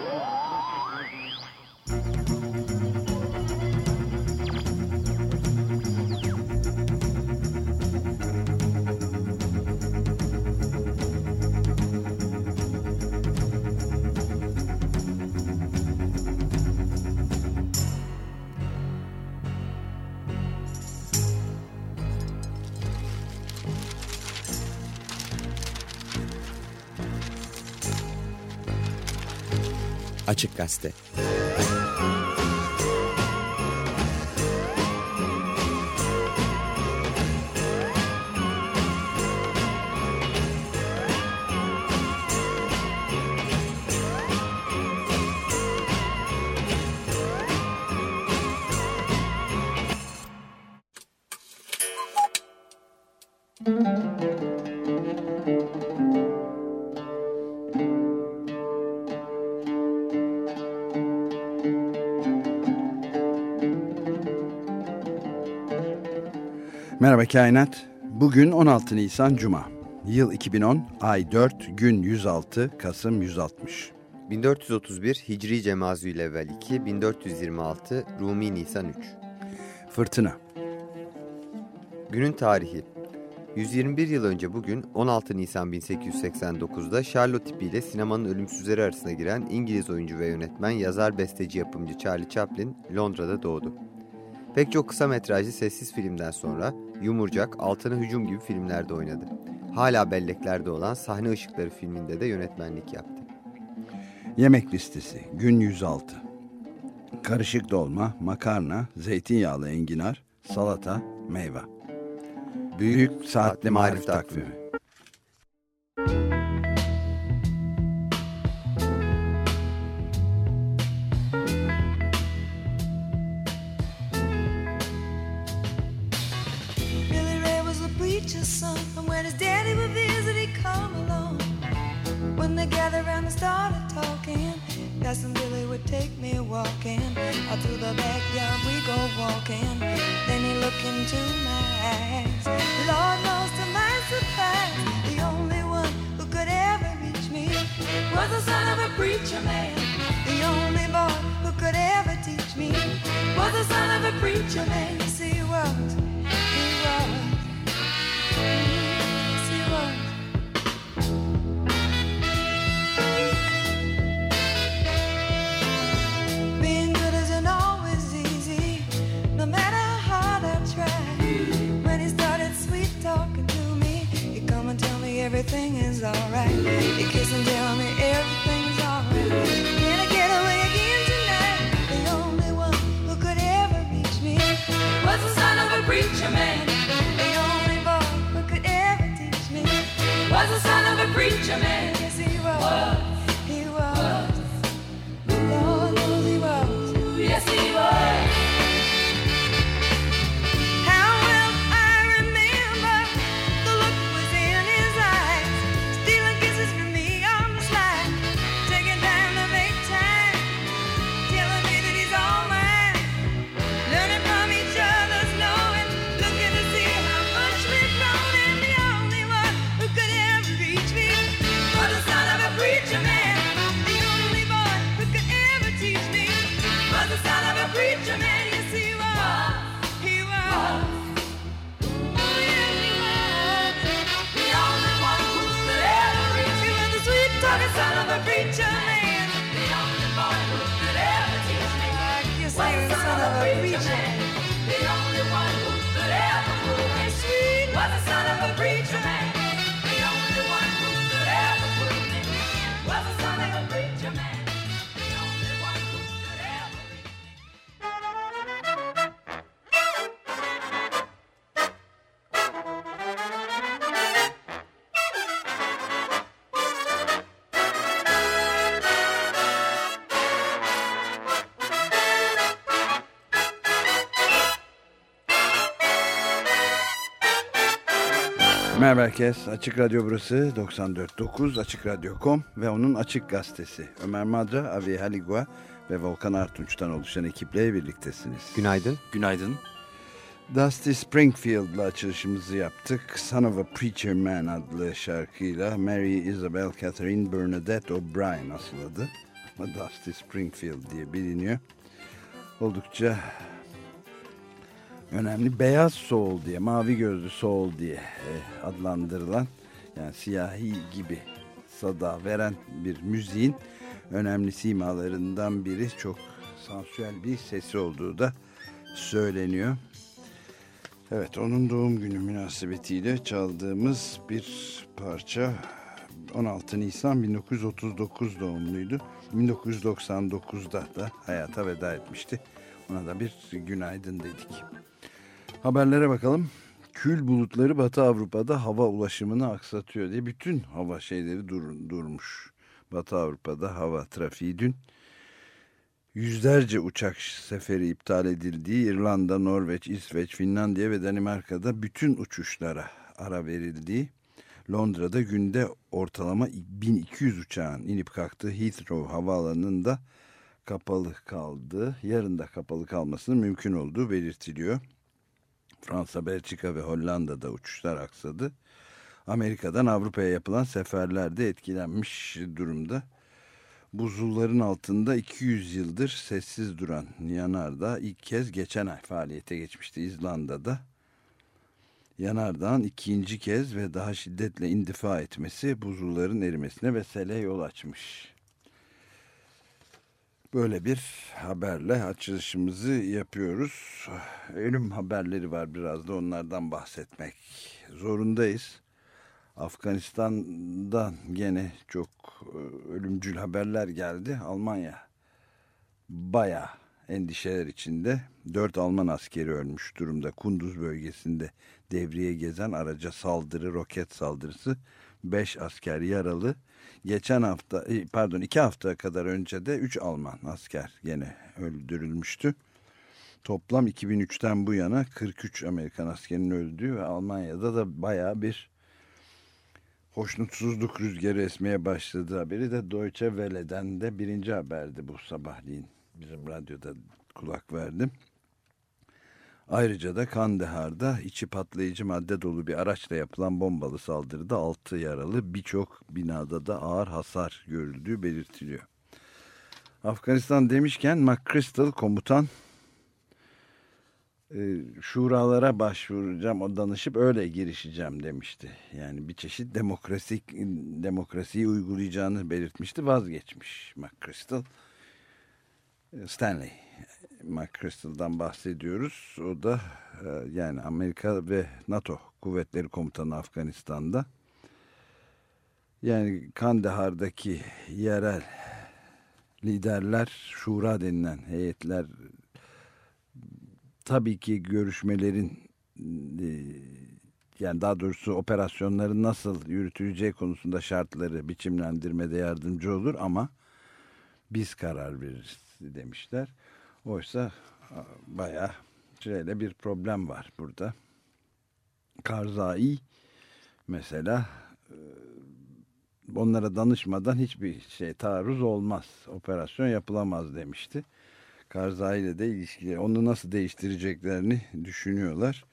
Yeah. Açık Gazete Merhaba Kainat. Bugün 16 Nisan Cuma. Yıl 2010, ay 4, gün 106, Kasım 160. 1431 Hicri Cemazül Evvel 2, 1426 Rumi Nisan 3. Fırtına. Günün tarihi. 121 yıl önce bugün 16 Nisan 1889'da Charlotte tipiyle sinemanın ölümsüzleri arasına giren İngiliz oyuncu ve yönetmen, yazar, besteci, yapımcı Charlie Chaplin Londra'da doğdu. Pek çok kısa metrajlı sessiz filmden sonra Yumurcak, Altına Hücum gibi filmlerde oynadı. Hala belleklerde olan Sahne Işıkları filminde de yönetmenlik yaptı. Yemek listesi gün 106. Karışık dolma, makarna, zeytinyağlı enginar, salata, meyve. Büyük, Saatli Marif Takvimi. Herkes. Açık Radyo burası 94.9 Açık Radyo.com ve onun Açık Gazetesi. Ömer Madra, Avi Haligua ve Volkan Artunç'tan oluşan ekiple birliktesiniz. Günaydın. Günaydın. Dusty Springfield'la açılışımızı yaptık. Son of a Preacher Man adlı şarkıyla Mary Isabel Catherine Bernadette O'Brien asıladı. Dusty Springfield diye biliniyor. Oldukça önemli beyaz soul diye, mavi gözlü soul diye e, adlandırılan yani siyahi gibi sada veren bir müziğin önemli simalarından biri çok sansüel bir sesi olduğu da söyleniyor. Evet onun doğum günü münasebetiyle çaldığımız bir parça 16 Nisan 1939 doğumluydu. 1999'da da hayata veda etmişti. Ona da bir günaydın dedik. Haberlere bakalım. Kül bulutları Batı Avrupa'da hava ulaşımını aksatıyor diye bütün hava şeyleri dur, durmuş. Batı Avrupa'da hava trafiği dün yüzlerce uçak seferi iptal edildiği İrlanda, Norveç, İsveç, Finlandiya ve Danimarka'da bütün uçuşlara ara verildiği Londra'da günde ortalama 1200 uçağın inip kalktığı Heathrow havaalanında kapalı kaldı. Yarın da kapalı kalmasının mümkün olduğu belirtiliyor. Fransa, Belçika ve Hollanda'da uçuşlar aksadı. Amerika'dan Avrupa'ya yapılan seferler de etkilenmiş durumda. Buzulların altında 200 yıldır sessiz duran yanardağ ilk kez geçen ay faaliyete geçmişti İzlanda'da. Yanardağın ikinci kez ve daha şiddetle indifa etmesi buzulların erimesine ve sele yol açmış. Böyle bir haberle açılışımızı yapıyoruz. Ölüm haberleri var biraz da onlardan bahsetmek zorundayız. Afganistan'dan gene çok e, ölümcül haberler geldi. Almanya baya endişeler içinde. Dört Alman askeri ölmüş durumda. Kunduz bölgesinde devriye gezen araca saldırı, roket saldırısı. Beş asker yaralı. Geçen hafta, e, pardon iki hafta kadar önce de üç Alman asker gene öldürülmüştü. Toplam 2003'ten bu yana 43 Amerikan askerinin öldüğü ve Almanya'da da baya bir hoşnutsuzluk rüzgarı esmeye başladığı haberi de Deutsche Welle'den de birinci haberdi bu sabahleyin. Bizim radyoda kulak verdim. Ayrıca da Kandahar'da içi patlayıcı madde dolu bir araçla yapılan bombalı saldırıda 6 yaralı birçok binada da ağır hasar görüldüğü belirtiliyor. Afganistan demişken McChrystal komutan e, şuralara başvuracağım, o danışıp öyle girişeceğim demişti. Yani bir çeşit demokrasi demokrasiyi uygulayacağını belirtmişti, vazgeçmiş McChrystal. Stanley McChrystal'dan bahsediyoruz. O da e, yani Amerika ve NATO kuvvetleri komutanı Afganistan'da. Yani Kandahar'daki yerel liderler, şura denilen heyetler tabii ki görüşmelerin e, yani daha doğrusu operasyonların nasıl yürütüleceği konusunda şartları biçimlendirmede yardımcı olur ama biz karar veririz demişler. Oysa bayağı şeyle bir problem var burada. Karzai mesela e, onlara danışmadan hiçbir şey taarruz olmaz, operasyon yapılamaz demişti. Karzai ile de ilişkileri, onu nasıl değiştireceklerini düşünüyorlar.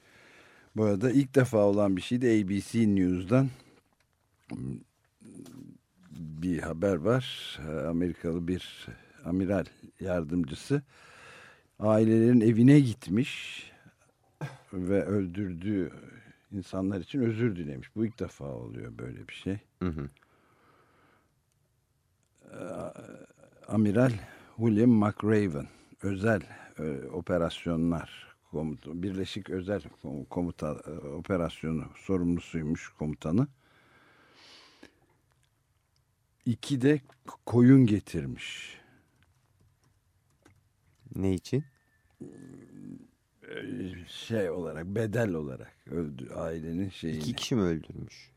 Bu arada ilk defa olan bir şey de ABC News'dan bir haber var. Amerikalı bir amiral yardımcısı ailelerin evine gitmiş ve öldürdüğü insanlar için özür dilemiş. Bu ilk defa oluyor böyle bir şey. Hı hı. Amiral William McRaven özel e, operasyonlar komutu, Birleşik Özel Komuta e, Operasyonu sorumlusuymuş komutanı. İki de koyun getirmiş. Ne için? Şey olarak, bedel olarak öldü ailenin şeyini. İki kişi mi öldürmüş?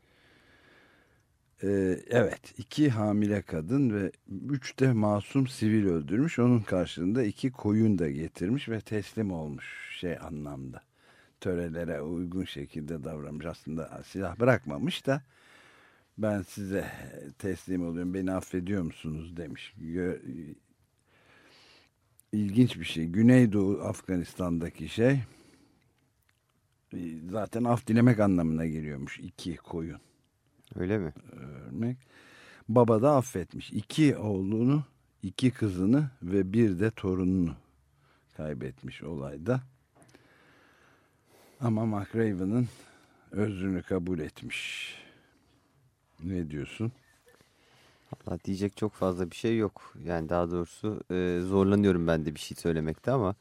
Ee, evet, iki hamile kadın ve üç de masum sivil öldürmüş. Onun karşılığında iki koyun da getirmiş ve teslim olmuş şey anlamda. Törelere uygun şekilde davranmış. Aslında silah bırakmamış da ben size teslim oluyorum, beni affediyor musunuz demiş. İlginç bir şey. Güneydoğu Afganistan'daki şey e, zaten af dilemek anlamına geliyormuş. iki koyun. Öyle mi? Örnek. Baba da affetmiş. İki oğlunu iki kızını ve bir de torununu kaybetmiş olayda. Ama McRaven'ın özrünü kabul etmiş. Ne diyorsun? Valla diyecek çok fazla bir şey yok. Yani daha doğrusu e, zorlanıyorum ben de bir şey söylemekte ama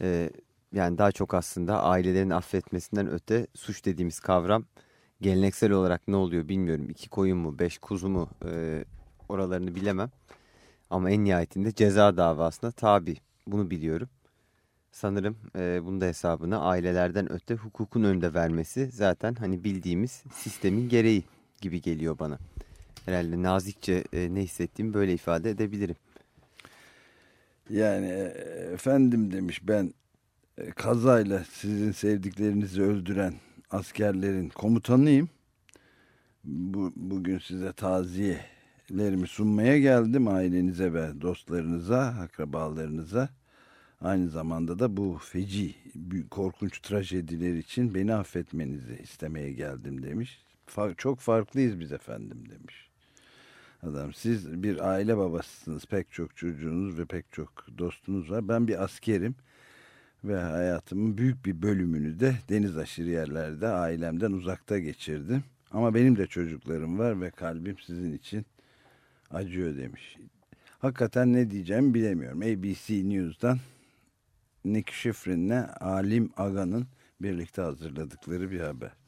e, yani daha çok aslında ailelerin affetmesinden öte suç dediğimiz kavram geleneksel olarak ne oluyor bilmiyorum. İki koyun mu, beş kuzu mu e, oralarını bilemem. Ama en nihayetinde ceza davasına tabi. Bunu biliyorum. Sanırım e, bunun da hesabını ailelerden öte hukukun önünde vermesi zaten hani bildiğimiz sistemin gereği gibi geliyor bana. Herhalde nazikçe e, ne hissettiğimi böyle ifade edebilirim. Yani e, efendim demiş ben e, kazayla sizin sevdiklerinizi öldüren askerlerin komutanıyım. Bu, bugün size taziyelerimi sunmaya geldim ailenize ve dostlarınıza, akrabalarınıza. Aynı zamanda da bu feci, korkunç trajediler için beni affetmenizi istemeye geldim demiş. Çok farklıyız biz efendim demiş. Adam siz bir aile babasısınız. Pek çok çocuğunuz ve pek çok dostunuz var. Ben bir askerim ve hayatımın büyük bir bölümünü de deniz aşırı yerlerde ailemden uzakta geçirdim. Ama benim de çocuklarım var ve kalbim sizin için acıyor demiş. Hakikaten ne diyeceğimi bilemiyorum. ABC News'dan Nick Schifrin'le Alim Aga'nın birlikte hazırladıkları bir haber.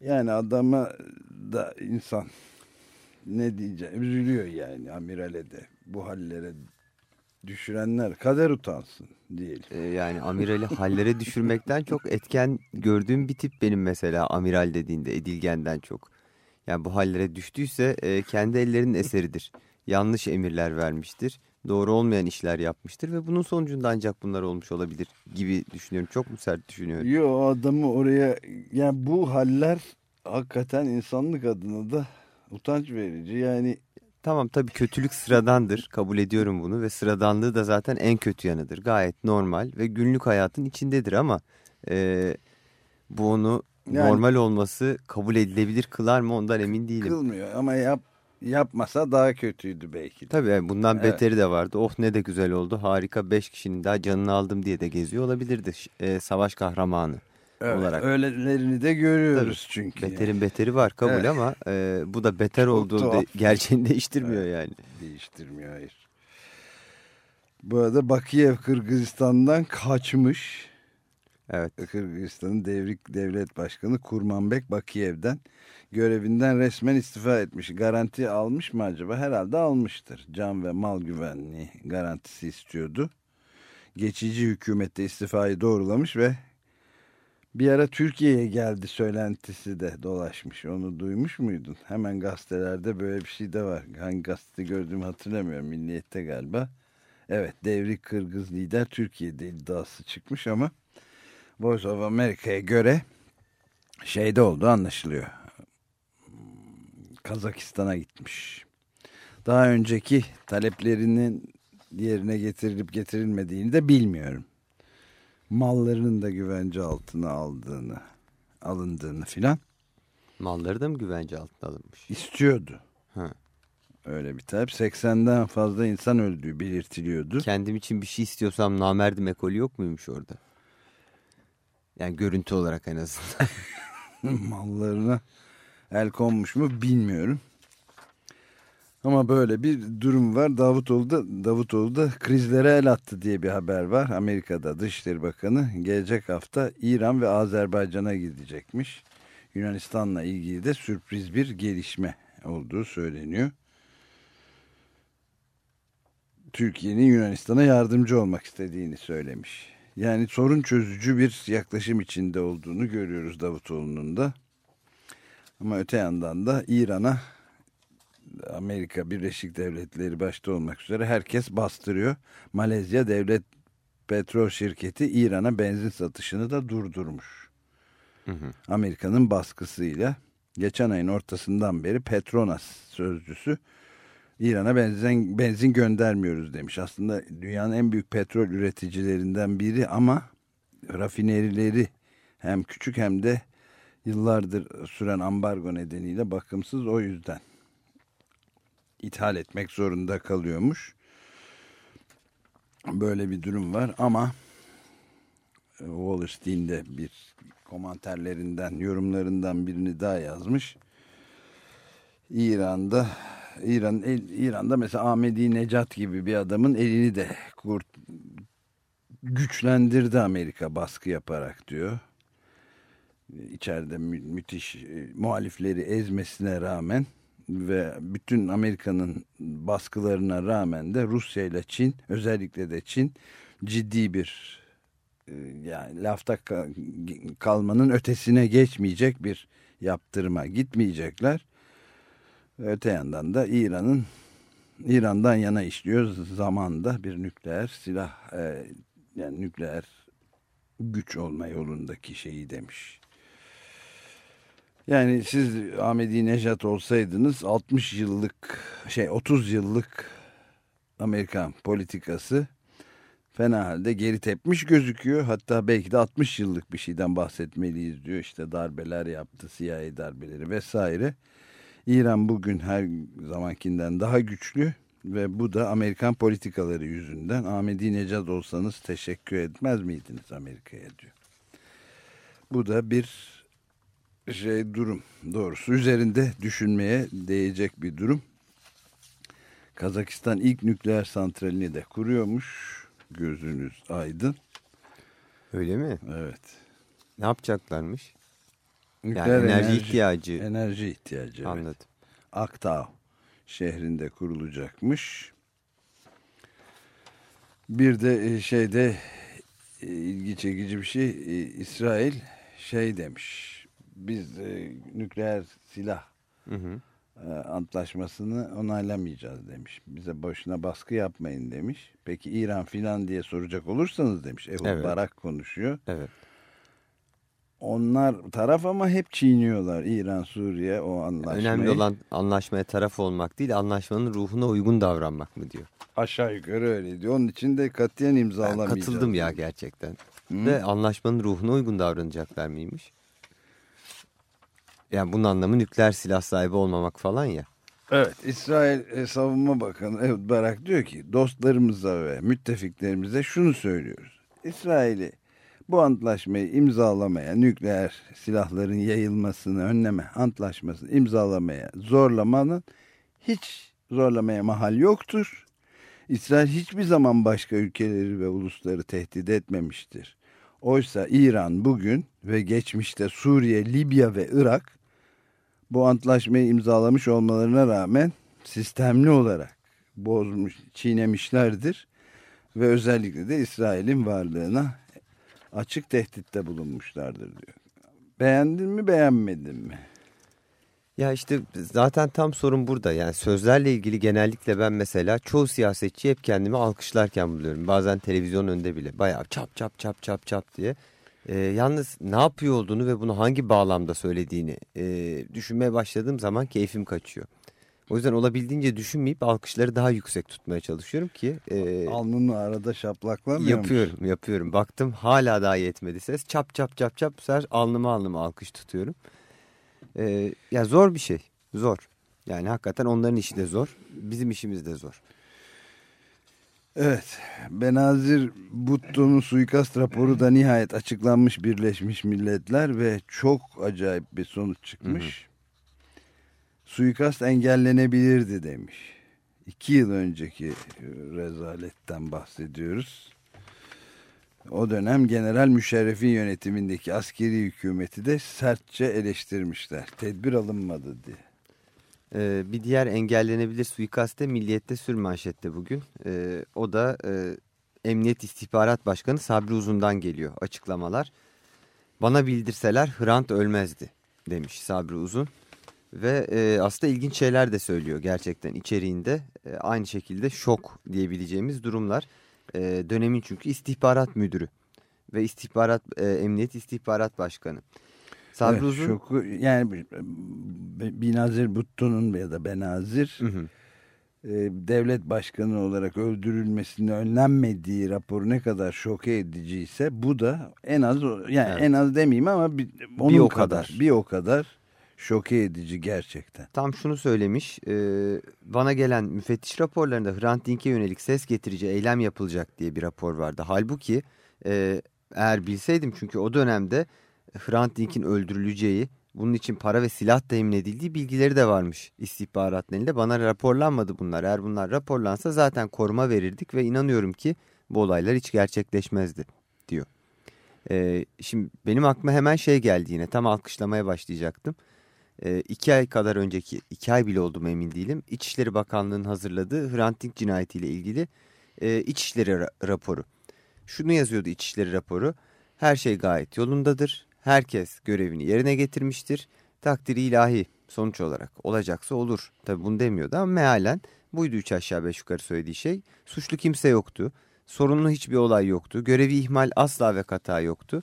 Yani adama da insan ne diyeceğim üzülüyor yani amirale de bu hallere düşürenler kader utansın diyelim. Ee, yani amirali hallere düşürmekten çok etken gördüğüm bir tip benim mesela amiral dediğinde edilgenden çok. Yani bu hallere düştüyse e, kendi ellerinin eseridir. Yanlış emirler vermiştir. Doğru olmayan işler yapmıştır ve bunun sonucunda ancak bunlar olmuş olabilir gibi düşünüyorum. Çok mu sert düşünüyorum? Yo adamı oraya yani bu haller hakikaten insanlık adına da utanç verici. Yani Tamam tabii kötülük sıradandır. Kabul ediyorum bunu ve sıradanlığı da zaten en kötü yanıdır. Gayet normal ve günlük hayatın içindedir ama e, bu onu yani, normal olması kabul edilebilir kılar mı ondan emin değilim. Kılmıyor ama yap, yapmasa daha kötüydü belki. Tabii yani bundan evet. beteri de vardı. Oh ne de güzel oldu harika beş kişinin daha canını aldım diye de geziyor olabilirdi e, savaş kahramanı evet, olarak. Öylelerini de görüyoruz Tabii, çünkü. Beterin yani. beteri var kabul evet. ama e, bu da beter Çok olduğu de, gerçeğini değiştirmiyor evet, yani. Değiştirmiyor hayır. Bu arada Bakiyev Kırgızistan'dan kaçmış. Evet. Kırgızistan'ın devrik devlet başkanı Kurmanbek Bakiyev'den görevinden resmen istifa etmiş. Garanti almış mı acaba? Herhalde almıştır. Can ve mal güvenliği garantisi istiyordu. Geçici hükümette istifayı doğrulamış ve bir ara Türkiye'ye geldi söylentisi de dolaşmış. Onu duymuş muydun? Hemen gazetelerde böyle bir şey de var. Hangi gazete gördüğümü hatırlamıyorum. Milliyette galiba. Evet devrik Kırgız lider Türkiye'de iddiası çıkmış ama Voice of America'ya göre şeyde oldu anlaşılıyor. Kazakistan'a gitmiş. Daha önceki taleplerinin yerine getirilip getirilmediğini de bilmiyorum mallarının da güvence altına aldığını, alındığını filan. Malları da mı güvence altına alınmış? İstiyordu. Ha. Öyle bir talep. 80'den fazla insan öldüğü belirtiliyordu. Kendim için bir şey istiyorsam namerdim ekolü yok muymuş orada? Yani görüntü olarak en azından. Mallarına el konmuş mu bilmiyorum. Ama böyle bir durum var. Davutoğlu da, Davutoğlu da krizlere el attı diye bir haber var. Amerika'da Dışişleri Bakanı gelecek hafta İran ve Azerbaycan'a gidecekmiş. Yunanistan'la ilgili de sürpriz bir gelişme olduğu söyleniyor. Türkiye'nin Yunanistan'a yardımcı olmak istediğini söylemiş. Yani sorun çözücü bir yaklaşım içinde olduğunu görüyoruz Davutoğlu'nun da. Ama öte yandan da İran'a Amerika Birleşik Devletleri başta olmak üzere herkes bastırıyor. Malezya Devlet Petrol Şirketi İran'a benzin satışını da durdurmuş. Amerika'nın baskısıyla geçen ayın ortasından beri Petronas sözcüsü İran'a benzin, benzin göndermiyoruz demiş. Aslında dünyanın en büyük petrol üreticilerinden biri ama rafinerileri hem küçük hem de yıllardır süren ambargo nedeniyle bakımsız o yüzden ithal etmek zorunda kalıyormuş. Böyle bir durum var ama e, Wallerstein'de bir komenterlerinden, yorumlarından birini daha yazmış. İran'da İran İran'da mesela Ahmedi Necat gibi bir adamın elini de kurt, güçlendirdi Amerika baskı yaparak diyor. İçeride mü müthiş e, muhalifleri ezmesine rağmen ve bütün Amerika'nın baskılarına rağmen de Rusya ile Çin özellikle de Çin ciddi bir e, yani lafta kalmanın ötesine geçmeyecek bir yaptırıma gitmeyecekler. Öte yandan da İran'ın İran'dan yana işliyor zamanda bir nükleer silah e, yani nükleer güç olma yolundaki şeyi demiş. Yani siz Ahmedi Nejat olsaydınız 60 yıllık şey 30 yıllık Amerikan politikası fena halde geri tepmiş gözüküyor. Hatta belki de 60 yıllık bir şeyden bahsetmeliyiz diyor. İşte darbeler yaptı, CIA darbeleri vesaire. İran bugün her zamankinden daha güçlü ve bu da Amerikan politikaları yüzünden. Ahmedi Necad olsanız teşekkür etmez miydiniz Amerika'ya diyor. Bu da bir şey durum doğrusu üzerinde düşünmeye değecek bir durum. Kazakistan ilk nükleer santralini de kuruyormuş. Gözünüz aydın. Öyle mi? Evet. Ne yapacaklarmış? Nükleer yani enerji, enerji ihtiyacı. Enerji ihtiyacı. Anladım. Evet. Aktau şehrinde kurulacakmış. Bir de e, şeyde e, ilgi çekici bir şey e, İsrail şey demiş biz e, nükleer silah hı hı. E, antlaşmasını onaylamayacağız demiş. Bize boşuna baskı yapmayın demiş. Peki İran filan diye soracak olursanız demiş. Ehud evet. Barak konuşuyor. Evet. Onlar taraf ama hep çiğniyorlar İran, Suriye o anlaşmayı. Önemli olan anlaşmaya taraf olmak değil anlaşmanın ruhuna uygun davranmak mı diyor. Aşağı yukarı öyle diyor. Onun için de katiyen imzalamayacağız. Ben katıldım ya gerçekten. Hı? Ve anlaşmanın ruhuna uygun davranacaklar mıymış? Yani bunun anlamı nükleer silah sahibi olmamak falan ya. Evet İsrail e, Savunma Bakanı Ehud Barak diyor ki dostlarımıza ve müttefiklerimize şunu söylüyoruz. İsrail'i bu antlaşmayı imzalamaya, nükleer silahların yayılmasını önleme antlaşmasını imzalamaya zorlamanın hiç zorlamaya mahal yoktur. İsrail hiçbir zaman başka ülkeleri ve ulusları tehdit etmemiştir. Oysa İran bugün ve geçmişte Suriye, Libya ve Irak bu antlaşmayı imzalamış olmalarına rağmen sistemli olarak bozmuş, çiğnemişlerdir ve özellikle de İsrail'in varlığına açık tehditte bulunmuşlardır diyor. Beğendin mi beğenmedin mi? Ya işte zaten tam sorun burada. Yani sözlerle ilgili genellikle ben mesela çoğu siyasetçi hep kendimi alkışlarken buluyorum. Bazen televizyon önünde bile bayağı çap çap çap çap çap diye. E, yalnız ne yapıyor olduğunu ve bunu hangi bağlamda söylediğini e, düşünmeye başladığım zaman keyfim kaçıyor. O yüzden olabildiğince düşünmeyip alkışları daha yüksek tutmaya çalışıyorum ki. E, Alnını arada şaplaklamıyor Yapıyorum yapıyorum. Baktım hala daha yetmedi ses. Çap çap çap çap bu sefer alnıma alnıma alkış tutuyorum. E, ya zor bir şey zor. Yani hakikaten onların işi de zor. Bizim işimiz de zor. Evet, Benazir Bhutto'nun suikast raporu da nihayet açıklanmış Birleşmiş Milletler ve çok acayip bir sonuç çıkmış. Hı hı. Suikast engellenebilirdi demiş. İki yıl önceki rezaletten bahsediyoruz. O dönem General Müşerref'in yönetimindeki askeri hükümeti de sertçe eleştirmişler. Tedbir alınmadı diye. Ee, bir diğer engellenebilir suikaste Milliyet'te sür manşette bugün. Ee, o da e, Emniyet İstihbarat Başkanı Sabri Uzun'dan geliyor açıklamalar. Bana bildirseler Hrant ölmezdi demiş Sabri Uzun. Ve e, aslında ilginç şeyler de söylüyor gerçekten içeriğinde. E, aynı şekilde şok diyebileceğimiz durumlar. E, dönemin çünkü istihbarat müdürü ve istihbarat e, Emniyet İstihbarat Başkanı. Sabri evet, Uzun... Şoku, yani Binazir Buttu'nun ya da Benazir hı hı. E, devlet başkanı olarak öldürülmesinin önlenmediği raporu ne kadar şoke ediciyse bu da en az yani evet. en az demeyeyim ama bir, onun bir o kadar, kadar bir o kadar şoke edici gerçekten. Tam şunu söylemiş, e, bana gelen müfettiş raporlarında Hrant Dink'e yönelik ses getirici eylem yapılacak diye bir rapor vardı. Halbuki e, eğer bilseydim çünkü o dönemde Hrant Dink'in öldürüleceği, bunun için para ve silah temin edildiği bilgileri de varmış istihbarat elinde. Bana raporlanmadı bunlar. Eğer bunlar raporlansa zaten koruma verirdik ve inanıyorum ki bu olaylar hiç gerçekleşmezdi diyor. Ee, şimdi benim aklıma hemen şey geldi yine tam alkışlamaya başlayacaktım. Ee, iki ay kadar önceki, iki ay bile oldu emin değilim. İçişleri Bakanlığı'nın hazırladığı Hrant Dink cinayetiyle ilgili e, İçişleri ra raporu. Şunu yazıyordu İçişleri raporu. Her şey gayet yolundadır. Herkes görevini yerine getirmiştir. Takdiri ilahi sonuç olarak olacaksa olur. Tabi bunu demiyordu ama mealen buydu üç aşağı beş yukarı söylediği şey. Suçlu kimse yoktu. Sorunlu hiçbir olay yoktu. Görevi ihmal asla ve kata yoktu.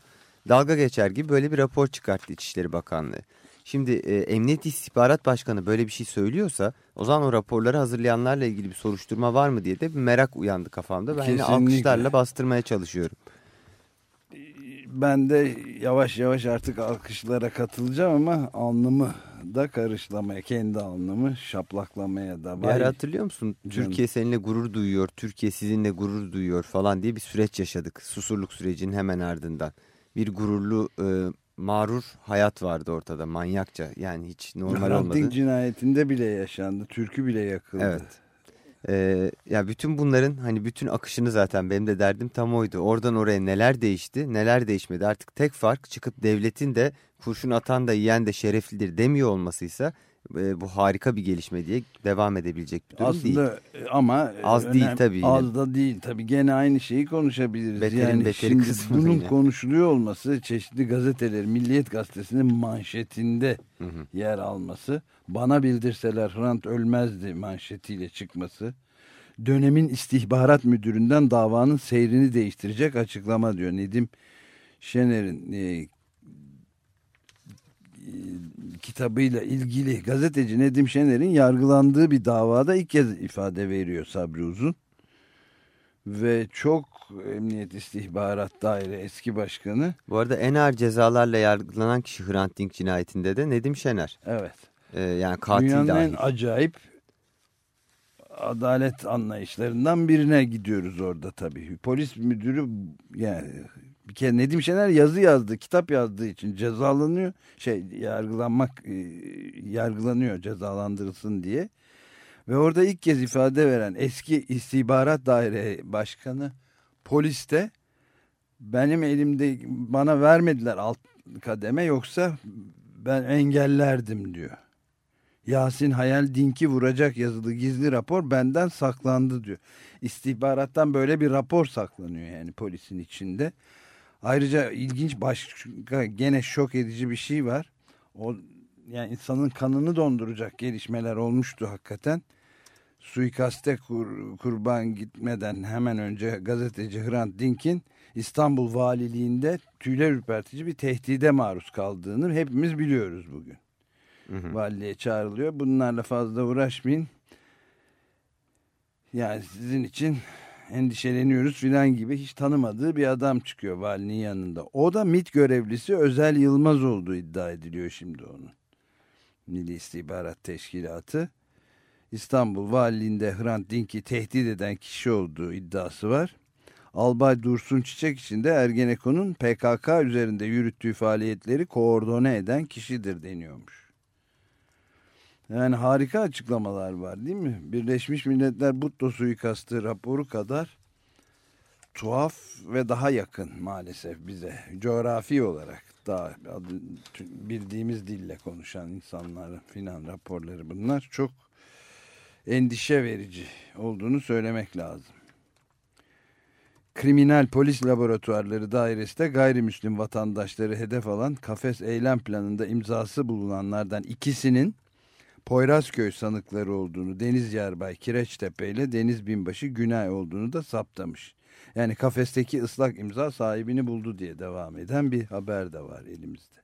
Dalga geçer gibi böyle bir rapor çıkarttı İçişleri Bakanlığı. Şimdi e, Emniyet İstihbarat Başkanı böyle bir şey söylüyorsa o zaman o raporları hazırlayanlarla ilgili bir soruşturma var mı diye de bir merak uyandı kafamda. Ben yine alkışlarla bastırmaya çalışıyorum. Ben de yavaş yavaş artık alkışlara katılacağım ama alnımı da karışlamaya, kendi alnımı şaplaklamaya da. Bir ara hatırlıyor musun? Canım. Türkiye seninle gurur duyuyor, Türkiye sizinle gurur duyuyor falan diye bir süreç yaşadık. Susurluk sürecinin hemen ardından. Bir gururlu e, mağrur hayat vardı ortada manyakça yani hiç normal olmadı. Hrant cinayetinde bile yaşandı. Türkü bile yakıldı. Evet. Ee, ya bütün bunların hani bütün akışını zaten benim de derdim tam oydu. Oradan oraya neler değişti neler değişmedi. Artık tek fark çıkıp devletin de kurşun atan da yiyen de şereflidir demiyor olmasıysa e, bu harika bir gelişme diye devam edebilecek bir durum Aslında, değil. Aslında ama az önem, değil tabii. Yine. Az da değil tabii gene aynı şeyi konuşabiliriz. Beterin yani beteri şimdi bunun yine. konuşuluyor olması çeşitli gazeteler Milliyet Gazetesi'nin manşetinde hı hı. yer alması bana bildirseler Hrant ölmezdi manşetiyle çıkması dönemin istihbarat müdüründen davanın seyrini değiştirecek açıklama diyor Nedim Şener'in e, kitabıyla ilgili gazeteci Nedim Şener'in yargılandığı bir davada ilk kez ifade veriyor Sabri Uzun. Ve çok Emniyet İstihbarat Daire eski başkanı. Bu arada en ağır cezalarla yargılanan kişi Hrant Dink cinayetinde de Nedim Şener. Evet. Ee, yani katil Dünyanın dahil. en acayip adalet anlayışlarından birine gidiyoruz orada tabii. Polis müdürü yani bir kere Nedim Şener yazı yazdı, kitap yazdığı için cezalanıyor. Şey yargılanmak e, yargılanıyor cezalandırılsın diye. Ve orada ilk kez ifade veren eski istihbarat daire başkanı poliste benim elimde bana vermediler alt kademe yoksa ben engellerdim diyor. Yasin Hayal Dink'i vuracak yazılı gizli rapor benden saklandı diyor. İstihbarattan böyle bir rapor saklanıyor yani polisin içinde. Ayrıca ilginç başka gene şok edici bir şey var. O yani insanın kanını donduracak gelişmeler olmuştu hakikaten. Suikaste kur, kurban gitmeden hemen önce gazeteci Hrant Dink'in İstanbul Valiliğinde tüyler ürpertici bir tehdide maruz kaldığını hepimiz biliyoruz bugün. Hı hı. Valiliğe çağrılıyor. Bunlarla fazla uğraşmayın. Yani sizin için endişeleniyoruz filan gibi hiç tanımadığı bir adam çıkıyor valinin yanında. O da MIT görevlisi Özel Yılmaz olduğu iddia ediliyor şimdi onun. Milli İstihbarat Teşkilatı. İstanbul Valiliğinde Hrant Dink'i tehdit eden kişi olduğu iddiası var. Albay Dursun Çiçek için de Ergenekon'un PKK üzerinde yürüttüğü faaliyetleri koordine eden kişidir deniyormuş. Yani harika açıklamalar var değil mi? Birleşmiş Milletler Butto suikastı raporu kadar tuhaf ve daha yakın maalesef bize. Coğrafi olarak daha bildiğimiz dille konuşan insanların filan raporları bunlar çok endişe verici olduğunu söylemek lazım. Kriminal Polis Laboratuvarları Dairesi de gayrimüslim vatandaşları hedef alan kafes eylem planında imzası bulunanlardan ikisinin Poyrazköy sanıkları olduğunu, Deniz Yarbay Kireçtepe ile Deniz Binbaşı Günay olduğunu da saptamış. Yani kafesteki ıslak imza sahibini buldu diye devam eden bir haber de var elimizde.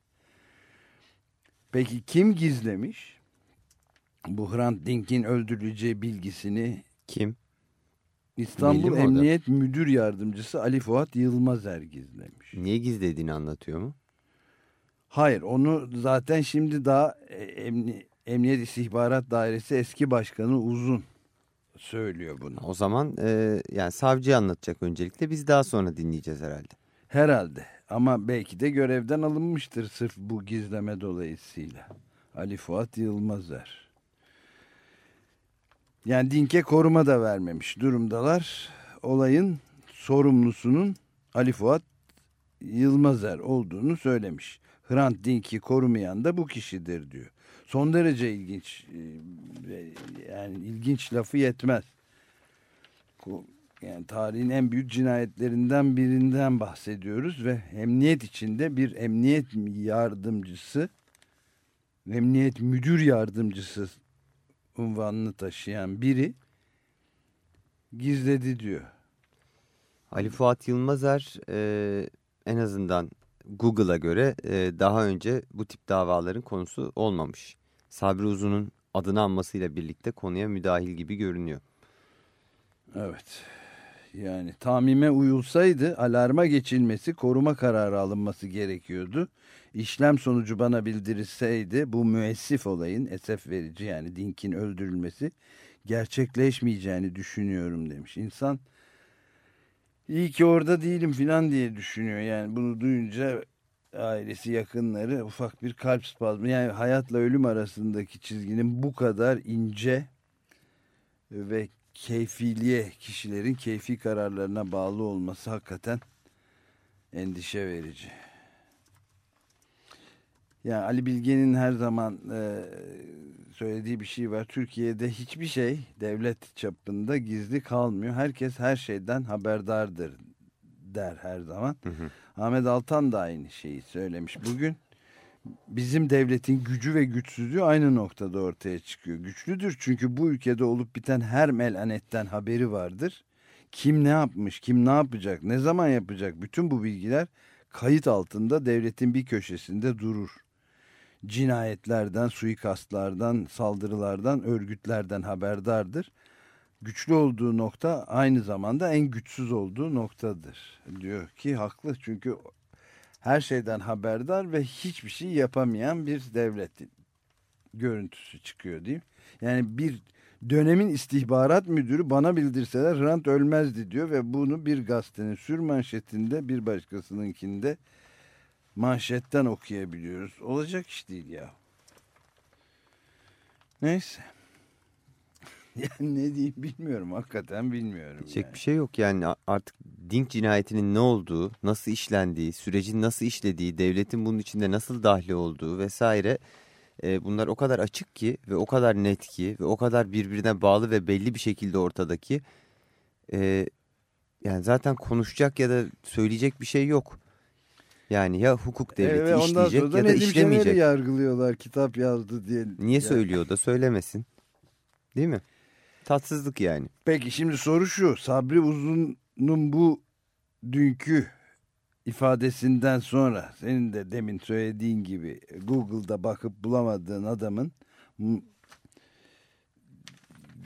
Peki kim gizlemiş? Bu Hrant Dink'in öldürüleceği bilgisini kim? İstanbul Emniyet Müdür Yardımcısı Ali Fuat Yılmazer gizlemiş. Niye gizlediğini anlatıyor mu? Hayır onu zaten şimdi daha e, emni, Emniyet İstihbarat Dairesi eski başkanı Uzun söylüyor bunu. O zaman e, yani savcı anlatacak öncelikle biz daha sonra dinleyeceğiz herhalde. Herhalde ama belki de görevden alınmıştır sırf bu gizleme dolayısıyla. Ali Fuat Yılmazer. Yani Dink'e koruma da vermemiş durumdalar. Olayın sorumlusunun Ali Fuat Yılmazer olduğunu söylemiş. Hrant Dink'i korumayan da bu kişidir diyor. Son derece ilginç e, yani ilginç lafı yetmez. Yani tarihin en büyük cinayetlerinden birinden bahsediyoruz ve emniyet içinde bir emniyet yardımcısı, emniyet müdür yardımcısı unvanını taşıyan biri gizledi diyor. Ali Fuat Yılmazer e, en azından Google'a göre e, daha önce bu tip davaların konusu olmamış. Sabri Uzun'un adını anmasıyla birlikte konuya müdahil gibi görünüyor. Evet. Yani tamime uyulsaydı alarma geçilmesi, koruma kararı alınması gerekiyordu. İşlem sonucu bana bildirilseydi bu müessif olayın esef verici yani Dink'in öldürülmesi gerçekleşmeyeceğini düşünüyorum demiş. İnsan iyi ki orada değilim filan diye düşünüyor. Yani bunu duyunca ailesi yakınları ufak bir kalp spazmı yani hayatla ölüm arasındaki çizginin bu kadar ince ve keyfiliğe kişilerin keyfi kararlarına bağlı olması hakikaten endişe verici. Yani Ali Bilge'nin her zaman e, söylediği bir şey var. Türkiye'de hiçbir şey devlet çapında gizli kalmıyor. Herkes her şeyden haberdardır der her zaman. Hı hı. Ahmet Altan da aynı şeyi söylemiş. Bugün bizim devletin gücü ve güçsüzlüğü aynı noktada ortaya çıkıyor. Güçlüdür çünkü bu ülkede olup biten her melanetten haberi vardır. Kim ne yapmış, kim ne yapacak, ne zaman yapacak bütün bu bilgiler kayıt altında devletin bir köşesinde durur. Cinayetlerden, suikastlardan, saldırılardan, örgütlerden haberdardır. Güçlü olduğu nokta aynı zamanda en güçsüz olduğu noktadır. Diyor ki haklı çünkü her şeyden haberdar ve hiçbir şey yapamayan bir devlet görüntüsü çıkıyor değil mi? Yani bir dönemin istihbarat müdürü bana bildirseler Hrant ölmezdi diyor ve bunu bir gazetenin sür manşetinde bir başkasınınkinde manşetten okuyabiliyoruz. Olacak iş değil ya. Neyse. Yani ne diyeyim bilmiyorum. Hakikaten bilmiyorum. Diyecek yani. bir şey yok yani artık Dink cinayetinin ne olduğu, nasıl işlendiği, sürecin nasıl işlediği, devletin bunun içinde nasıl dahli olduğu vesaire e, bunlar o kadar açık ki ve o kadar net ki ve o kadar birbirine bağlı ve belli bir şekilde ortadaki e, yani zaten konuşacak ya da söyleyecek bir şey yok. Yani ya hukuk devleti evet, işleyecek ya da işlemeyecek. yargılıyorlar kitap yazdı diye. Niye yani. söylüyor da söylemesin. Değil mi? Tatsızlık yani. Peki şimdi soru şu. Sabri Uzun'un bu dünkü ifadesinden sonra senin de demin söylediğin gibi Google'da bakıp bulamadığın adamın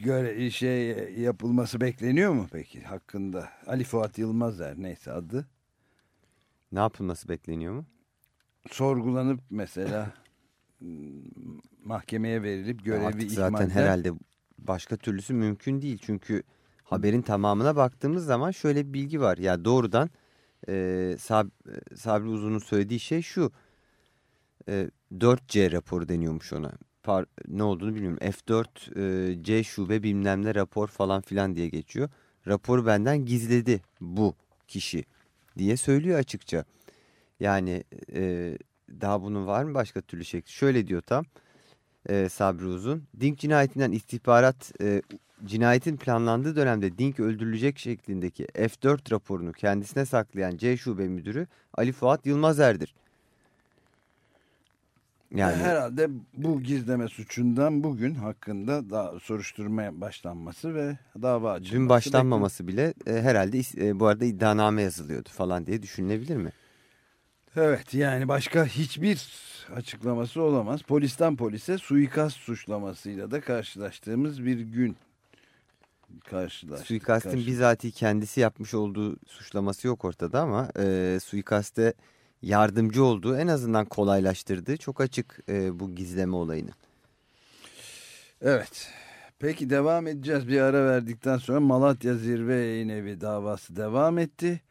göre şey yapılması bekleniyor mu peki hakkında? Ali Fuat Yılmazer neyse adı. Ne yapılması bekleniyor mu? Sorgulanıp mesela mahkemeye verilip görevi Artık zaten herhalde başka türlüsü mümkün değil. Çünkü haberin tamamına baktığımız zaman şöyle bir bilgi var. Ya yani doğrudan e, Sab Sabri Uzun'un söylediği şey şu. E, 4C raporu deniyormuş ona. Par ne olduğunu bilmiyorum. F4 e, C şube bilmem ne rapor falan filan diye geçiyor. Raporu benden gizledi bu kişi diye söylüyor açıkça. Yani e, daha bunun var mı başka türlü şekli? Şöyle diyor tam e, Sabri Uzun. Dink cinayetinden istihbarat e, cinayetin planlandığı dönemde Dink öldürülecek şeklindeki F4 raporunu kendisine saklayan C Şube Müdürü Ali Fuat Yılmazer'dir. Yani herhalde bu gizleme suçundan bugün hakkında da soruşturmaya başlanması ve dava açılması. Dün başlanmaması bile e, herhalde e, bu arada iddianame yazılıyordu falan diye düşünülebilir mi? Evet yani başka hiçbir açıklaması olamaz. Polisten polise suikast suçlamasıyla da karşılaştığımız bir gün karşılaştık. Suikastin karşı... bizatihi kendisi yapmış olduğu suçlaması yok ortada ama e, suikaste yardımcı olduğu en azından kolaylaştırdığı çok açık e, bu gizleme olayını. Evet. Peki devam edeceğiz. Bir ara verdikten sonra Malatya Zirve Yayın Evi davası devam etti.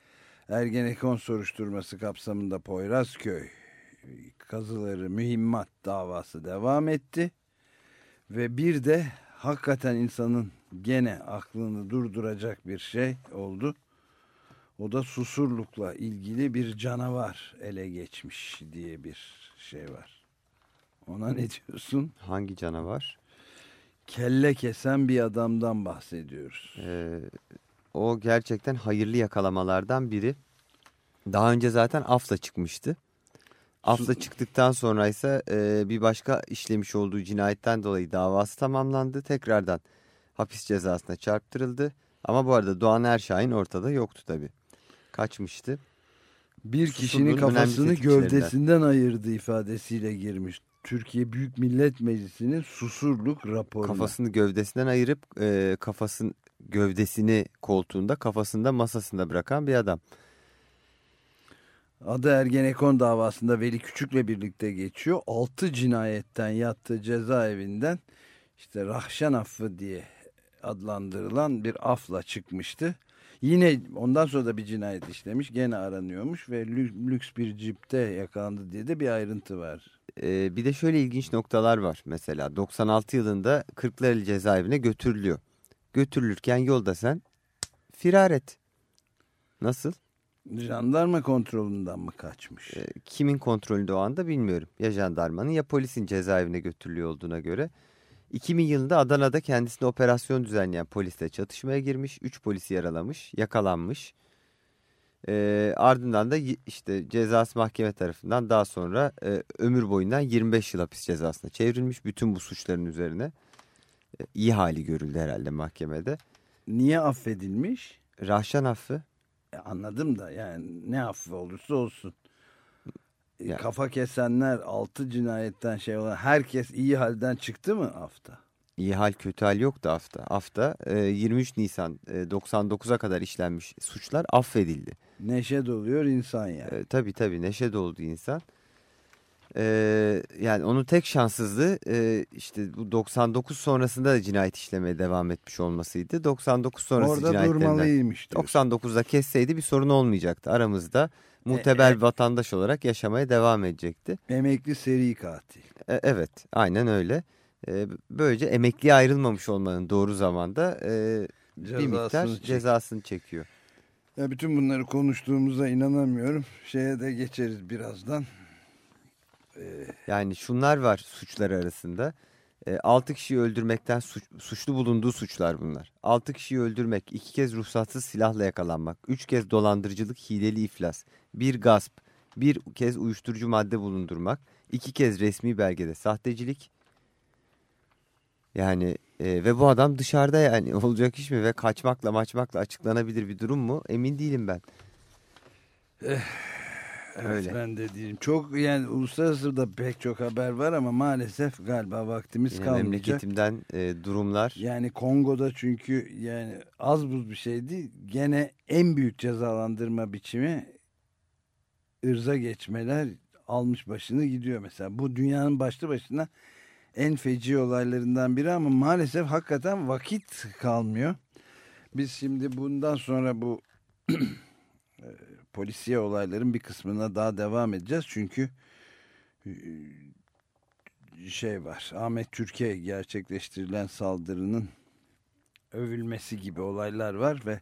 Ergenekon soruşturması kapsamında Poyrazköy kazıları mühimmat davası devam etti. Ve bir de hakikaten insanın gene aklını durduracak bir şey oldu. O da susurlukla ilgili bir canavar ele geçmiş diye bir şey var. Ona ne diyorsun? Hangi canavar? Kelle kesen bir adamdan bahsediyoruz. Ee, o gerçekten hayırlı yakalamalardan biri. Daha önce zaten afla çıkmıştı. Afla çıktıktan sonra ise e, bir başka işlemiş olduğu cinayetten dolayı davası tamamlandı. Tekrardan hapis cezasına çarptırıldı. Ama bu arada Doğan Erşahin ortada yoktu tabii. Kaçmıştı. Bir Susurluğun kişinin kafasını gövdesinden ayırdı ifadesiyle girmiş. Türkiye Büyük Millet Meclisi'nin susurluk raporuna. Kafasını gövdesinden ayırıp e, kafasın gövdesini koltuğunda kafasında masasında bırakan bir adam. Adı Ergenekon davasında Veli Küçük'le birlikte geçiyor. 6 cinayetten yattığı cezaevinden işte Rahşan affı diye adlandırılan bir afla çıkmıştı. Yine ondan sonra da bir cinayet işlemiş. Gene aranıyormuş ve lü- lüks bir cipte yakalandı diye de bir ayrıntı var. Ee, bir de şöyle ilginç noktalar var. Mesela 96 yılında Kırklareli cezaevine götürülüyor. Götürülürken yolda sen firar et. Nasıl? Jandarma kontrolünden mi kaçmış? Ee, kimin kontrolünde o anda bilmiyorum. Ya jandarmanın ya polisin cezaevine götürülüyor olduğuna göre. 2000 yılında Adana'da kendisine operasyon düzenleyen polisle çatışmaya girmiş. 3 polisi yaralamış, yakalanmış. Ee, ardından da işte cezası mahkeme tarafından daha sonra e, ömür boyundan 25 yıl hapis cezasına çevrilmiş. Bütün bu suçların üzerine e, iyi hali görüldü herhalde mahkemede. Niye affedilmiş? Rahşan affı E, anladım da yani ne affı olursa olsun. E, Ya- Kafa kesenler altı cinayetten şey olan herkes iyi halden çıktı mı hafta? iyi hal kötü hal yoktu hafta. Hafta e, 23 Nisan e, 99'a kadar işlenmiş suçlar affedildi. Neşe doluyor insan yani. E, tabii tabii neşe doldu insan. E, yani onun tek şanssızlığı e, işte bu 99 sonrasında da cinayet işlemeye devam etmiş olmasıydı. 99 sonrası Orada cinayetlerinden durmalıymış diyorsun. 99'da kesseydi bir sorun olmayacaktı. Aramızda muteber e- bir vatandaş olarak yaşamaya devam edecekti. Emekli seri katil. E, evet aynen öyle. E, böylece emekliye ayrılmamış olmanın doğru zamanda e, bir miktar çek- cezasını çekiyor. Ya bütün bunları konuştuğumuza inanamıyorum. Şeye de geçeriz birazdan. Yani şunlar var suçlar arasında. E, 6 kişiyi öldürmekten suç- suçlu bulunduğu suçlar bunlar. 6 kişiyi öldürmek, 2 kez ruhsatsız silahla yakalanmak, 3 kez dolandırıcılık, hileli iflas, bir gasp, bir kez uyuşturucu madde bulundurmak, 2 kez resmi belgede sahtecilik. Yani e, ve bu adam dışarıda yani olacak iş mi ve kaçmakla maçmakla açıklanabilir bir durum mu emin değilim ben. Öyle. ben de diyeyim. Çok yani uluslararası da pek çok haber var ama maalesef galiba vaktimiz Yine kalmayacak. memleketimden e, durumlar. Yani Kongo'da çünkü yani az buz bir şey değil. Gene en büyük cezalandırma biçimi ırza geçmeler almış başını gidiyor mesela. Bu dünyanın başlı başına en feci olaylarından biri ama maalesef hakikaten vakit kalmıyor. Biz şimdi bundan sonra bu polisiye olayların bir kısmına daha devam edeceğiz. Çünkü e, şey var. Ahmet Türkiye gerçekleştirilen saldırının övülmesi gibi olaylar var ve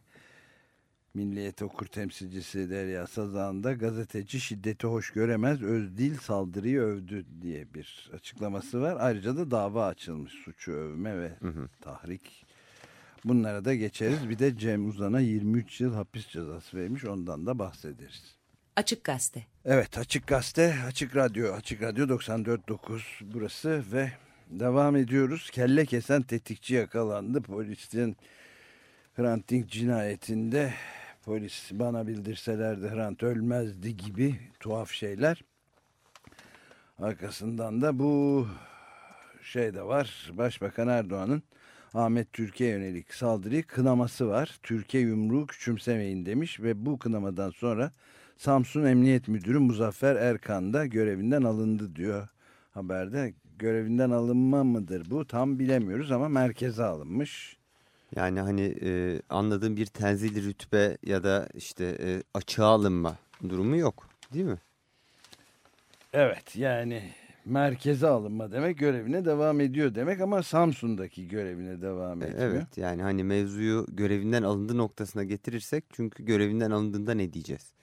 Milliyet Okur temsilcisi Derya Sazan da gazeteci şiddeti hoş göremez öz dil saldırıyı övdü diye bir açıklaması var. Ayrıca da dava açılmış suçu övme ve tahrik. Bunlara da geçeriz. Bir de Cem Uzan'a 23 yıl hapis cezası vermiş ondan da bahsederiz. Açık Gazete. Evet Açık Gazete, Açık Radyo, Açık Radyo 94.9 burası ve devam ediyoruz. Kelle kesen tetikçi yakalandı. Polisin Hrant Dink cinayetinde polis bana bildirselerdi Hrant ölmezdi gibi tuhaf şeyler. Arkasından da bu şey de var. Başbakan Erdoğan'ın Ahmet Türkiye yönelik saldırıyı kınaması var. Türkiye yumruğu küçümsemeyin demiş ve bu kınamadan sonra Samsun Emniyet Müdürü Muzaffer Erkan da görevinden alındı diyor haberde. Görevinden alınma mıdır bu tam bilemiyoruz ama merkeze alınmış. Yani hani e, anladığım bir tenzil rütbe ya da işte e, açığa alınma durumu yok değil mi? Evet yani merkeze alınma demek görevine devam ediyor demek ama Samsun'daki görevine devam E, etmiyor. Evet yani hani mevzuyu görevinden alındı noktasına getirirsek çünkü görevinden alındığında ne diyeceğiz?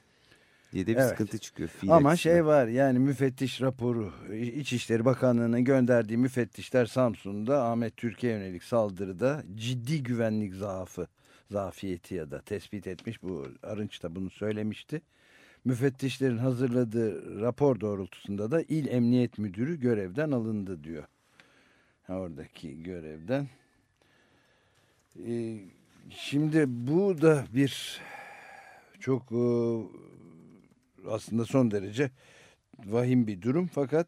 diye de bir Evet. sıkıntı çıkıyor. fiil Ama açısından. şey var yani müfettiş raporu İçişleri Bakanlığı'nın gönderdiği müfettişler Samsun'da Ahmet Türkiye yönelik saldırıda ciddi güvenlik zaafı zafiyeti ya da tespit etmiş. Bu Arınç da bunu söylemişti. Müfettişlerin hazırladığı rapor doğrultusunda da İl Emniyet Müdürü görevden alındı diyor. Oradaki görevden. Ee, şimdi bu da bir çok e, aslında son derece vahim bir durum fakat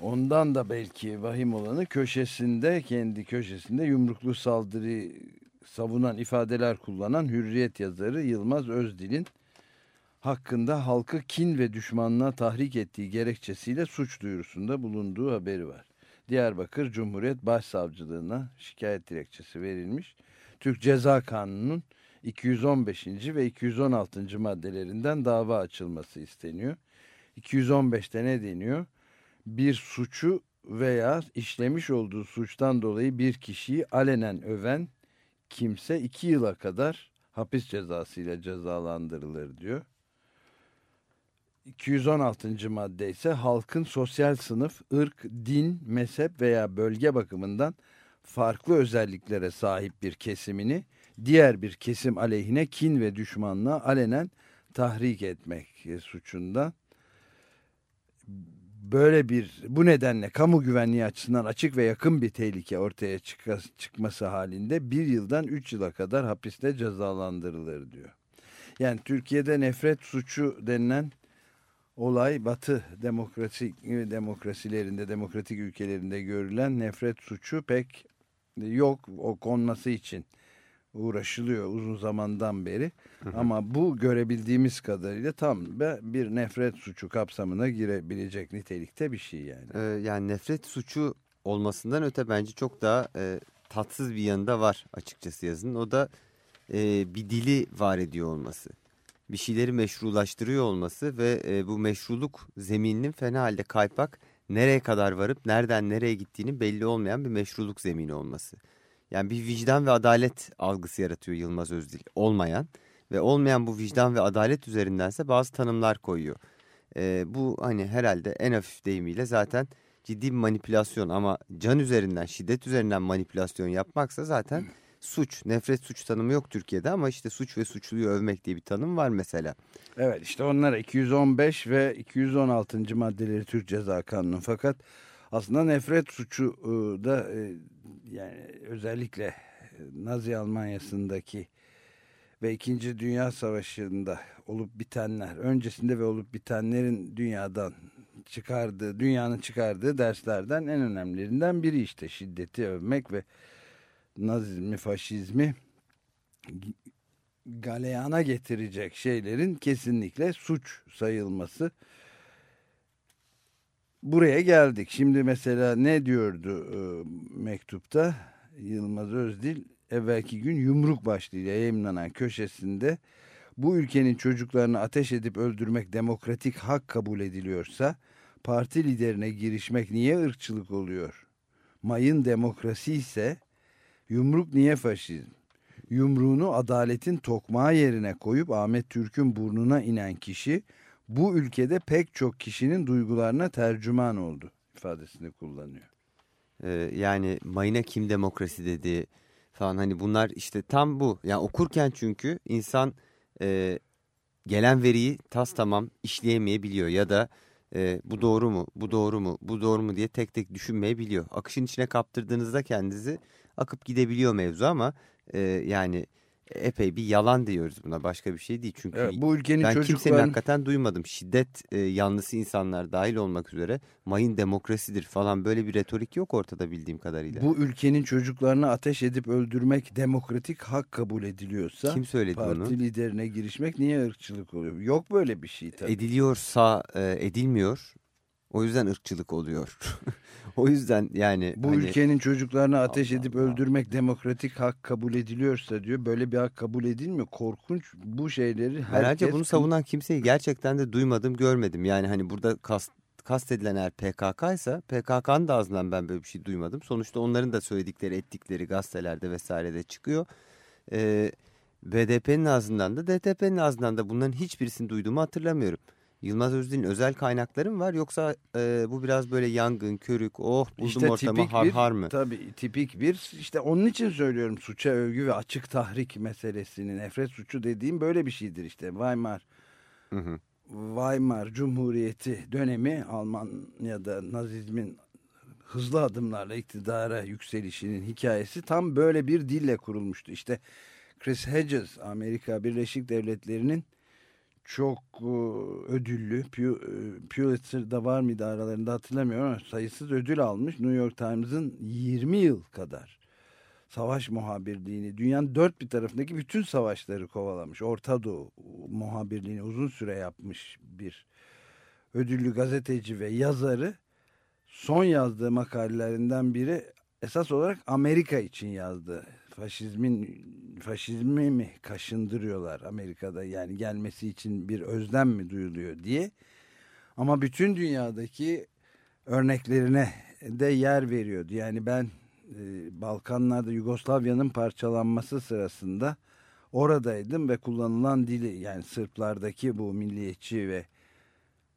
ondan da belki vahim olanı köşesinde kendi köşesinde yumruklu saldırı savunan ifadeler kullanan Hürriyet yazarı Yılmaz Özdil'in hakkında halkı kin ve düşmanlığa tahrik ettiği gerekçesiyle suç duyurusunda bulunduğu haberi var. Diyarbakır Cumhuriyet Başsavcılığına şikayet dilekçesi verilmiş. Türk Ceza Kanunu'nun 215. ve 216. maddelerinden dava açılması isteniyor. 215'te ne deniyor? Bir suçu veya işlemiş olduğu suçtan dolayı bir kişiyi alenen öven kimse iki yıla kadar hapis cezasıyla cezalandırılır diyor. 216. madde ise halkın sosyal sınıf, ırk, din, mezhep veya bölge bakımından farklı özelliklere sahip bir kesimini diğer bir kesim aleyhine kin ve düşmanlığa alenen tahrik etmek suçundan böyle bir bu nedenle kamu güvenliği açısından açık ve yakın bir tehlike ortaya çıka- çıkması halinde bir yıldan üç yıla kadar hapiste cezalandırılır diyor. Yani Türkiye'de nefret suçu denilen olay Batı demokrasi demokrasilerinde, demokratik ülkelerinde görülen nefret suçu pek yok o konması için uğraşılıyor uzun zamandan beri. Ama bu görebildiğimiz kadarıyla tam bir nefret suçu kapsamına girebilecek nitelikte bir şey yani. Ee, yani nefret suçu olmasından öte bence çok daha e, tatsız bir yanı da var açıkçası yazının. O da e, bir dili var ediyor olması. Bir şeyleri meşrulaştırıyor olması ve e, bu meşruluk zemininin fena halde kaypak nereye kadar varıp nereden nereye gittiğini belli olmayan bir meşruluk zemini olması. Yani bir vicdan ve adalet algısı yaratıyor Yılmaz Özdil. Olmayan ve olmayan bu vicdan ve adalet üzerindense bazı tanımlar koyuyor. E, bu hani herhalde en hafif deyimiyle zaten ciddi bir manipülasyon ama can üzerinden, şiddet üzerinden manipülasyon yapmaksa zaten suç. Nefret suç tanımı yok Türkiye'de ama işte suç ve suçluyu övmek diye bir tanım var mesela. Evet işte onlara 215 ve 216. maddeleri Türk Ceza Kanunu fakat aslında nefret suçu e, da e, yani özellikle Nazi Almanya'sındaki ve 2. Dünya Savaşı'nda olup bitenler, öncesinde ve olup bitenlerin dünyadan çıkardığı, dünyanın çıkardığı derslerden en önemlilerinden biri işte şiddeti övmek ve Nazizmi, faşizmi galeyana getirecek şeylerin kesinlikle suç sayılması. Buraya geldik. Şimdi mesela ne diyordu e, mektupta Yılmaz Özdil? Evvelki gün yumruk başlığıyla yayınlanan köşesinde bu ülkenin çocuklarını ateş edip öldürmek demokratik hak kabul ediliyorsa parti liderine girişmek niye ırkçılık oluyor? Mayın demokrasi ise yumruk niye faşizm? Yumruğunu adaletin tokmağı yerine koyup Ahmet Türk'ün burnuna inen kişi bu ülkede pek çok kişinin duygularına tercüman oldu ifadesini kullanıyor. Ee, yani mayına kim demokrasi dedi falan hani bunlar işte tam bu. Yani okurken çünkü insan e, gelen veriyi tas tamam işleyemeyebiliyor ya da e, bu doğru mu, bu doğru mu, bu doğru mu diye tek tek düşünmeyebiliyor. Akışın içine kaptırdığınızda kendinizi akıp gidebiliyor mevzu ama e, yani epey bir yalan diyoruz buna başka bir şey değil. Çünkü Evet, bu ülkenin ben kimsenin çocukların hakikaten duymadım. Şiddet e, yanlısı insanlar dahil olmak üzere mayın demokrasidir falan böyle bir retorik yok ortada bildiğim kadarıyla. bu ülkenin çocuklarını ateş edip öldürmek demokratik hak kabul ediliyorsa Kim söyledi parti bunu? liderine girişmek niye ırkçılık oluyor? Yok böyle bir şey tabii. Ediliyorsa e, edilmiyor. O yüzden ırkçılık oluyor. o yüzden yani Bu hani, ülkenin çocuklarını ateş Allah edip Allah. öldürmek demokratik hak kabul ediliyorsa diyor. Böyle bir hak kabul edilmiyor. Korkunç bu şeyleri herkes... Herhalde bunu savunan kimseyi gerçekten de duymadım görmedim. Yani hani burada kast, kastedilen eğer PKK ise PKK'nın da ağzından ben böyle bir şey duymadım. Sonuçta onların da söyledikleri ettikleri gazetelerde vesairede çıkıyor. Ee, BDP'nin ağzından da DTP'nin ağzından da bunların hiçbirisini duyduğumu hatırlamıyorum. Yılmaz Özdil'in özel kaynakları mı var yoksa e, bu biraz böyle yangın, körük, oh buldum İşte ortamı har bir, har mı? Tabii tipik bir işte onun için söylüyorum suça övgü ve açık tahrik meselesini nefret suçu dediğim böyle bir şeydir işte Weimar Hı hı. Weimar Cumhuriyeti dönemi Almanya'da Nazizmin hızlı adımlarla iktidara yükselişinin hikayesi tam böyle bir dille kurulmuştu. İşte Chris Hedges Amerika Birleşik Devletleri'nin çok ödüllü Pu- Pulitzer'da var mıydı aralarında hatırlamıyorum ama sayısız ödül almış New York Times'ın 20 yıl kadar savaş muhabirliğini dünyanın dört bir tarafındaki bütün savaşları kovalamış. Orta Doğu muhabirliğini uzun süre yapmış bir ödüllü gazeteci ve yazarı son yazdığı makalelerinden biri esas olarak Amerika için yazdı. Faşizmin faşizmi mi kaşındırıyorlar Amerika'da yani gelmesi için bir özlem mi duyuluyor diye. Ama bütün dünyadaki örneklerine de yer veriyordu. Yani ben e, Balkanlarda Yugoslavya'nın parçalanması sırasında oradaydım ve kullanılan dili yani Sırplardaki bu milliyetçi ve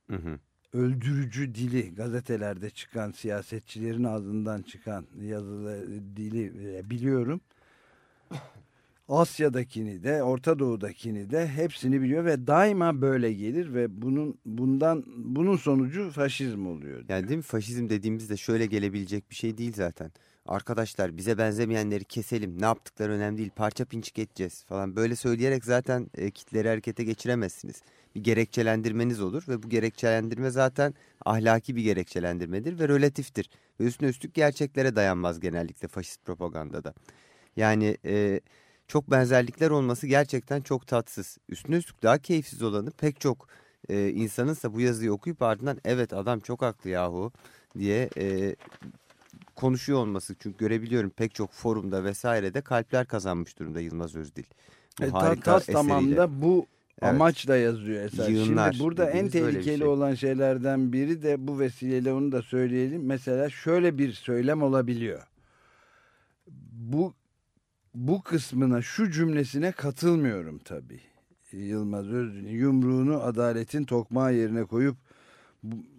Hı hı. öldürücü dili gazetelerde çıkan siyasetçilerin ağzından çıkan yazılı dili e, biliyorum. Asya'dakini de Orta Doğu'dakini de hepsini biliyor ve daima böyle gelir ve bunun bundan bunun sonucu faşizm oluyor. Yani değil mi faşizm dediğimizde şöyle gelebilecek bir şey değil zaten. Arkadaşlar bize benzemeyenleri keselim ne yaptıkları önemli değil parça pinçik edeceğiz falan böyle söyleyerek zaten e, kitleri harekete geçiremezsiniz. Bir gerekçelendirmeniz olur ve bu gerekçelendirme zaten ahlaki bir gerekçelendirmedir ve relatiftir. Ve üstüne üstlük gerçeklere dayanmaz genellikle faşist propagandada. Yani e, çok benzerlikler olması gerçekten çok tatsız. Üstüne üstlük daha keyifsiz olanı pek çok e, insanınsa bu yazıyı okuyup ardından evet adam çok haklı yahu diye e, konuşuyor olması. Çünkü görebiliyorum pek çok forumda vesairede kalpler kazanmış durumda Yılmaz Özdil. Bu E, harika tas eseriyle. tamamda bu Evet. amaçla yazıyor eser. Yığınlar Şimdi burada en tehlikeli şey. olan şeylerden biri de bu vesileyle onu da söyleyelim. Mesela şöyle bir söylem olabiliyor. Bu bu kısmına şu cümlesine katılmıyorum tabii. Yılmaz Özdil'in yumruğunu adaletin tokmağı yerine koyup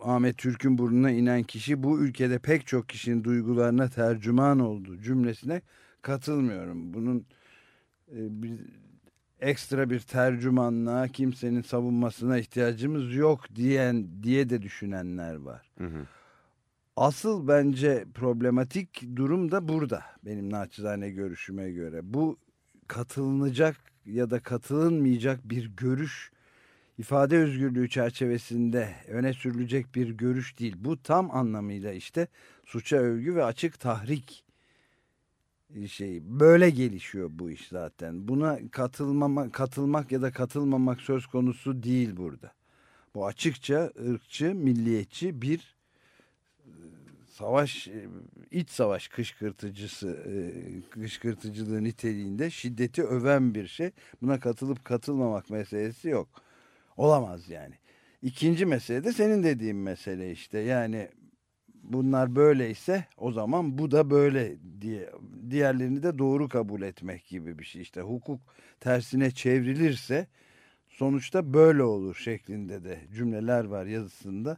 Ahmet Türk'ün burnuna inen kişi bu ülkede pek çok kişinin duygularına tercüman oldu cümlesine katılmıyorum. Bunun e, bir, ekstra bir tercümanlığa kimsenin savunmasına ihtiyacımız yok diyen diye de düşünenler var. Hı hı. Asıl bence problematik durum da burada benim naçizane görüşüme göre. Bu katılınacak ya da katılınmayacak bir görüş ifade özgürlüğü çerçevesinde öne sürülecek bir görüş değil. Bu tam anlamıyla işte suça övgü ve açık tahrik şey böyle gelişiyor bu iş zaten. Buna katılmama, katılmak ya da katılmamak söz konusu değil burada. Bu açıkça ırkçı, milliyetçi bir savaş, e, iç savaş kışkırtıcısı, e, kışkırtıcılığı niteliğinde şiddeti öven bir şey. Buna katılıp katılmamak meselesi yok. Olamaz yani. İkinci mesele de senin dediğin mesele işte. Yani bunlar böyleyse o zaman bu da böyle diye diğerlerini de doğru kabul etmek gibi bir şey işte hukuk tersine çevrilirse sonuçta böyle olur şeklinde de cümleler var yazısında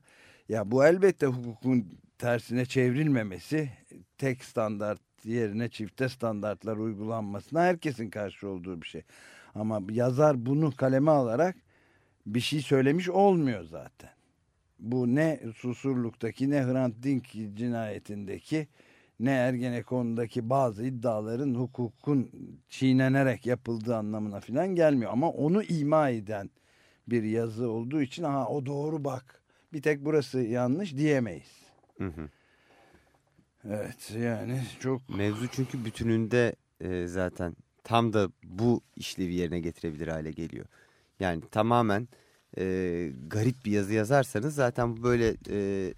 ya bu elbette hukukun tersine çevrilmemesi tek standart yerine çifte standartlar uygulanmasına herkesin karşı olduğu bir şey ama yazar bunu kaleme alarak bir şey söylemiş olmuyor zaten bu ne Susurluk'taki ne Hrant Dink cinayetindeki ne Ergenekon'daki bazı iddiaların hukukun çiğnenerek yapıldığı anlamına falan gelmiyor. Ama onu ima eden bir yazı olduğu için aha o doğru bak bir tek burası yanlış diyemeyiz. Hı hı. Evet yani çok Mevzu çünkü bütününde e, zaten tam da bu işlevi yerine getirebilir hale geliyor. Yani tamamen e, garip bir yazı yazarsanız zaten bu böyle e,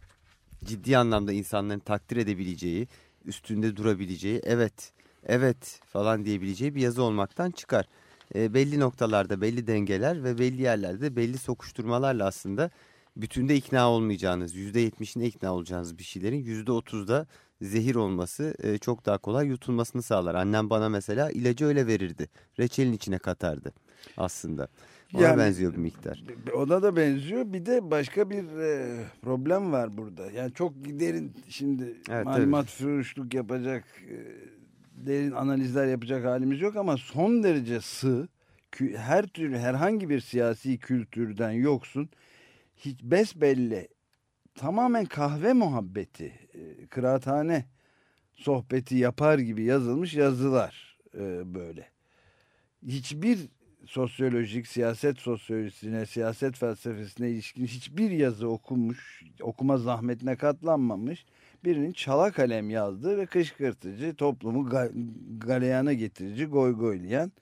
ciddi anlamda insanların takdir edebileceği, üstünde durabileceği, evet, evet falan diyebileceği bir yazı olmaktan çıkar. E, belli noktalarda belli dengeler ve belli yerlerde belli sokuşturmalarla aslında bütünde ikna olmayacağınız, %70'ine ikna olacağınız bir şeylerin %30'da zehir olması e, çok daha kolay yutulmasını sağlar. Annem bana mesela ilacı öyle verirdi. Reçelin içine katardı aslında. Ona Yani- benziyor bir miktar. ona da benziyor. Bir de başka bir e, problem var burada. Yani çok derin şimdi Evet, malumat fırışlık yapacak e, derin analizler yapacak halimiz yok ama son derece sığ her türlü herhangi bir siyasi kültürden yoksun hiç besbelli tamamen kahve muhabbeti e, kıraathane sohbeti yapar gibi yazılmış yazılar e, böyle. Hiçbir sosyolojik, siyaset sosyolojisine, siyaset felsefesine ilişkin hiçbir yazı okunmuş, okuma zahmetine katlanmamış birinin çala kalem yazdığı ve kışkırtıcı, toplumu ga galeyana getirici, goygoylayan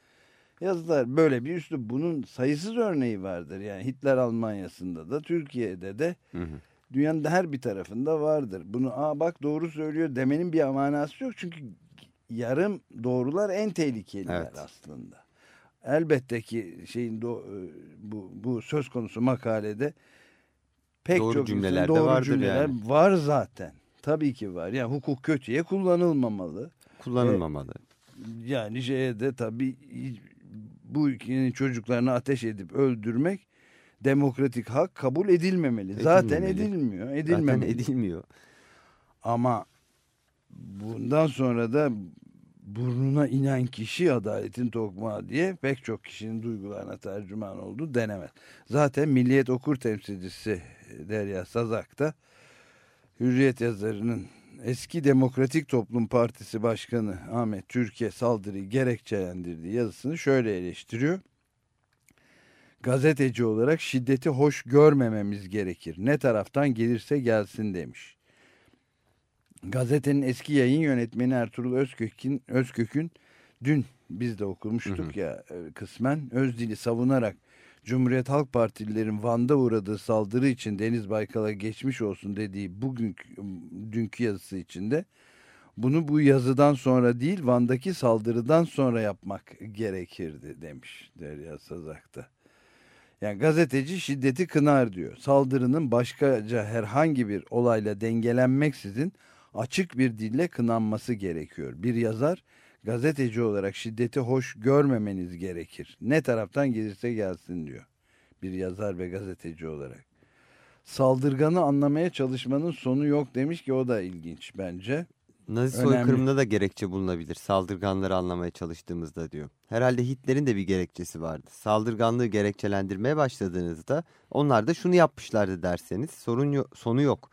yazılar. Böyle bir üslup. Bunun sayısız örneği vardır. Yani Hitler Almanya'sında da, Türkiye'de de Hı hı. dünyanın her bir tarafında vardır. Bunu aa bak doğru söylüyor demenin bir manası yok. Çünkü yarım doğrular en tehlikeliler Evet. aslında. Elbette ki şeyin do, e, bu, bu söz konusu makalede pek Doğru çok cümleler doğru vardır cümleler yani. var zaten. Tabii ki var. Yani hukuk kötüye kullanılmamalı. Kullanılmamalı. Yani şeye de tabii bu ülkenin çocuklarını ateş edip öldürmek demokratik hak kabul edilmemeli. Zaten Edilmemeli. edilmiyor. Zaten Edilmemeli. edilmiyor. Ama bundan sonra da burnuna inen kişi adaletin tokmağı diye pek çok kişinin duygularına tercüman oldu denemez. Zaten Milliyet Okur temsilcisi Derya Sazak da Hürriyet yazarının eski Demokratik Toplum Partisi Başkanı Ahmet Türkiye saldırıyı gerekçelendirdiği yazısını şöyle eleştiriyor. Gazeteci olarak şiddeti hoş görmememiz gerekir. Ne taraftan gelirse gelsin demiş. Gazetenin eski yayın yönetmeni Ertuğrul Özkök'ün Özkök'ün dün biz de okumuştuk ya e, kısmen Özdil'i savunarak Cumhuriyet Halk Partililerin Van'da uğradığı saldırı için Deniz Baykal'a geçmiş olsun dediği bugünkü dünkü yazısı içinde bunu bu yazıdan sonra değil Van'daki saldırıdan sonra yapmak gerekirdi demiş Derya Sazak'ta. Yani gazeteci şiddeti kınar diyor. Saldırının başkaca herhangi bir olayla dengelenmeksizin açık bir dille kınanması gerekiyor. Bir yazar gazeteci olarak şiddeti hoş görmemeniz gerekir. Ne taraftan gelirse gelsin diyor. Bir yazar ve gazeteci olarak. Saldırganı anlamaya çalışmanın sonu yok demiş ki o da ilginç bence. Nazi soykırımında da gerekçe bulunabilir. Saldırganları anlamaya çalıştığımızda diyor. Herhalde Hitler'in de bir gerekçesi vardı. Saldırganlığı gerekçelendirmeye başladığınızda onlar da şunu yapmışlardı derseniz sorun yo- sonu yok.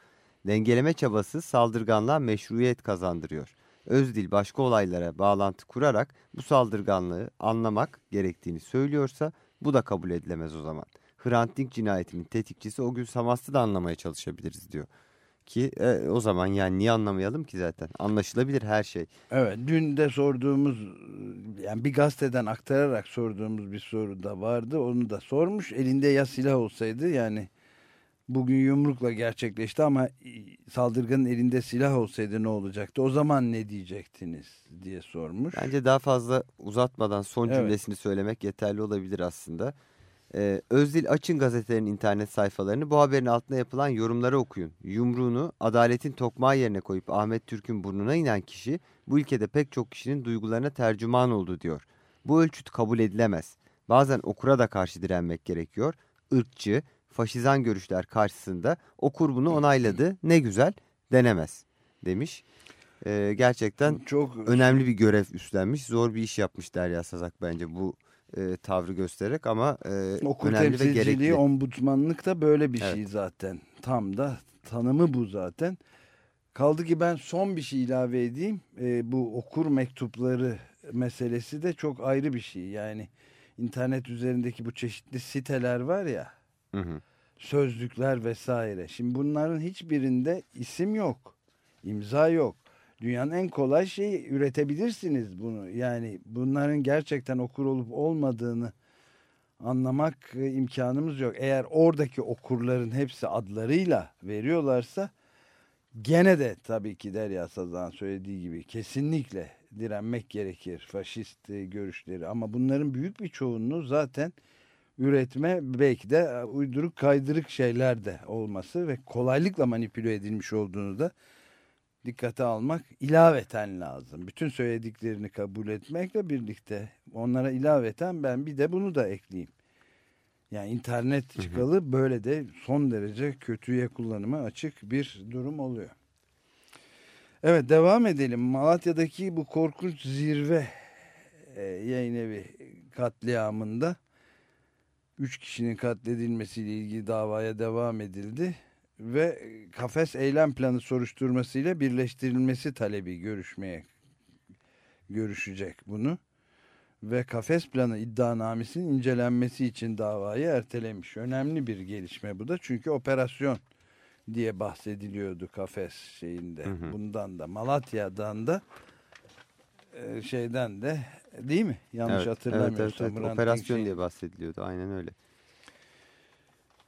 Dengeleme çabası saldırganlığa meşruiyet kazandırıyor. Özdil başka olaylara bağlantı kurarak bu saldırganlığı anlamak gerektiğini söylüyorsa bu da kabul edilemez o zaman. Hrant Dink cinayetinin tetikçisi o gün Samast'ı da anlamaya çalışabiliriz diyor. Ki e, o zaman yani niye anlamayalım ki zaten? Anlaşılabilir her şey. Evet dün de sorduğumuz yani bir gazeteden aktararak sorduğumuz bir soru da vardı. Onu da sormuş. Elinde ya silah olsaydı yani bugün yumrukla gerçekleşti ama saldırganın elinde silah olsaydı ne olacaktı? O zaman ne diyecektiniz diye sormuş. Bence daha fazla uzatmadan son Evet. cümlesini söylemek yeterli olabilir aslında. Ee, Özdil açın gazetelerin internet sayfalarını bu haberin altında yapılan yorumları okuyun. Yumruğunu adaletin tokmağı yerine koyup Ahmet Türk'ün burnuna inen kişi bu ülkede pek çok kişinin duygularına tercüman oldu diyor. Bu ölçüt kabul edilemez. Bazen okura da karşı direnmek gerekiyor. Irkçı, faşizan görüşler karşısında okur bunu onayladı. Ne güzel denemez demiş. Ee, gerçekten çok önemli bir görev üstlenmiş. Zor bir iş yapmış Derya Sazak bence bu e, tavrı göstererek ama e, Okur önemli ve gerekli. ombudsmanlık da böyle bir şey Evet. zaten. Tam da tanımı bu zaten. Kaldı ki ben son bir şey ilave edeyim. E, bu okur mektupları meselesi de çok ayrı bir şey. Yani internet üzerindeki bu çeşitli siteler var ya. Hı hı. Sözlükler vesaire. Şimdi bunların hiçbirinde isim yok. imza yok. Dünyanın en kolay şeyi üretebilirsiniz bunu. Yani bunların gerçekten okur olup olmadığını anlamak e, imkanımız yok. Eğer oradaki okurların hepsi adlarıyla veriyorlarsa gene de tabii ki Derya Sazan söylediği gibi kesinlikle direnmek gerekir faşist e, görüşleri ama bunların büyük bir çoğunluğu zaten üretme belki de e, uyduruk kaydırık şeyler de olması ve kolaylıkla manipüle edilmiş olduğunu da dikkate almak ilaveten lazım. Bütün söylediklerini kabul etmekle birlikte onlara ilaveten ben bir de bunu da ekleyeyim. Yani internet çıkalı böyle de son derece kötüye kullanıma açık bir durum oluyor. Evet devam edelim. Malatya'daki bu korkunç zirve e, yayın evi katliamında 3 kişinin katledilmesiyle ilgili davaya devam edildi ve kafes eylem planı soruşturmasıyla birleştirilmesi talebi görüşmeye görüşecek bunu ve kafes planı iddianamesinin incelenmesi için davayı ertelemiş. Önemli bir gelişme bu da çünkü operasyon diye bahsediliyordu kafes şeyinde. Hı hı. Bundan da Malatya'dan da e, şeyden de değil mi? Yanlış Evet, evet, hatırlamıyorsam. evet, evet. Hrant Operasyon diye bahsediliyordu. Aynen öyle.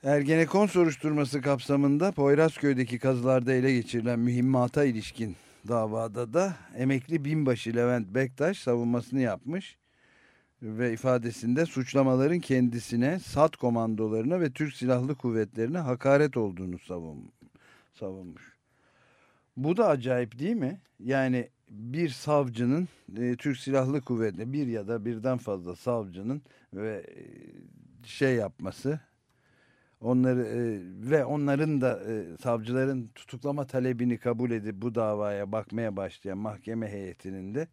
Ergenekon soruşturması kapsamında Poyrazköy'deki kazılarda ele geçirilen mühimmata ilişkin davada da emekli binbaşı Levent Bektaş savunmasını yapmış ve ifadesinde suçlamaların kendisine, SAT komandolarına ve Türk Silahlı Kuvvetlerine hakaret olduğunu savun, savunmuş. Bu da acayip değil mi? Yani bir savcının e, Türk Silahlı Kuvvetleri bir ya da birden fazla savcının ve e, şey yapması onları e, ve onların da e, savcıların tutuklama talebini kabul edip bu davaya bakmaya başlayan mahkeme heyetinin de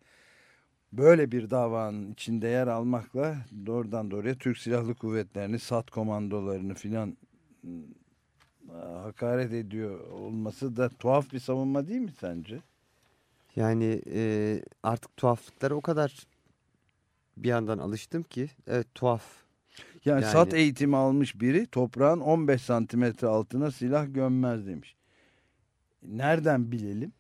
böyle bir davanın içinde yer almakla doğrudan doğruya Türk Silahlı Kuvvetleri'ni, SAT komandolarını filan ıı, hakaret ediyor olması da tuhaf bir savunma değil mi sence? Yani e, artık tuhaflıklara o kadar bir yandan alıştım ki evet tuhaf. Yani, Yani- SAT eğitimi almış biri toprağın 15 santimetre altına silah gömmez demiş. Nereden bilelim?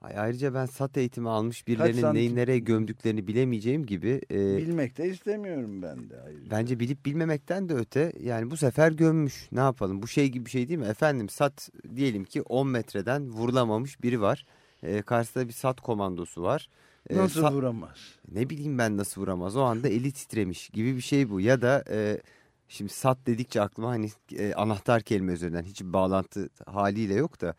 Ay, Ayrıca ben sat eğitimi almış birilerinin santim- neyi nereye gömdüklerini bilemeyeceğim gibi e, Bilmek de istemiyorum ben de. ayrıca. bence bilip bilmemekten de öte yani bu sefer gömmüş. Ne yapalım? Bu şey gibi bir şey değil mi? Efendim sat diyelim ki 10 metreden vurulamamış biri var. E, karşısında bir sat komandosu var. E, Nasıl sa- vuramaz? ne bileyim ben nasıl vuramaz o anda eli titremiş gibi bir şey bu ya da e, şimdi sat dedikçe aklıma hani e, anahtar kelime üzerinden hiç bağlantı haliyle yok da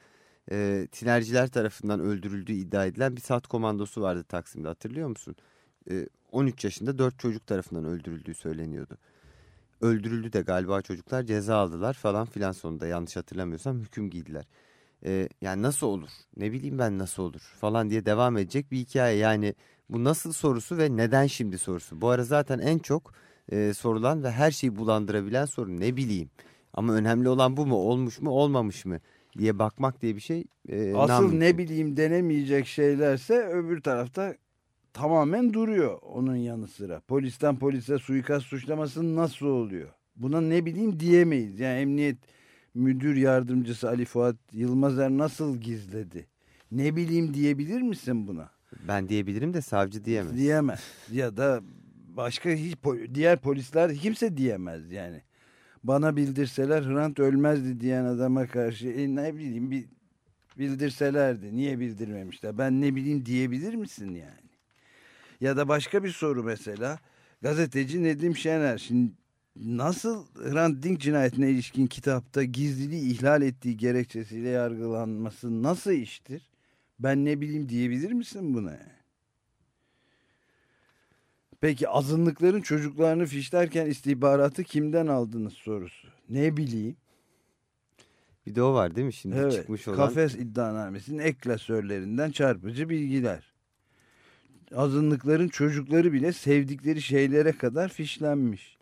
e, tinerciler tarafından öldürüldüğü iddia edilen bir sat komandosu vardı Taksim'de hatırlıyor musun? E, 13 yaşında 4 çocuk tarafından öldürüldüğü söyleniyordu. Öldürüldü de galiba çocuklar ceza aldılar falan filan sonunda yanlış hatırlamıyorsam hüküm giydiler. E, yani nasıl olur ne bileyim ben nasıl olur falan diye devam edecek bir hikaye yani bu nasıl sorusu ve neden şimdi sorusu. Bu ara zaten en çok e, sorulan ve her şeyi bulandırabilen soru ne bileyim. Ama önemli olan bu mu olmuş mu olmamış mı diye bakmak diye bir şey. E, Asıl namümkün. ne bileyim denemeyecek şeylerse öbür tarafta tamamen duruyor onun yanı sıra. Polisten polise suikast suçlaması nasıl oluyor? Buna ne bileyim diyemeyiz. Yani emniyet müdür yardımcısı Ali Fuat Yılmazer nasıl gizledi? Ne bileyim diyebilir misin buna? Ben diyebilirim de savcı diyemez. Diyemez. Ya da başka hiç diğer polisler kimse diyemez yani. Bana bildirseler Hrant ölmezdi diyen adama karşı e, ne bileyim bir bildirselerdi. Niye bildirmemişler? Ben ne bileyim diyebilir misin yani? Ya da başka bir soru mesela. Gazeteci Nedim Şener şimdi nasıl Hrant Dink cinayetine ilişkin kitapta gizliliği ihlal ettiği gerekçesiyle yargılanması nasıl iştir? Ben ne bileyim diyebilir misin buna? yani? Peki azınlıkların çocuklarını fişlerken istihbaratı kimden aldınız sorusu. Ne bileyim. Bir de o var değil mi şimdi Evet. çıkmış olan. Kafes iddianamesinin ek klasörlerinden çarpıcı bilgiler. Azınlıkların çocukları bile sevdikleri şeylere kadar fişlenmiş.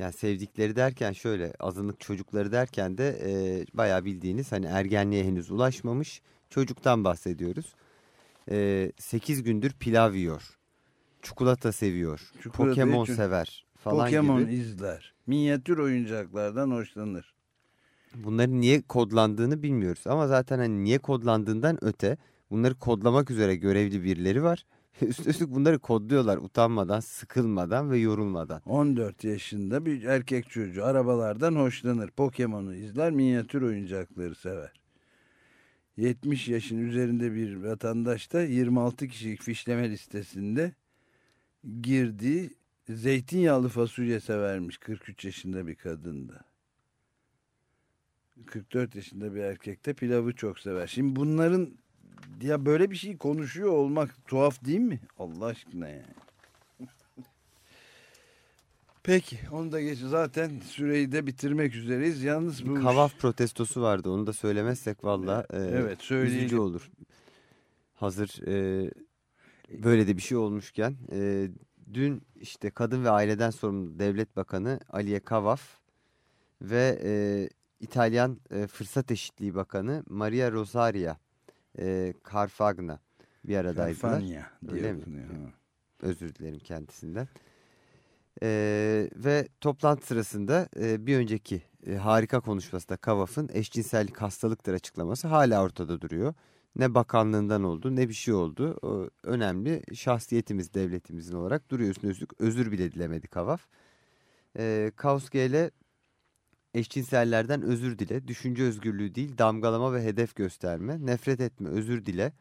Yani sevdikleri derken şöyle azınlık çocukları derken de e, bayağı bildiğiniz hani ergenliğe henüz ulaşmamış Çocuktan bahsediyoruz. Ee, 8 gündür pilav yiyor. Çikolata seviyor. Çikolatayı Pokemon çok- sever falan Pokemon gibi. izler. Minyatür oyuncaklardan hoşlanır. Bunların niye kodlandığını bilmiyoruz. Ama zaten hani niye kodlandığından öte bunları kodlamak üzere görevli birileri var. Üst üstlük bunları kodluyorlar utanmadan, sıkılmadan ve yorulmadan. 14 yaşında bir erkek çocuğu arabalardan hoşlanır. Pokemon'u izler, minyatür oyuncakları sever. 70 yaşın üzerinde bir vatandaş da 26 kişilik fişleme listesinde girdiği zeytinyağlı fasulye severmiş 43 yaşında bir kadında. 44 yaşında bir erkek de pilavı çok sever. Şimdi bunların ya böyle bir şey konuşuyor olmak tuhaf değil mi? Allah aşkına yani. Peki onu da geç. Zaten süreyi de bitirmek üzereyiz. Yalnız bu... Kavaf protestosu vardı onu da söylemezsek valla e, Evet, söyleyelim. üzücü olur. Hazır e, böyle de bir şey olmuşken e, dün işte Kadın ve Aileden Sorumlu Devlet Bakanı Aliye Kavaf ve e, İtalyan e, Fırsat Eşitliği Bakanı Maria Rosaria e, Carfagna bir aradaydılar. Carfagna diye Öyle mi? okunuyor. Ha. Özür dilerim kendisinden. Ee, ve toplantı sırasında e, bir önceki e, harika konuşmasında Kavaf'ın eşcinsellik hastalıktır açıklaması hala ortada duruyor. Ne bakanlığından oldu ne bir şey oldu. O önemli şahsiyetimiz devletimizin olarak duruyor üstüne üstlük özür bile dilemedi Kavaf. Ee, Kauske ile eşcinsellerden özür dile, düşünce özgürlüğü değil damgalama ve hedef gösterme, nefret etme, özür dile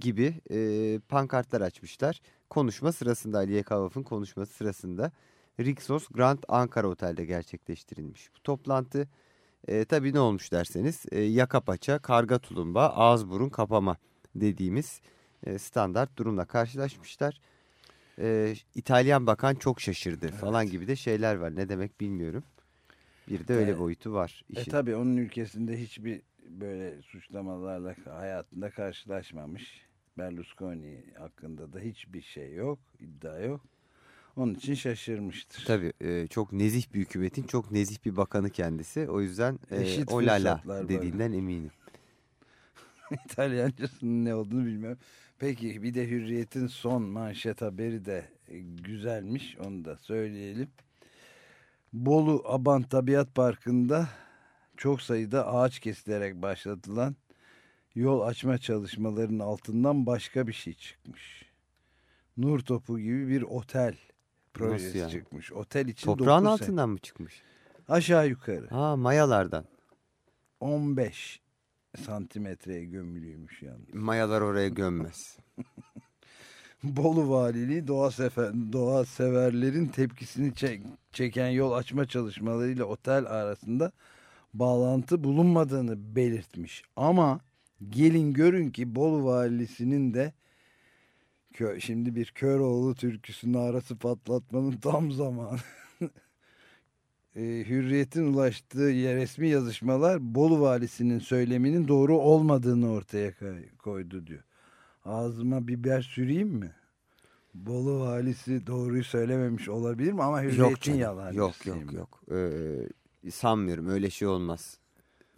gibi e, pankartlar açmışlar. Konuşma sırasında Aliye Kavaf'ın konuşması sırasında Rixos Grand Ankara Otel'de gerçekleştirilmiş. Bu toplantı e, tabii ne olmuş derseniz e, yaka paça, karga tulumba, ağız burun kapama dediğimiz e, standart durumla karşılaşmışlar. E, İtalyan bakan çok şaşırdı falan gibi de şeyler var. Ne demek bilmiyorum. Bir de öyle Evet. boyutu var E işin. tabi onun ülkesinde hiçbir böyle suçlamalarla hayatında karşılaşmamış. Berlusconi hakkında da hiçbir şey yok, iddia yok. Onun için şaşırmıştır. Tabii e, çok nezih bir hükümetin çok nezih bir bakanı kendisi. O yüzden e, Eşit o lala fırsatlar var. dediğinden eminim. İtalyancasının ne olduğunu bilmiyorum. Peki bir de Hürriyet'in son manşet haberi de e, güzelmiş. Onu da söyleyelim. Bolu Aban Tabiat Parkı'nda çok sayıda ağaç kesilerek başlatılan yol açma çalışmalarının altından başka bir şey çıkmış. Nur topu gibi bir otel projesi yani? çıkmış. Otel için Toprağın sene- altından mı çıkmış? Aşağı yukarı. Ha mayalardan. 15 santimetreye gömülüymüş yalnız. Mayalar oraya gömmez. Bolu Valiliği doğa, sefer, doğa severlerin tepkisini çek- çeken yol açma çalışmalarıyla otel arasında bağlantı bulunmadığını belirtmiş. Ama gelin görün ki Bolu Valisi'nin de şimdi bir Köroğlu türküsünün arası patlatmanın tam zamanı. E, Hürriyet'in ulaştığı resmi yazışmalar Bolu Valisi'nin söyleminin doğru olmadığını ortaya koy- koydu diyor. Ağzıma biber süreyim mi? Bolu valisi doğruyu söylememiş olabilir mi? Ama hürriyetin yalancısıyım. Yok yok yok. Ee, sanmıyorum öyle şey olmaz.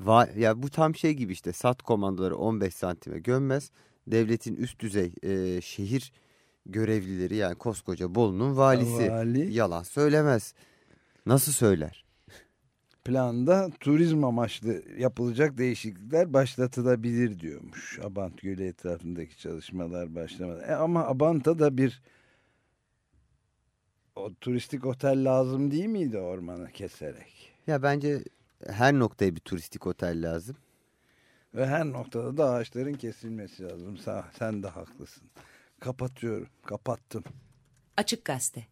Va ya bu tam şey gibi işte sat komandoları 15 santime gömmez. Devletin üst düzey e, şehir görevlileri yani koskoca Bolu'nun valisi Vali yalan söylemez. Nasıl söyler? Planda turizm amaçlı yapılacak değişiklikler başlatılabilir diyormuş. Abant Gölü etrafındaki çalışmalar başlamadı. E ama Abant'a da bir o turistik otel lazım değil miydi ormanı keserek? Ya bence her noktaya bir turistik otel lazım. Ve her noktada da ağaçların kesilmesi lazım. Sen, sen de haklısın. Kapatıyorum. Kapattım. Açık Gazete.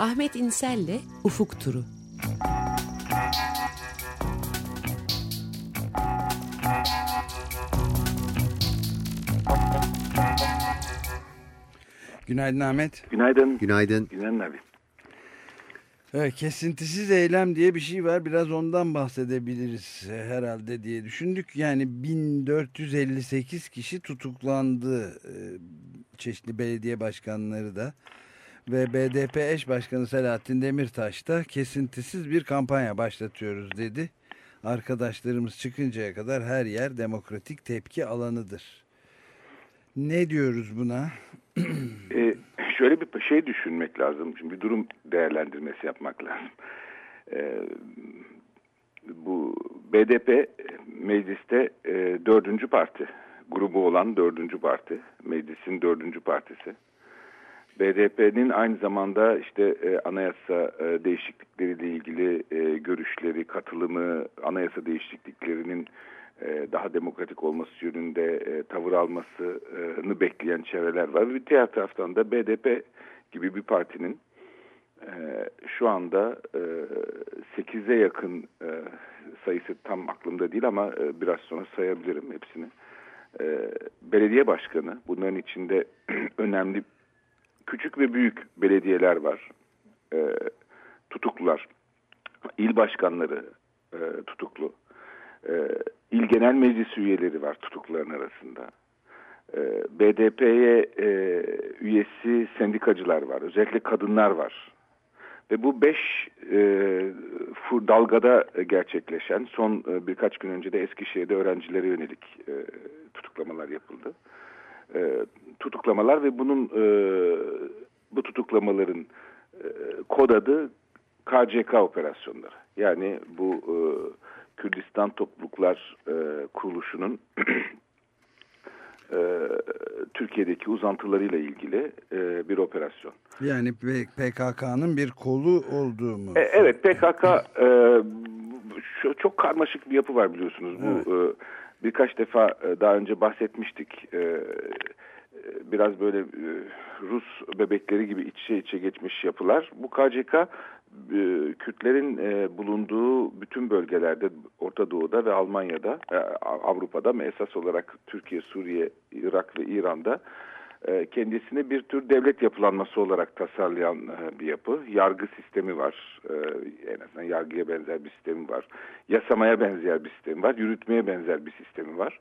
Ahmet İnsel'le Ufuk Turu. Günaydın Ahmet. Günaydın. Günaydın. Günaydın abi. Evet, kesintisiz eylem diye bir şey var. Biraz ondan bahsedebiliriz e, herhalde diye düşündük. Yani 1458 kişi tutuklandı. e, Çeşitli belediye başkanları da. Ve BDP eş başkanı Selahattin Demirtaş da kesintisiz bir kampanya başlatıyoruz dedi. arkadaşlarımız çıkıncaya kadar her yer demokratik tepki alanıdır. Ne diyoruz buna? Ee, şöyle bir şey düşünmek lazım. Şimdi bir durum değerlendirmesi yapmak lazım. Ee, bu BDP mecliste e, dördüncü parti. Grubu olan dördüncü parti. Meclisin dördüncü partisi. BDP'nin aynı zamanda işte e, anayasa e, değişiklikleriyle ilgili e, görüşleri, katılımı, anayasa değişikliklerinin e, daha demokratik olması yönünde e, tavır almasını bekleyen çevreler var. Bir diğer taraftan da BDP gibi bir partinin e, şu anda e, 8'e yakın e, sayısı tam aklımda değil ama e, biraz sonra sayabilirim hepsini. E, belediye başkanı bunların içinde önemli küçük ve büyük belediyeler var. E, tutuklular, il başkanları e, tutuklu, e, il genel meclis üyeleri var tutukluların arasında. E, BDP'ye e, üyesi sendikacılar var, özellikle kadınlar var. Ve bu beş e, dalgada gerçekleşen son e, birkaç gün önce de Eskişehir'de öğrencilere yönelik e, tutuklamalar yapıldı. Tutuklamalar ve bunun e, bu tutuklamaların e, kod adı KCK operasyonları. Yani bu e, Kürdistan Topluluklar e, Kuruluşu'nun e, Türkiye'deki uzantılarıyla ilgili e, bir operasyon. Yani PKK'nın bir kolu olduğu mu? E, evet PKK e, çok karmaşık bir yapı var biliyorsunuz. Evet. Bu e, birkaç defa e, daha önce bahsetmiştik. E, biraz böyle e, Rus bebekleri gibi içe içe geçmiş yapılar. Bu KCK e, Kürtlerin e, bulunduğu bütün bölgelerde Orta Doğu'da ve Almanya'da, Avrupa'da ama esas olarak Türkiye, Suriye, Irak ve İran'da kendisini bir tür devlet yapılanması olarak tasarlayan bir yapı. Yargı sistemi var. En azından yargıya benzer bir sistemi var. Yasamaya benzer bir sistemi var. Yürütmeye benzer bir sistemi var.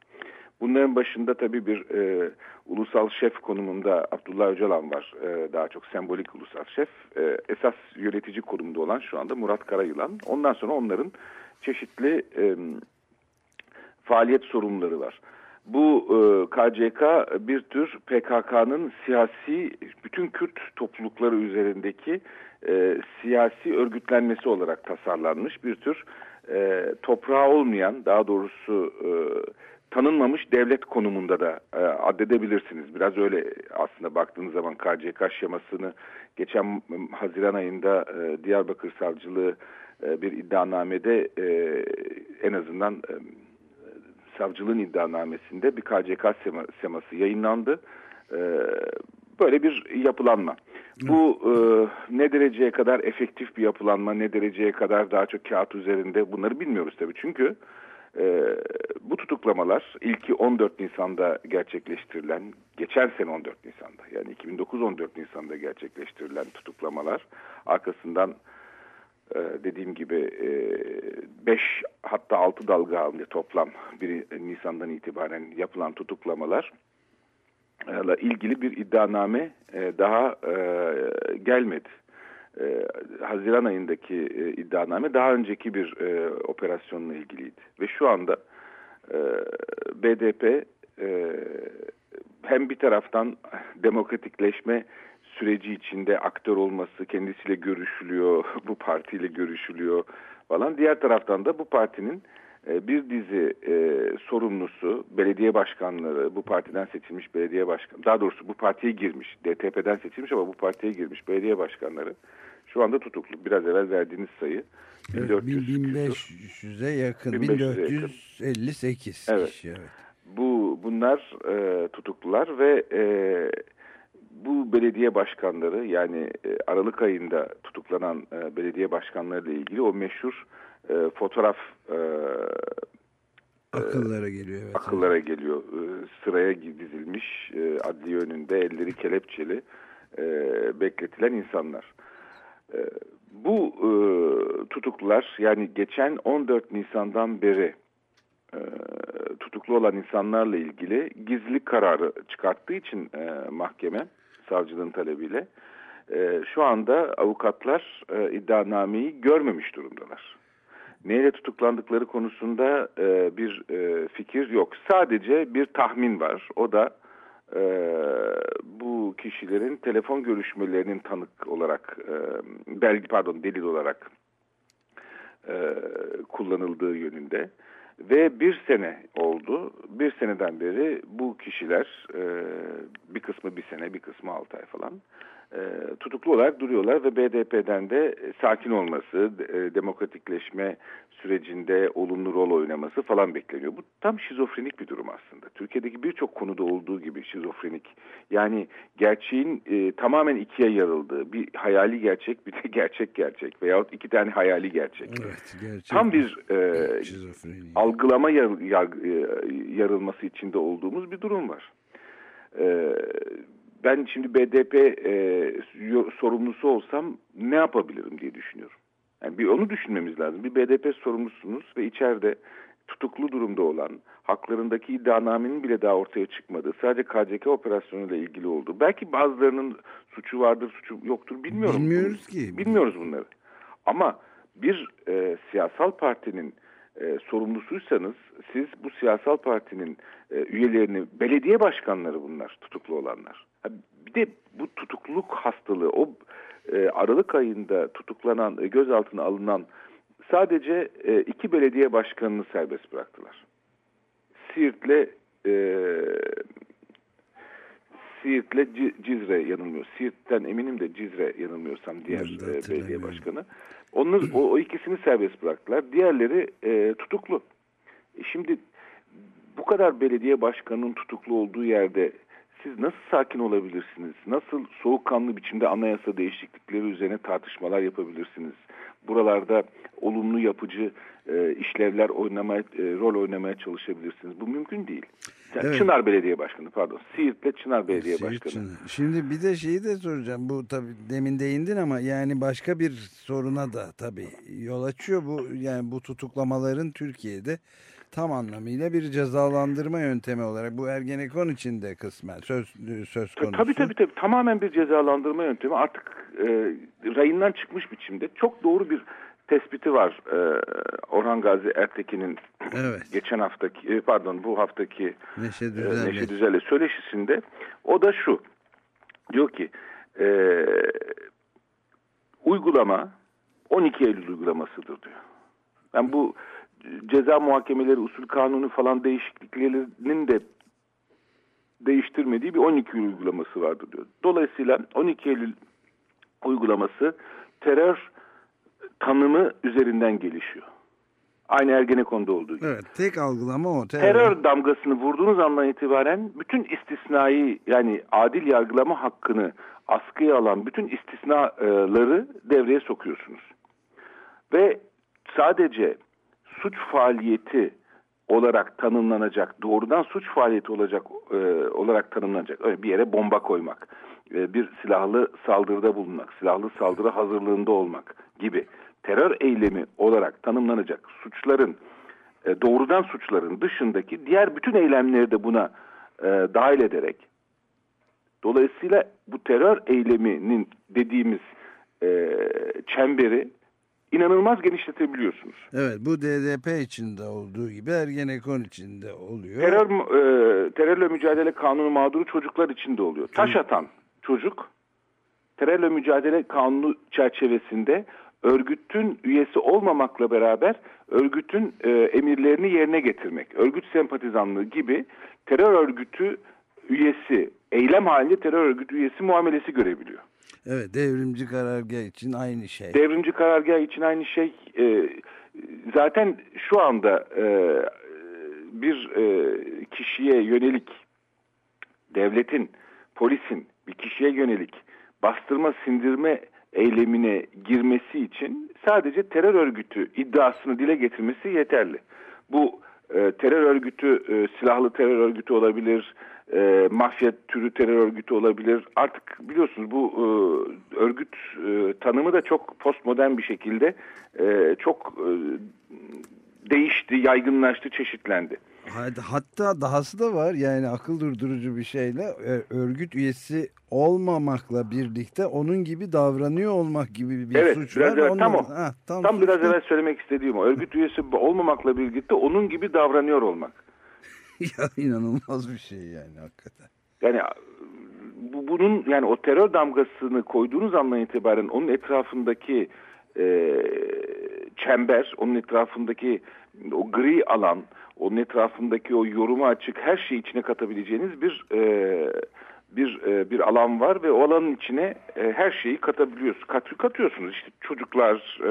Bunların başında tabii bir e, ulusal şef konumunda Abdullah Öcalan var. E, daha çok sembolik ulusal şef. E, esas yönetici konumunda olan şu anda Murat Karayılan. Ondan sonra onların çeşitli e, faaliyet sorumluları var. Bu e, KCK bir tür PKK'nın siyasi, bütün Kürt toplulukları üzerindeki e, siyasi örgütlenmesi olarak tasarlanmış bir tür e, toprağı olmayan, daha doğrusu... E, tanınmamış devlet konumunda da e, addedebilirsiniz. Biraz öyle aslında baktığınız zaman KCK şemasını geçen Haziran ayında e, Diyarbakır Savcılığı e, bir iddianamede e, en azından e, savcılığın iddianamesinde bir KCK seması yayınlandı. E, böyle bir yapılanma. Bu e, ne dereceye kadar efektif bir yapılanma, ne dereceye kadar daha çok kağıt üzerinde bunları bilmiyoruz tabii. Çünkü e, bu tutuklamalar ilki 14 Nisan'da gerçekleştirilen, geçen sene 14 Nisan'da yani 2009-14 Nisan'da gerçekleştirilen tutuklamalar arkasından dediğim gibi 5 e, hatta 6 dalga halinde toplam 1 Nisan'dan itibaren yapılan tutuklamalar ile ilgili bir iddianame e, daha e, gelmedi e, Haziran ayındaki e, iddianame daha önceki bir e, operasyonla ilgiliydi. Ve şu anda e, BDP e, hem bir taraftan demokratikleşme süreci içinde aktör olması, kendisiyle görüşülüyor, bu partiyle görüşülüyor falan. Diğer taraftan da bu partinin e, bir dizi e, sorumlusu, belediye başkanları, bu partiden seçilmiş belediye başkanı, daha doğrusu bu partiye girmiş, DTP'den seçilmiş ama bu partiye girmiş belediye başkanları şu anda tutuklu. Biraz evvel verdiğiniz sayı 1500'e yakın, 1458 evet. kişi. Evet. Bu bunlar e, tutuklular ve e, bu belediye başkanları yani e, Aralık ayında tutuklanan e, belediye başkanları ile ilgili o meşhur e, fotoğraf e, akıllara geliyor. Evet, akıllara evet. geliyor. E, sıraya dizilmiş e, adliye önünde elleri kelepçeli e, bekletilen insanlar. E, bu e, tutuklular yani geçen 14 Nisan'dan beri e, tutuklu olan insanlarla ilgili gizli kararı çıkarttığı için e, mahkeme savcılığın talebiyle e, şu anda avukatlar e, iddianameyi görmemiş durumdalar. neyle tutuklandıkları konusunda e, bir e, fikir yok. Sadece bir tahmin var. O da e, bu kişilerin telefon görüşmelerinin tanık olarak, e, belge pardon delil olarak e, kullanıldığı yönünde. Ve bir sene oldu. Bir seneden beri bu kişiler e, bir kısmı bir sene bir kısmı altı ay falan e, tutuklu olarak duruyorlar ve BDP'den de sakin olması, e, demokratikleşme sürecinde olumlu rol oynaması falan bekleniyor. Bu tam şizofrenik bir durum aslında. Türkiye'deki birçok konuda olduğu gibi şizofrenik. Yani gerçeğin e, tamamen ikiye yarıldığı bir hayali gerçek bir de gerçek gerçek veyahut iki tane hayali gerçek. Evet, gerçek Tam bir e, şizofreni. algılama yar, yar, e, yarılması içinde olduğumuz bir durum var. E, ben şimdi BDP e, sorumlusu olsam ne yapabilirim diye düşünüyorum. Yani bir onu düşünmemiz lazım. Bir BDP sorumlusunuz ve içeride tutuklu durumda olan, haklarındaki iddianamenin bile daha ortaya çıkmadığı, sadece KCK operasyonuyla ilgili olduğu, belki bazılarının suçu vardır, suçu yoktur bilmiyorum. Bilmiyoruz ki. Bilmiyoruz bunları. Ama bir e, siyasal partinin e, sorumlusuysanız siz bu siyasal partinin üyelerini, belediye başkanları bunlar tutuklu olanlar. Bir de bu tutukluluk hastalığı, o e, Aralık ayında tutuklanan, e, gözaltına alınan sadece e, iki belediye başkanını serbest bıraktılar. Siirt'le e, Siirt'le Cizre yanılmıyor. Siirt'ten eminim de Cizre yanılmıyorsam diğer e, belediye başkanı. Onlar, o, o ikisini serbest bıraktılar. Diğerleri e, tutuklu. E şimdi bu kadar belediye başkanının tutuklu olduğu yerde siz nasıl sakin olabilirsiniz? Nasıl soğukkanlı biçimde anayasa değişiklikleri üzerine tartışmalar yapabilirsiniz? Buralarda olumlu yapıcı e, işlevler oynamaya, e, rol oynamaya çalışabilirsiniz. Bu mümkün değil. Yani Evet. Çınar Belediye Başkanı pardon. Siirt'le Çınar Belediye Siirt Başkanı. Çınar. Şimdi bir de şeyi de soracağım. Bu tabii demin değindin ama yani başka bir soruna da tabii yol açıyor. Bu yani bu tutuklamaların Türkiye'de tam anlamıyla bir cezalandırma yöntemi olarak bu Ergenekon için de kısmen söz söz konusu. Tabii tabii tabii tamamen bir cezalandırma yöntemi artık e, rayından çıkmış biçimde çok doğru bir tespiti var e, Orhan Gazi Ertekin'in Evet. geçen haftaki e, pardon bu haftaki Neşe e, Düzen'le. Neşe Düzel'le söyleşisinde o da şu diyor ki e, uygulama 12 Eylül uygulamasıdır diyor. Ben bu ceza muhakemeleri usul kanunu falan değişikliklerinin de değiştirmediği bir 12 Eylül uygulaması vardır diyor. Dolayısıyla 12 Eylül uygulaması terör tanımı üzerinden gelişiyor. Aynı Ergenekon'da olduğu gibi. Evet tek algılama o. Terör. Terör damgasını vurduğunuz andan itibaren bütün istisnai yani adil yargılama hakkını askıya alan bütün istisnaları devreye sokuyorsunuz. Ve sadece suç faaliyeti olarak tanımlanacak, doğrudan suç faaliyeti olacak e, olarak tanımlanacak. Öyle bir yere bomba koymak, e, bir silahlı saldırıda bulunmak, silahlı saldırı hazırlığında olmak gibi terör eylemi olarak tanımlanacak suçların e, doğrudan suçların dışındaki diğer bütün eylemleri de buna e, dahil ederek dolayısıyla bu terör eyleminin dediğimiz e, çemberi inanılmaz genişletebiliyorsunuz. Evet bu DDP içinde olduğu gibi Ergenekon içinde oluyor. Terör e, terörle mücadele kanunu mağduru çocuklar için de oluyor. Taş atan çocuk terörle mücadele kanunu çerçevesinde örgütün üyesi olmamakla beraber örgütün e, emirlerini yerine getirmek, örgüt sempatizanlığı gibi terör örgütü üyesi, eylem halinde terör örgütü üyesi muamelesi görebiliyor. Evet devrimci karargah için aynı şey. Devrimci karargah için aynı şey. E, zaten şu anda e, bir e, kişiye yönelik devletin, polisin bir kişiye yönelik bastırma sindirme eylemine girmesi için sadece terör örgütü iddiasını dile getirmesi yeterli. Bu e, terör örgütü e, silahlı terör örgütü olabilir, e, mafya türü terör örgütü olabilir. Artık biliyorsunuz bu e, örgüt e, tanımı da çok postmodern bir şekilde e, çok e, değişti, yaygınlaştı, çeşitlendi. Hatta dahası da var yani akıl durdurucu bir şeyle e, örgüt üyesi olmamakla birlikte onun gibi davranıyor olmak gibi bir Evet, suç biraz var. evet, Onun- tam o. Ha, tam Tam suç biraz evvel söylemek istediğim o. Örgüt üyesi olmamakla birlikte onun gibi davranıyor olmak. ya inanılmaz bir şey yani hakikaten. Yani bu, bunun yani o terör damgasını koyduğunuz andan itibaren onun etrafındaki e, çember, onun etrafındaki o gri alan, onun etrafındaki o yoruma açık her şeyi içine katabileceğiniz bir e, bir e, bir alan var ve o alanın içine e, her şeyi katabiliyorsunuz. Kat, katıyorsunuz işte çocuklar, e,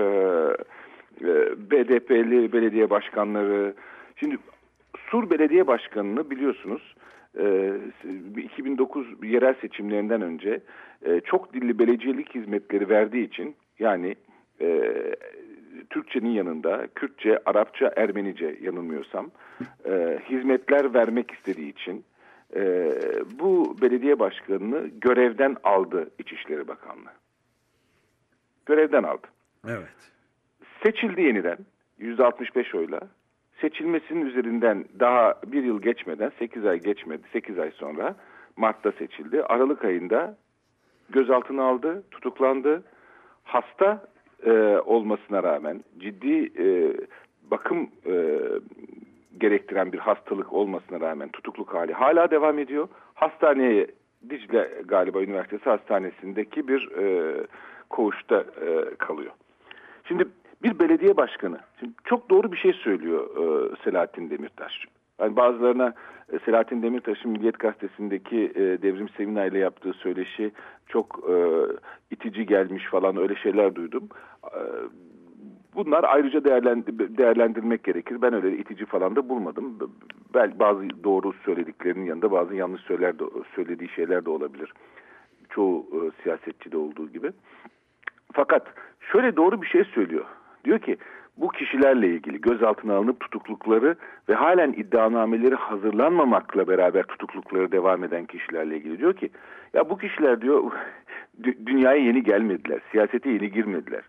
e, BDP'li belediye başkanları. Şimdi Sur Belediye Başkanı'nı biliyorsunuz e, 2009 yerel seçimlerinden önce e, çok dilli belediyelik hizmetleri verdiği için yani e, Türkçenin yanında Kürtçe, Arapça, Ermenice yanılmıyorsam e, hizmetler vermek istediği için e, bu belediye başkanını görevden aldı İçişleri Bakanlığı. Görevden aldı. Evet. Seçildi yeniden %65 oyla. Seçilmesinin üzerinden daha bir yıl geçmeden 8 ay geçmedi 8 ay sonra Mart'ta seçildi. Aralık ayında gözaltına aldı, tutuklandı. Hasta e, olmasına rağmen ciddi e, bakım e, gerektiren bir hastalık olmasına rağmen tutukluk hali hala devam ediyor. Hastaneye Dicle galiba Üniversitesi Hastanesi'ndeki bir e, koğuşta e, kalıyor. Şimdi bir belediye başkanı, şimdi çok doğru bir şey söylüyor e, Selahattin Demirtaş. Yani bazılarına e, Selahattin Demirtaş'ın Milliyet Gazetesi'ndeki e, Devrim Sevinay ile yaptığı söyleşi çok e, itici gelmiş falan öyle şeyler duydum. E, bunlar ayrıca değerlendir değerlendirmek gerekir. Ben öyle itici falan da bulmadım. Belki bazı doğru söylediklerinin yanında bazı yanlış söyler de, söylediği şeyler de olabilir. Çoğu e, siyasetçide olduğu gibi. Fakat şöyle doğru bir şey söylüyor. Diyor ki bu kişilerle ilgili gözaltına alınıp tutuklukları ve halen iddianameleri hazırlanmamakla beraber tutuklukları devam eden kişilerle ilgili diyor ki ya bu kişiler diyor dü- dünyaya yeni gelmediler, siyasete yeni girmediler.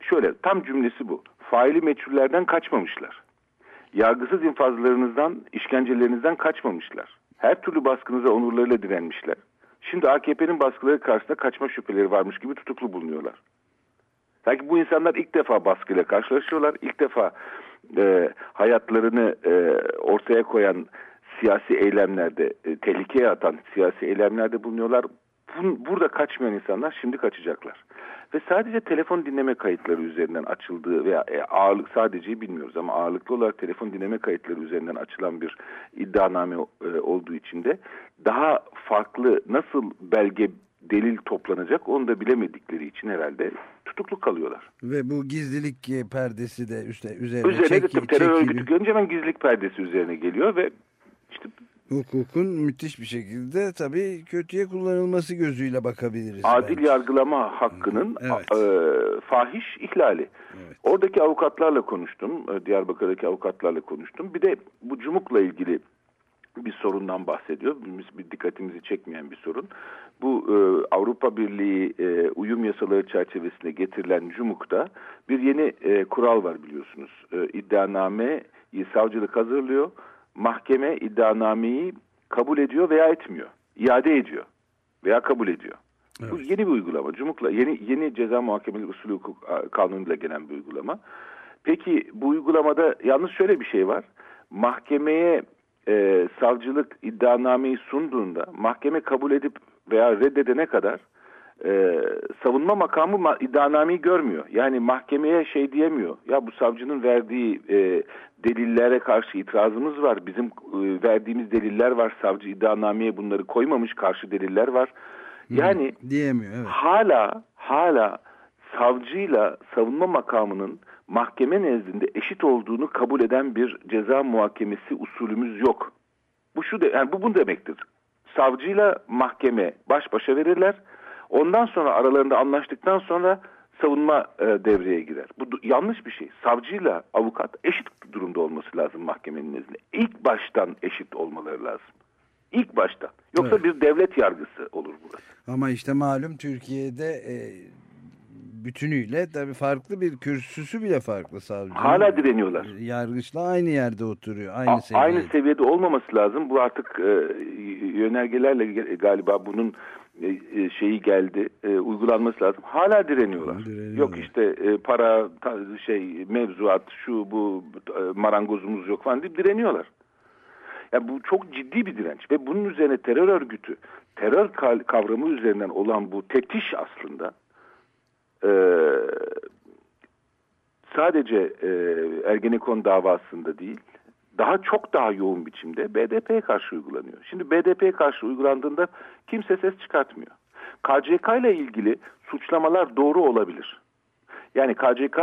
Şöyle tam cümlesi bu. Faili meçhullerden kaçmamışlar. Yargısız infazlarınızdan, işkencelerinizden kaçmamışlar. Her türlü baskınıza onurlarıyla direnmişler. Şimdi AKP'nin baskıları karşısında kaçma şüpheleri varmış gibi tutuklu bulunuyorlar. Sanki bu insanlar ilk defa baskıyla karşılaşıyorlar. İlk defa e, hayatlarını e, ortaya koyan siyasi eylemlerde, e, tehlikeye atan siyasi eylemlerde bulunuyorlar. Bun, burada kaçmayan insanlar şimdi kaçacaklar. Ve sadece telefon dinleme kayıtları üzerinden açıldığı veya e, ağırlık sadece bilmiyoruz ama ağırlıklı olarak telefon dinleme kayıtları üzerinden açılan bir iddianame e, olduğu için de daha farklı nasıl belge delil toplanacak onu da bilemedikleri için herhalde tutuklu kalıyorlar. Ve bu gizlilik e, perdesi de üstte üzerine, Üzerine çeki- terör çekili- örgütü görünce hemen gizlilik perdesi üzerine geliyor ve işte hukukun müthiş bir şekilde tabii kötüye kullanılması gözüyle bakabiliriz. adil belki. yargılama hakkının Evet. e, fahiş ihlali. Evet. Oradaki avukatlarla konuştum. e, Diyarbakır'daki avukatlarla konuştum. Bir de bu cumukla ilgili bir sorundan bahsediyor. Bir dikkatimizi çekmeyen bir sorun. Bu e, Avrupa Birliği e, uyum yasaları çerçevesinde getirilen cumukta bir yeni e, kural var biliyorsunuz. E, iddianameyi savcılık hazırlıyor. Mahkeme iddianameyi kabul ediyor veya etmiyor. İade ediyor veya kabul ediyor. Bu yeni bir uygulama. Cumukla yeni yeni ceza muhakemelik usulü hukuk kanunuyla gelen bir uygulama. Peki bu uygulamada yalnız şöyle bir şey var. Mahkemeye e, savcılık iddianameyi sunduğunda mahkeme kabul edip veya reddedene kadar e, savunma makamı ma- iddianameyi görmüyor. Yani mahkemeye şey diyemiyor. Ya bu savcının verdiği e, delillere karşı itirazımız var. Bizim e, verdiğimiz deliller var. Savcı iddianameye bunları koymamış. Karşı deliller var. Yani diyemiyor evet. hala hala savcıyla savunma makamının mahkeme nezdinde eşit olduğunu kabul eden bir ceza muhakemesi usulümüz yok. Bu şu de, yani bu bunu demektir. Savcıyla mahkeme baş başa verirler. Ondan sonra aralarında anlaştıktan sonra savunma e, devreye girer. Bu yanlış bir şey. Savcıyla avukat eşit durumda olması lazım mahkemenin nezdinde. İlk baştan eşit olmaları lazım. İlk baştan. Yoksa Evet. bir devlet yargısı olur burası. Ama işte malum Türkiye'de e, bütünüyle tabii farklı bir kürsüsü bile farklı savcı. Hala direniyorlar. Yargıçla aynı yerde oturuyor. Aynı A- seviyede. Aynı seviyede olması lazım. Bu artık e, yönergelerle ge- galiba bunun e, e, şeyi geldi. E, uygulanması lazım. Hala direniyorlar. Direniyorlar. Yok işte e, para şey mevzuat şu bu e, marangozumuz yok falan deyip direniyorlar. Ya bu çok ciddi bir direnç ve bunun üzerine terör örgütü, terör kavramı üzerinden olan bu tetiş aslında e, sadece e, Ergenekon davasında değil, daha çok daha yoğun biçimde BDP'ye karşı uygulanıyor. Şimdi BDP'ye karşı uygulandığında kimse ses çıkartmıyor. KCK ile ilgili suçlamalar doğru olabilir. Yani KCK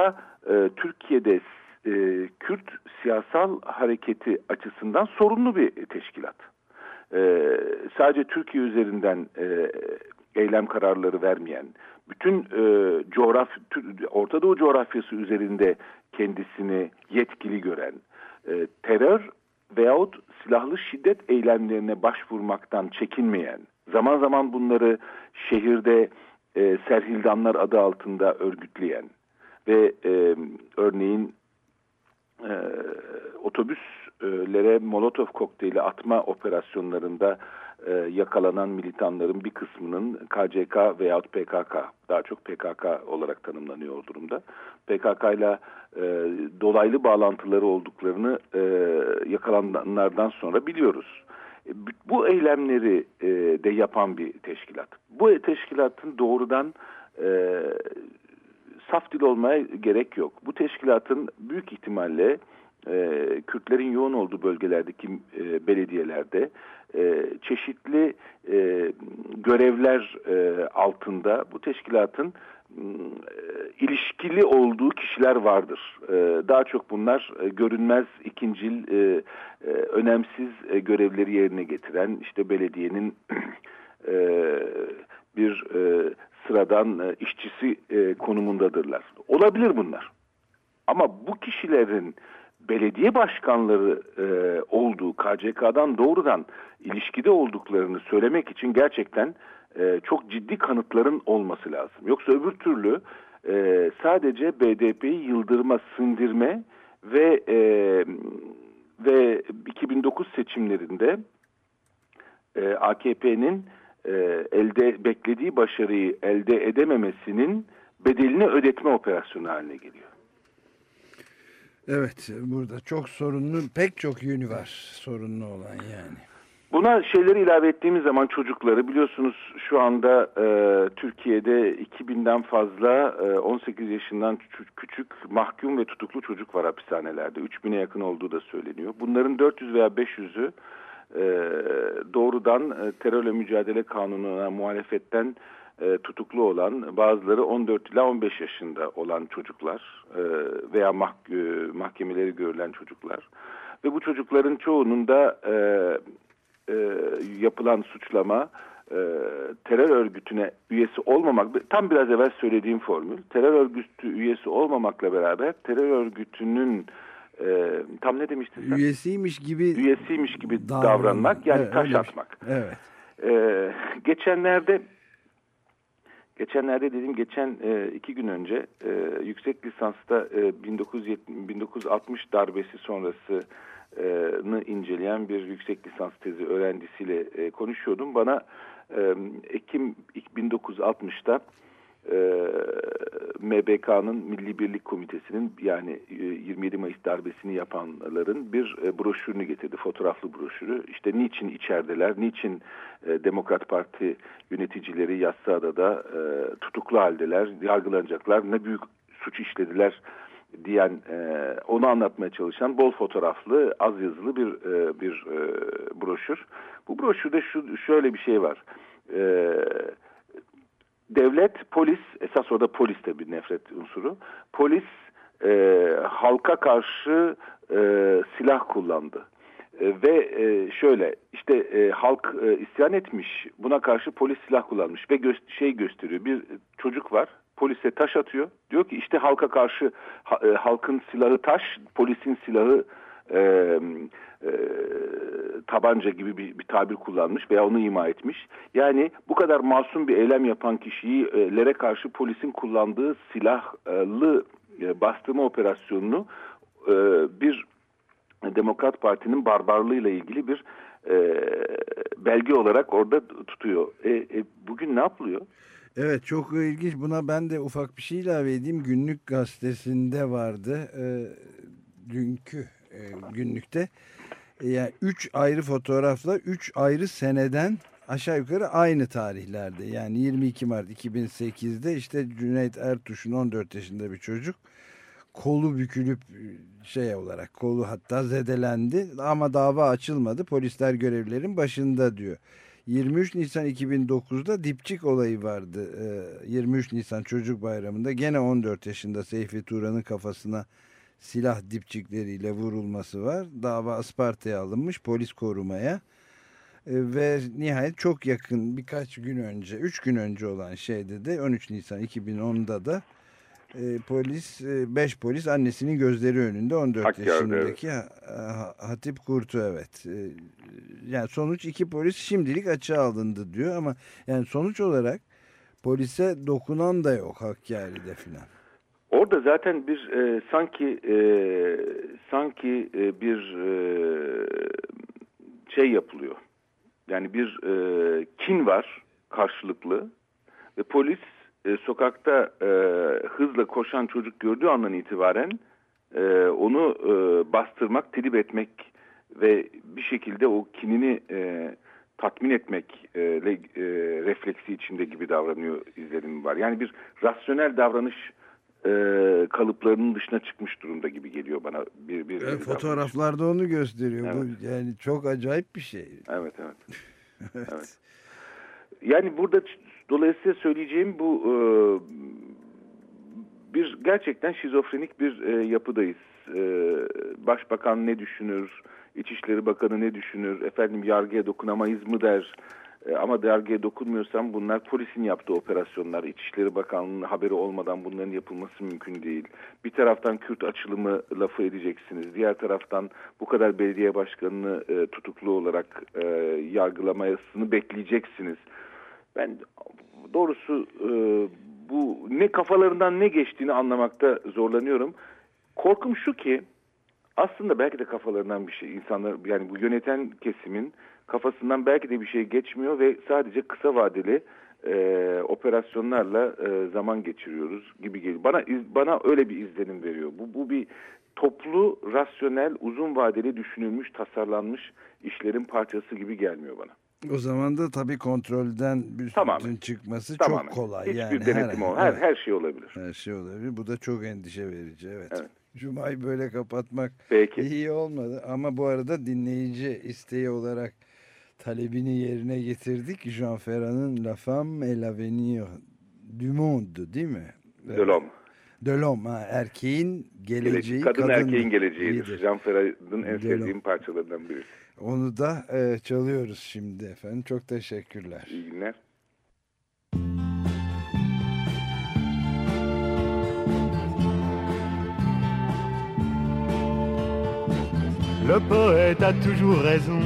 e, Türkiye'de e, Kürt siyasal hareketi açısından sorunlu bir teşkilat. E, sadece Türkiye üzerinden e, eylem kararları vermeyen, bütün e, coğrafya, Orta Doğu coğrafyası üzerinde kendisini yetkili gören, e, terör veyahut silahlı şiddet eylemlerine başvurmaktan çekinmeyen, zaman zaman bunları şehirde e, serhildanlar adı altında örgütleyen ve e, örneğin e, otobüslere molotof kokteyli atma operasyonlarında e, yakalanan militanların bir kısmının KCK veyahut PKK, daha çok PKK olarak tanımlanıyor durumda. PKK ile e, dolaylı bağlantıları olduklarını e, yakalananlardan sonra biliyoruz. E, Bu eylemleri e, de yapan bir teşkilat. Bu teşkilatın doğrudan e, saf dil olmaya gerek yok. Bu teşkilatın büyük ihtimalle e, Kürtlerin yoğun olduğu bölgelerdeki e, belediyelerde e, çeşitli e, görevler e, altında bu teşkilatın e, ilişkili olduğu kişiler vardır. E, daha çok bunlar e, görünmez, ikincil, önemsiz görevleri yerine getiren işte belediyenin bir sıradan işçisi konumundadırlar. Olabilir bunlar. Ama bu kişilerin belediye başkanları e, olduğu KCK'dan doğrudan ilişkide olduklarını söylemek için gerçekten e, çok ciddi kanıtların olması lazım. Yoksa öbür türlü e, sadece BDP'yi yıldırma, sindirme ve e, ve 2009 seçimlerinde e, AKP'nin e, elde beklediği başarıyı elde edememesinin bedelini ödetme operasyonu haline geliyor. Evet burada çok sorunlu pek çok yönü var sorunlu olan yani. Buna şeyleri ilave ettiğimiz zaman çocukları biliyorsunuz şu anda e, Türkiye'de 2000'den fazla e, 18 yaşından küçük mahkum ve tutuklu çocuk var hapishanelerde. 3000'e yakın olduğu da söyleniyor. Bunların 400 veya 500'ü e, doğrudan e, terörle mücadele kanununa muhalefetten e, tutuklu olan bazıları 14 ila 15 yaşında olan çocuklar e, veya mah e, mahkemeleri görülen çocuklar ve bu çocukların çoğunun da e, e, yapılan suçlama e, terör örgütüne üyesi olmamak tam biraz evvel söylediğim formül terör örgütü üyesi olmamakla beraber terör örgütünün e, tam ne demiştin sen? Üyesiymiş gibi üyesiymiş gibi davranmak, davranmak yani evet, taş bir- atmak. Evet. Ee, geçenlerde geçenlerde dedim geçen e, iki gün önce e, yüksek lisansta e, 1970, 1960 darbesi sonrasını inceleyen bir yüksek lisans tezi öğrencisiyle e, konuşuyordum. Bana e, Ekim 1960'ta e, MBK'nın Milli Birlik Komitesi'nin yani e, 27 Mayıs darbesini yapanların bir e, broşürünü getirdi. Fotoğraflı broşürü. İşte niçin içerideler, niçin e, Demokrat Parti yöneticileri Yassıada'da e, tutuklu haldeler, yargılanacaklar, ne büyük suç işlediler diyen e, onu anlatmaya çalışan bol fotoğraflı az yazılı bir e, bir e, broşür. Bu broşürde şu şöyle bir şey var. E, devlet, polis, esas orada polis de bir nefret unsuru. Polis e, halka karşı e, silah kullandı. E, ve e, şöyle işte e, halk e, isyan etmiş buna karşı polis silah kullanmış ve gö şey gösteriyor bir çocuk var polise taş atıyor diyor ki işte halka karşı ha- e, halkın silahı taş polisin silahı e, e, tabanca gibi bir, bir tabir kullanmış veya onu ima etmiş. Yani bu kadar masum bir eylem yapan kişilere karşı polisin kullandığı silahlı bastırma operasyonunu e, bir Demokrat Parti'nin barbarlığıyla ilgili bir e, belge olarak orada tutuyor. E, e, bugün ne yapılıyor? Evet çok ilginç. Buna ben de ufak bir şey ilave edeyim. Günlük gazetesinde vardı. E, dünkü günlükte. E, yani üç ayrı fotoğrafla üç ayrı seneden aşağı yukarı aynı tarihlerde. Yani 22 Mart 2008'de işte Cüneyt Ertuş'un 14 yaşında bir çocuk kolu bükülüp şey olarak kolu hatta zedelendi ama dava açılmadı. Polisler görevlilerin başında diyor. 23 Nisan 2009'da dipçik olayı vardı. 23 Nisan Çocuk Bayramı'nda gene 14 yaşında Seyfi Turan'ın kafasına silah dipçikleriyle vurulması var. Dava Isparta'ya alınmış polis korumaya. Ve nihayet çok yakın birkaç gün önce, 3 gün önce olan şeyde de 13 Nisan 2010'da da e, polis, 5 e, polis annesinin gözleri önünde 14 Hakkari, yaşındaki evet. Hatip Kurtu evet. E, yani sonuç iki polis şimdilik açığa alındı diyor ama yani sonuç olarak polise dokunan da yok Hakkari'de filan. Orada zaten bir e, sanki e, sanki e, bir e, şey yapılıyor. Yani bir e, kin var karşılıklı ve polis e, sokakta e, hızla koşan çocuk gördüğü andan itibaren e, onu e, bastırmak, trip etmek ve bir şekilde o kinini e, tatmin etmek e, e, refleksi içinde gibi davranıyor izlenimi var. Yani bir rasyonel davranış e, kalıplarının dışına çıkmış durumda gibi geliyor bana. bir, bir evet, Fotoğraflarda onu gösteriyor. Evet. Bu yani çok acayip bir şey. Evet evet. evet. evet. Yani burada Dolayısıyla söyleyeceğim bu e, bir gerçekten şizofrenik bir e, yapıdayız. E, Başbakan ne düşünür, İçişleri Bakanı ne düşünür, efendim yargıya dokunamayız mı der. E, ama yargıya dokunmuyorsam bunlar polisin yaptığı operasyonlar. İçişleri Bakanlığı'nın haberi olmadan bunların yapılması mümkün değil. Bir taraftan Kürt açılımı lafı edeceksiniz. Diğer taraftan bu kadar belediye başkanını e, tutuklu olarak e, yargılamasını bekleyeceksiniz. Ben doğrusu e, bu ne kafalarından ne geçtiğini anlamakta zorlanıyorum. Korkum şu ki aslında belki de kafalarından bir şey insanlar yani bu yöneten kesimin kafasından belki de bir şey geçmiyor ve sadece kısa vadeli e, operasyonlarla e, zaman geçiriyoruz gibi geliyor. Bana bana öyle bir izlenim veriyor. Bu bu bir toplu, rasyonel, uzun vadeli düşünülmüş, tasarlanmış işlerin parçası gibi gelmiyor bana. O zaman da tabii kontrolden bütün Tamamen. çıkması Tamamen. çok kolay. Hiçbir yani denetim her, her, her şey olabilir. Her şey olabilir. Bu da çok endişe verici. Evet. evet. Cuma'yı böyle kapatmak Peki. iyi olmadı. Ama bu arada dinleyici isteği olarak talebini yerine getirdik. Jean Ferrand'ın La Femme et l'Avenir du Monde değil mi? De l'Homme. De l'Homme. Erkeğin geleceği. Kadın, kadın erkeğin geleceğidir. Jean Ferrand'ın en sevdiğim parçalarından birisi. Onu da e, çalıyoruz şimdi efendim. Çok teşekkürler. İyi günler. Le poète a toujours raison,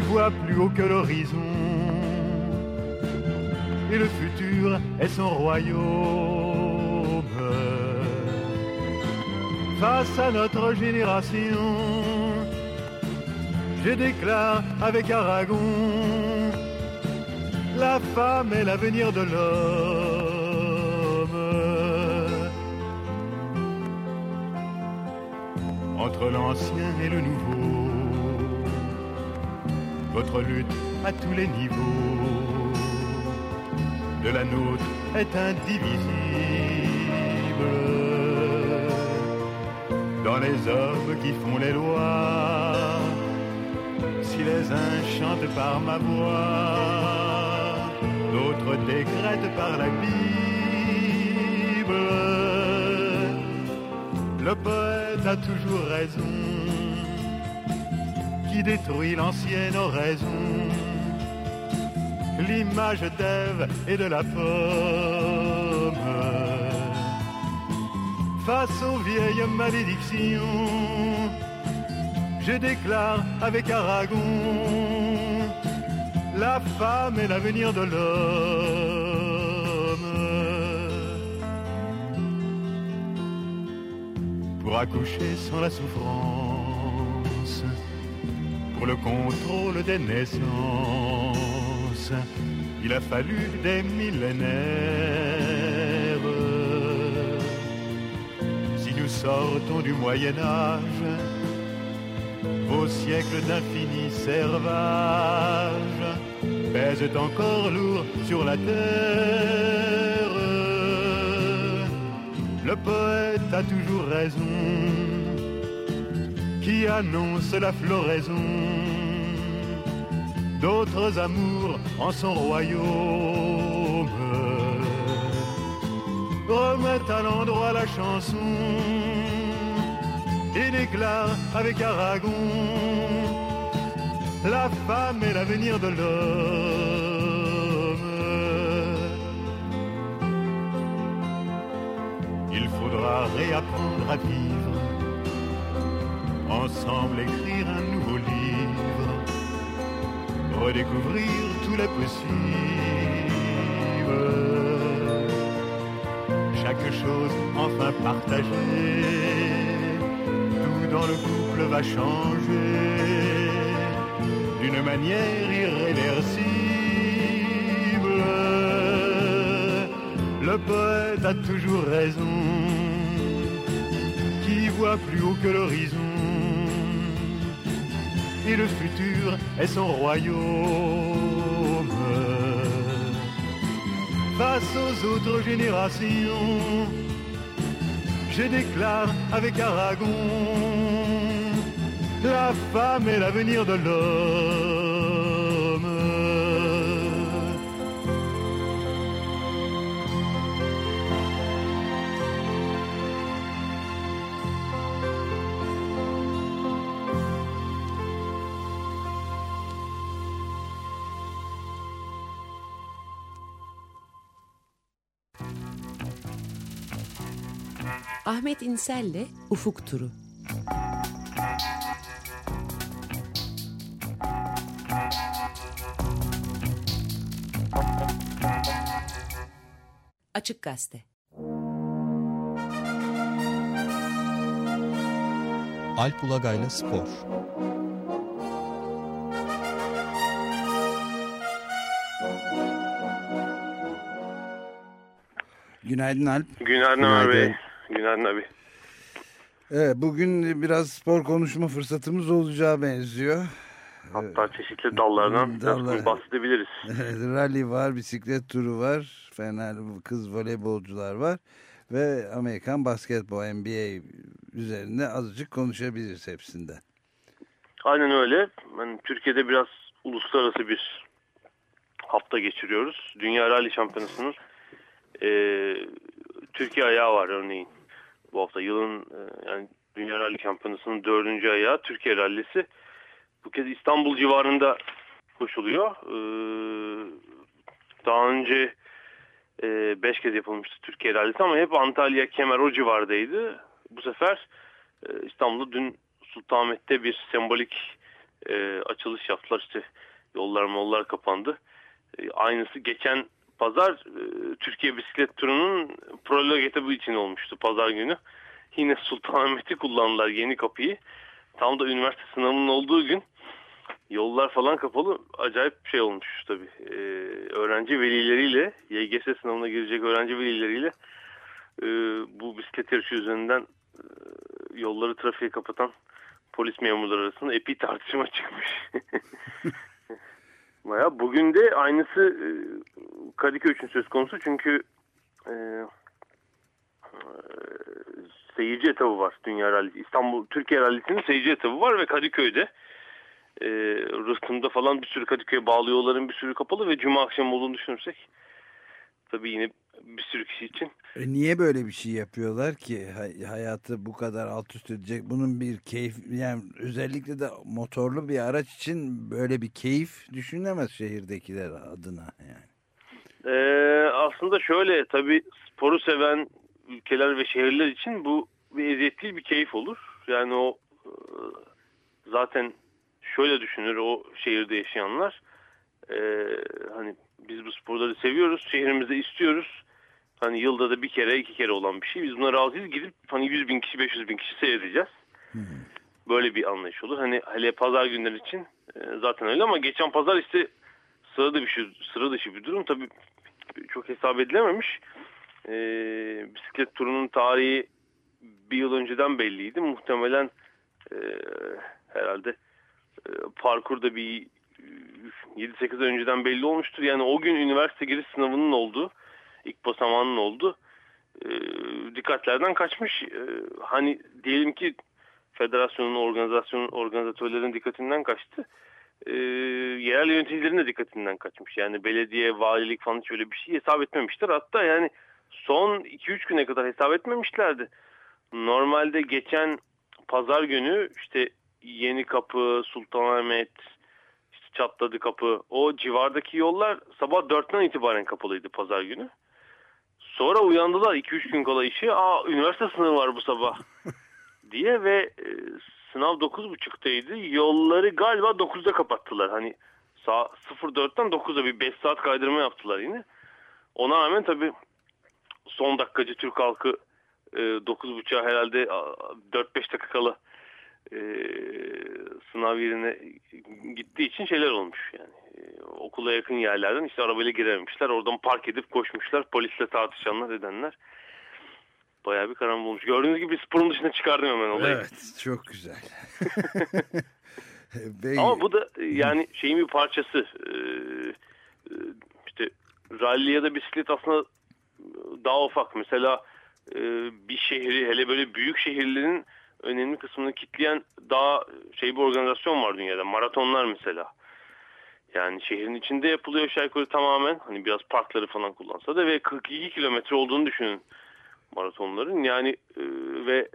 voit plus haut que l'horizon, et le futur est son royaume. Face à notre génération, je déclare avec Aragon, la femme est l'avenir de l'homme. Entre l'ancien et le nouveau, votre lutte à tous les niveaux de la nôtre est indivisible. Dans les hommes qui font les lois, si les uns chantent par ma voix, d'autres décrètent par la Bible. Le poète a toujours raison, qui détruit l'ancienne oraison, l'image d'Ève et de la pomme face aux vieilles malédictions. Je déclare avec Aragon, la femme est l'avenir de l'homme. Pour accoucher sans la souffrance, pour le contrôle des naissances, il a fallu des millénaires. Si nous sortons du Moyen Âge, vos siècles d'infini servage pèsent encore lourd sur la terre. Le poète a toujours raison, qui annonce la floraison d'autres amours en son royaume. Remettent à l'endroit la chanson et déclare avec Aragon la femme est l'avenir de l'homme. Il faudra réapprendre à vivre, ensemble écrire un nouveau livre, redécouvrir tous les possibles. Chaque chose enfin partagée tout dans le couple va changer d'une manière irréversible. Le poète a toujours raison, qui voit plus haut que l'horizon. Et le futur est son royaume. Face aux autres générations, je déclare avec Aragon, la femme est l'avenir de l'homme. Ahmet İnsel'le Ufuk Turu. Açık Gazete. Alp Ulagay'la Spor. Günaydın Alp. Günaydın abi. Günaydın. Günaydın abi. Evet, bugün biraz spor konuşma fırsatımız olacağı benziyor. Hatta çeşitli dallardan Dallar. bahsedebiliriz. Rally var, bisiklet turu var, Fener kız voleybolcular var ve Amerikan basketbol NBA üzerinde azıcık konuşabiliriz hepsinde. Aynen öyle. Yani Türkiye'de biraz uluslararası bir hafta geçiriyoruz. Dünya Rally Şampiyonası'nın eee, Türkiye ayağı var örneğin. Bu hafta yılın eee, yani Dünya Rally Şampiyonası'nın dördüncü ayağı Türkiye Rally'si. Bu kez İstanbul civarında koşuluyor. Eee, daha önce eee, beş kez yapılmıştı Türkiye Rally'si ama hep Antalya, Kemer o civardaydı. Bu sefer eee, İstanbul'da dün Sultanahmet'te bir sembolik e, açılış yaptılar. İşte yollar mollar kapandı. E, aynısı geçen pazar e, Türkiye bisiklet turunun prolog etabı için olmuştu pazar günü. Yine Sultanahmet'i kullandılar yeni kapıyı. Tam da üniversite sınavının olduğu gün yollar falan kapalı. Acayip bir şey olmuş tabii. E, öğrenci velileriyle YGS sınavına girecek öğrenci velileriyle e, bu bisiklet yarışı üzerinden e, yolları trafiğe kapatan polis memurları arasında epey tartışma çıkmış. Baya bugün de aynısı e, Kadıköy için söz konusu çünkü e, e, seyirci etabı var Dünya Rallisi. İstanbul Türkiye Rallisi'nin seyirci etabı var ve Kadıköy'de e, Rıhtım'da falan bir sürü Kadıköy'e bağlı yolların bir sürü kapalı ve Cuma akşamı olduğunu düşünürsek tabii yine bir sürü kişi için E niye böyle bir şey yapıyorlar ki Hay- hayatı bu kadar alt üst edecek? Bunun bir keyif yani özellikle de motorlu bir araç için böyle bir keyif düşünemez şehirdekiler adına yani. Ee, aslında şöyle tabii sporu seven ülkeler ve şehirler için bu bir eziyet değil bir keyif olur. Yani o e, zaten şöyle düşünür o şehirde yaşayanlar. E, hani biz bu sporları seviyoruz, şehrimizde istiyoruz. Hani yılda da bir kere iki kere olan bir şey. Biz buna razıyız. Gidip hani 100 bin kişi 500 bin kişi seyredeceğiz. Böyle bir anlayış olur. Hani hele pazar günleri için e, zaten öyle ama geçen pazar işte sıra dışı, bir- sıra dışı bir durum. Tabii çok hesap edilememiş. E, bisiklet turunun tarihi bir yıl önceden belliydi. Muhtemelen e, herhalde e, parkurda bir e, 7-8 ay önceden belli olmuştur. Yani o gün üniversite giriş sınavının olduğu, ilk basamağının olduğu e, dikkatlerden kaçmış. E, hani diyelim ki federasyonun, organizasyonun, organizatörlerin dikkatinden kaçtı. E, yerel yöneticilerin de dikkatinden kaçmış. Yani belediye, valilik falan hiç öyle bir şey hesap etmemişler. Hatta yani son 2-3 güne kadar hesap etmemişlerdi. Normalde geçen pazar günü işte Yeni Kapı, Sultanahmet, işte Çatladı Kapı o civardaki yollar sabah 4'ten itibaren kapalıydı pazar günü. Sonra uyandılar 2-3 gün kala işi. Aa üniversite sınavı var bu sabah diye ve e, sınav 9.30'daydı. Yolları galiba 9'da kapattılar. Hani sağ 04'ten 9'a bir 5 saat kaydırma yaptılar yine. Ona rağmen tabii son dakikacı Türk halkı e, 9.30'a herhalde a, 4-5 dakika kala e, sınav yerine gittiği için şeyler olmuş yani. E, okula yakın yerlerden işte arabayla girememişler. Oradan park edip koşmuşlar. Polisle tartışanlar edenler. Bayağı bir karambol olmuş. Gördüğünüz gibi sporun dışına çıkardım hemen olayı. Evet çok güzel. Ama bu da e, yani şeyin bir parçası. Ee, e, işte rally ya da bisiklet aslında daha ufak. Mesela e, bir şehri hele böyle büyük şehirlerin önemli kısmını kitleyen daha şey bir organizasyon var dünyada. Maratonlar mesela. Yani şehrin içinde yapılıyor yukarı tamamen. Hani biraz parkları falan kullansa da ve 42 kilometre olduğunu düşünün maratonların. Yani e, ve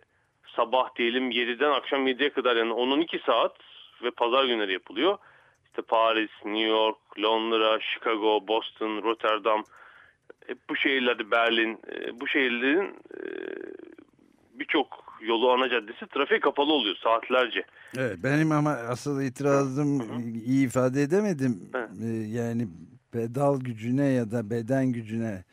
sabah diyelim 7'den akşam 7'ye kadar yani 10-12 saat ve pazar günleri yapılıyor. İşte Paris, New York, Londra, Chicago, Boston, Rotterdam hep bu şehirlerde Berlin e, bu şehirlerin e, birçok yolu ana caddesi trafiğe kapalı oluyor saatlerce. Evet, benim ama asıl itirazım iyi ifade edemedim. Evet. Ee, Yani pedal gücüne ya da beden gücüne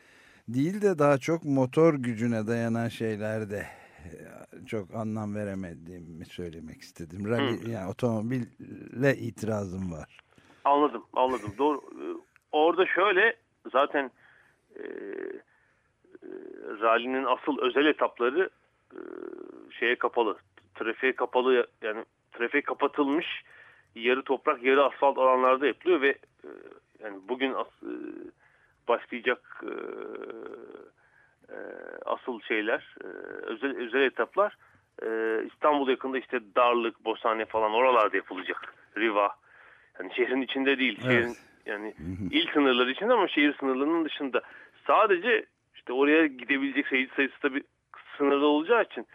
değil de daha çok motor gücüne dayanan şeylerde e, çok anlam veremediğimi söylemek istedim. Rally, yani otomobille itirazım var. Anladım, anladım. Doğru. Ee, Orada şöyle zaten e, e, rally'nin asıl özel etapları e, şeye kapalı. Trafiğe kapalı yani trafiğe kapatılmış yarı toprak yarı asfalt alanlarda yapılıyor ve e, yani bugün as- e, başlayacak e, e, asıl şeyler e, özel özel etaplar e, İstanbul yakında işte Darlık, Bosane falan oralarda yapılacak. Riva. Yani şehrin içinde değil. Evet. Şehrin yani il sınırları içinde ama şehir sınırlarının dışında. Sadece işte oraya gidebilecek seyirci sayısı tabii sınırlı olacağı için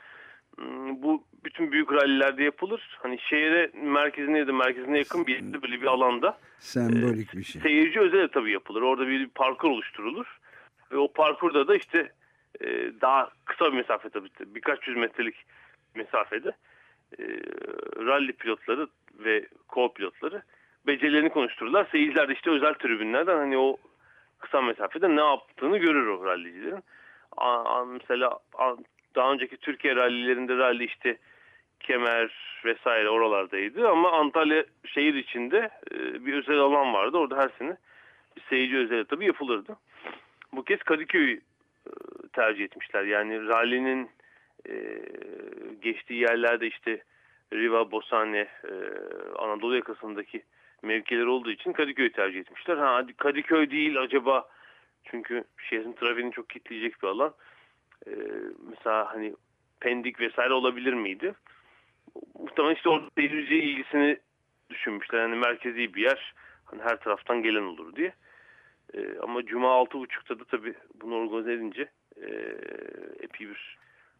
hmm, bu bütün büyük rallilerde yapılır. Hani şehre merkezine ya da merkezine yakın bir yerde böyle bir alanda Sembolik bir şey. seyirci özel tabii yapılır. Orada bir parkur oluşturulur. Ve o parkurda da işte e, daha kısa bir mesafe tabii birkaç yüz metrelik mesafede e, rally pilotları ve co-pilotları becerilerini konuştururlar. Seyirciler de işte özel tribünlerden hani o kısa mesafede ne yaptığını görür o rallicilerin. Mesela daha önceki Türkiye rallilerinde rally işte Kemer vesaire oralardaydı ama Antalya şehir içinde e, bir özel alan vardı. Orada her sene bir seyirci özel tabii yapılırdı. Bu kez Kadıköy'ü e, tercih etmişler. Yani rally'nin e, geçtiği yerlerde işte Riva, Bosane, Anadolu yakasındaki mevkiler olduğu için Kadıköy'ü tercih etmişler. Ha, Kadıköy değil acaba çünkü şehrin trafiğini çok kitleyecek bir alan. E, mesela hani Pendik vesaire olabilir miydi? Muhtemelen işte orada seyirci ilgisini düşünmüşler. Yani merkezi bir yer. Hani her taraftan gelen olur diye. E, ama Cuma 6.30'da da tabii bunu organize edince e, epey bir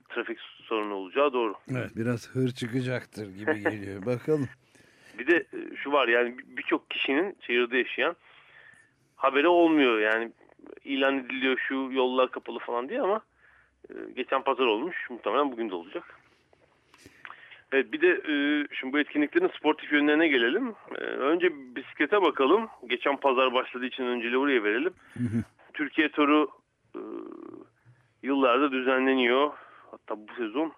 trafik sorunu olacağı doğru. Evet, biraz hır çıkacaktır gibi geliyor. Bakalım. Bir de e, şu var yani bir- birçok kişinin şehirde yaşayan haberi olmuyor yani ilan ediliyor şu yollar kapalı falan diye ama E, geçen pazar olmuş. Muhtemelen bugün de olacak. Evet bir de e, şimdi bu etkinliklerin sportif yönlerine gelelim. E, önce bisiklete bakalım. Geçen pazar başladığı için önceliği oraya verelim. Türkiye turu e, yıllarda düzenleniyor. Hatta bu sezon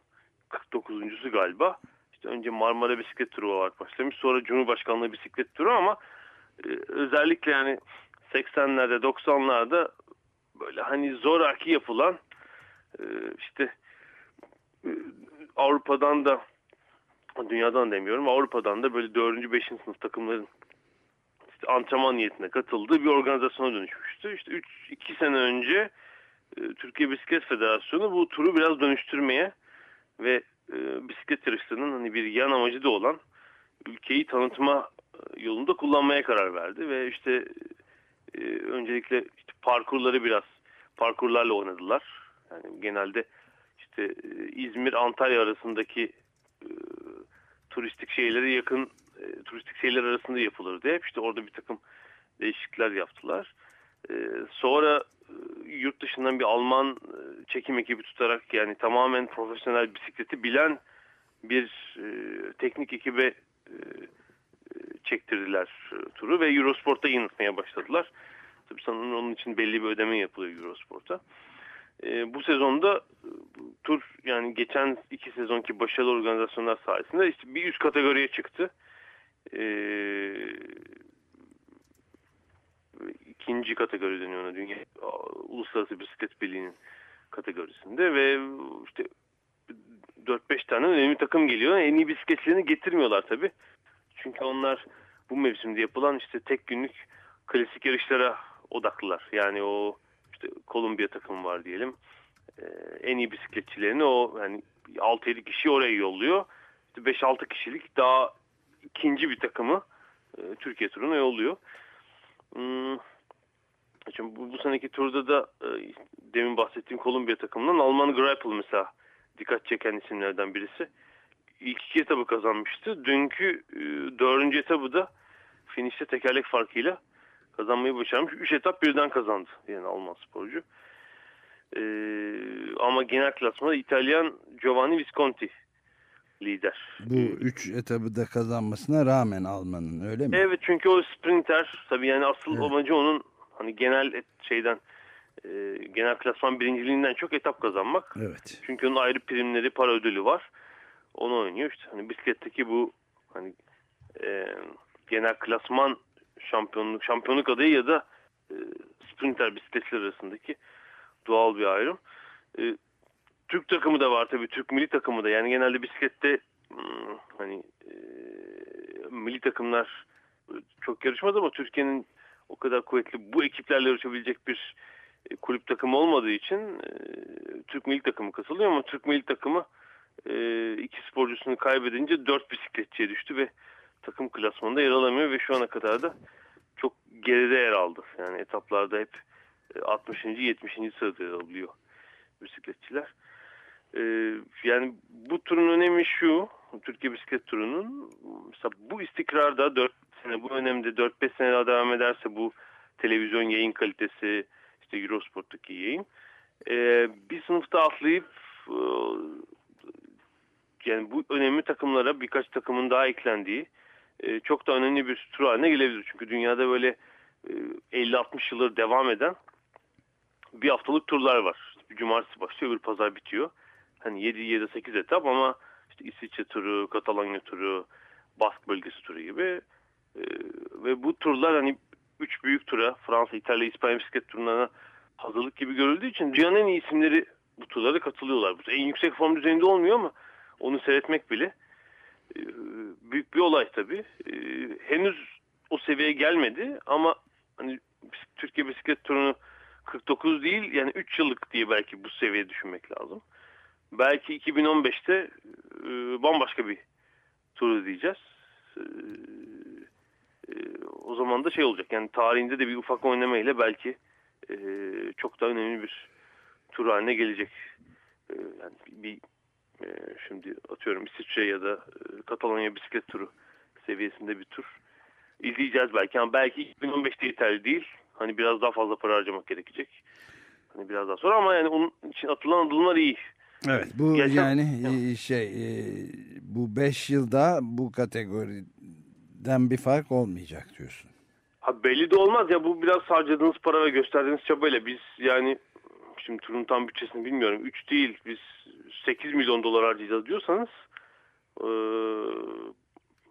49.sü galiba. İşte önce Marmara bisiklet turu olarak başlamış. Sonra Cumhurbaşkanlığı bisiklet turu ama e, özellikle yani 80'lerde 90'larda böyle hani zoraki yapılan e, işte e, Avrupa'dan da dünyadan demiyorum Avrupa'dan da böyle 4. 5. sınıf takımların işte antrenman niyetine katıldığı bir organizasyona dönüşmüştü. İşte 3 2 sene önce e, Türkiye Bisiklet Federasyonu bu turu biraz dönüştürmeye ve bisiklet yarışlarının hani bir yan amacı da olan ülkeyi tanıtma yolunda kullanmaya karar verdi ve işte e, öncelikle işte parkurları biraz parkurlarla oynadılar. Yani genelde işte e, İzmir Antalya arasındaki e, turistik şeylere yakın e, turistik şeyler arasında yapılırdı. Hep işte orada bir takım değişiklikler yaptılar. E, sonra e, yurt dışından bir Alman e, çekim ekibi tutarak yani tamamen profesyonel bisikleti bilen bir e, teknik ekibe e, çektirdiler e, turu ve Eurosport'ta yayınlatmaya başladılar. Tabii sanırım onun için belli bir ödeme yapılıyor Eurosport'a. E, bu sezonda e, tur yani geçen iki sezonki başarılı organizasyonlar sayesinde işte bir üst kategoriye çıktı. E, ikinci kategori deniyor ona dünya uluslararası bisiklet birliğinin kategorisinde ve işte 4-5 tane önemli takım geliyor. En iyi bisikletlerini getirmiyorlar tabi. Çünkü onlar bu mevsimde yapılan işte tek günlük klasik yarışlara odaklılar. Yani o işte Kolombiya takımı var diyelim. Ee, en iyi bisikletçilerini o yani 6-7 kişi oraya yolluyor. İşte 5-6 kişilik daha ikinci bir takımı e, Türkiye turuna yolluyor. Hmm. Şimdi bu, bu seneki turda da e, demin bahsettiğim Kolombiya takımından Alman Greipel mesela dikkat çeken isimlerden birisi. İlk iki etabı kazanmıştı. Dünkü e, dördüncü etabı da finişte tekerlek farkıyla kazanmayı başarmış. Üç etap birden kazandı yani Alman sporcu. E, ama genel klasmanda İtalyan Giovanni Visconti lider. Bu üç etabı da kazanmasına rağmen Alman'ın öyle mi? Evet çünkü o sprinter tabii yani asıl evet. amacı onun hani genel et, şeyden e, genel klasman birinciliğinden çok etap kazanmak. Evet. Çünkü onun ayrı primleri, para ödülü var. Onu oynuyor işte. Hani bisikletteki bu hani e, genel klasman şampiyonluk şampiyonluk adayı ya da e, sprinter bisikletler arasındaki doğal bir ayrım. E, Türk takımı da var tabii. Türk milli takımı da. Yani genelde bisiklette hmm, hani e, milli takımlar çok yarışmaz ama Türkiye'nin o kadar kuvvetli bu ekiplerle yarışabilecek bir e, kulüp takımı olmadığı için e, Türk milli takımı katılıyor ama Türk milli takımı e, iki sporcusunu kaybedince dört bisikletçiye düştü ve takım klasmanında yer alamıyor ve şu ana kadar da çok geride yer aldı. Yani etaplarda hep 60. 70. sırada yer alıyor bisikletçiler. yani bu turun önemi şu, Türkiye bisiklet turunun mesela bu istikrarda 4 sene bu önemde 4-5 sene daha devam ederse bu televizyon yayın kalitesi işte Eurosport'taki yayın e, bir sınıfta atlayıp e, yani bu önemli takımlara birkaç takımın daha eklendiği e, çok da önemli bir tur haline gelebilir. Çünkü dünyada böyle e, 50-60 yıldır devam eden bir haftalık turlar var. Bir cumartesi başlıyor, bir pazar bitiyor. Hani 7 ya da 8 etap ama işte İsviçre turu, Katalanya turu, Bask bölgesi turu gibi e, ve bu turlar hani üç büyük tura Fransa, İtalya, İspanya bisiklet turlarına hazırlık gibi görüldüğü için dünyanın en iyi isimleri bu turlara katılıyorlar. En yüksek form düzeyinde olmuyor ama onu seyretmek bile e, büyük bir olay tabii. E, henüz o seviyeye gelmedi ama hani Türkiye bisiklet turunu 49 değil yani 3 yıllık diye belki bu seviyeye düşünmek lazım. Belki 2015'te e, bambaşka bir tur izleyeceğiz. E, o zaman da şey olacak yani tarihinde de bir ufak oynama ile belki çok daha önemli bir tur haline gelecek. Yani bir e, şimdi atıyorum İsviçre ya da e, Katalonya bisiklet turu seviyesinde bir tur izleyeceğiz belki ama belki 2015'te yeterli değil. Hani biraz daha fazla para harcamak gerekecek. Hani biraz daha sonra ama yani onun için atılan adımlar iyi. Evet bu Geçen- yani e, şey e, bu 5 yılda bu kategoriden bir fark olmayacak diyorsun. Ha belli de olmaz ya bu biraz harcadığınız para ve gösterdiğiniz çabayla biz yani şimdi turun tam bütçesini bilmiyorum 3 değil biz 8 milyon dolar harcayacağız diyorsanız eee,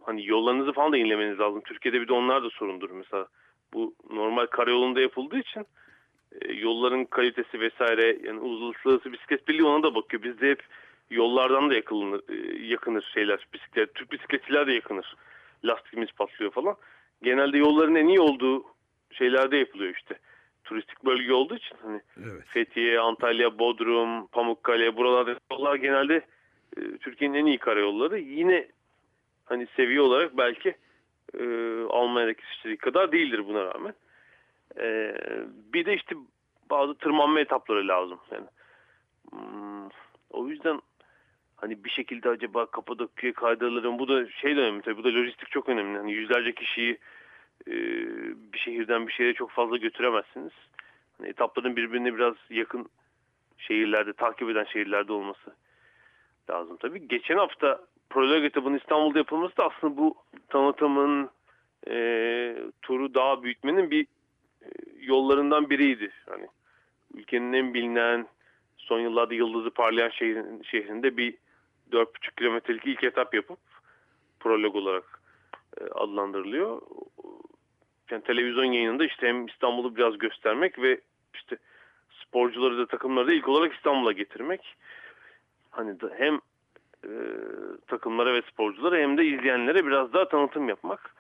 hani yollarınızı falan da yenilemeniz lazım. Türkiye'de bir de onlar da sorundur mesela bu normal karayolunda yapıldığı için e, yolların kalitesi vesaire yani uluslararası bisiklet birliği ona da bakıyor. Bizde hep yollardan da yakılınır, e, yakınır şeyler bisiklet. Türk bisikletçiler de yakınır. Lastikimiz patlıyor falan. Genelde yolların en iyi olduğu şeylerde yapılıyor işte. Turistik bölge olduğu için hani Evet. Fethiye, Antalya, Bodrum, Pamukkale buralarda yollar genelde e, Türkiye'nin en iyi karayolları. Yine hani seviye olarak belki e, Almanya'daki İsviçre'deki kadar değildir buna rağmen. E, bir de işte bazı tırmanma etapları lazım. Yani, hmm, o yüzden hani bir şekilde acaba Kapadokya'ya kaydırılırım. Bu da şey de önemli tabii. Bu da lojistik çok önemli. Hani yüzlerce kişiyi e, bir şehirden bir şehre çok fazla götüremezsiniz. Hani etapların birbirine biraz yakın şehirlerde, takip eden şehirlerde olması lazım tabii. Geçen hafta prolog etabının İstanbul'da yapılması da aslında bu tanıtımın e, turu daha büyütmenin bir e, yollarından biriydi. Hani ülkenin en bilinen son yıllarda yıldızı parlayan şehrin, şehrinde bir 4,5 kilometrelik ilk etap yapıp prolog olarak e, adlandırılıyor. Yani televizyon yayınında işte hem İstanbul'u biraz göstermek ve işte sporcuları da takımları da ilk olarak İstanbul'a getirmek. Hani hem e, takımlara ve sporculara hem de izleyenlere biraz daha tanıtım yapmak.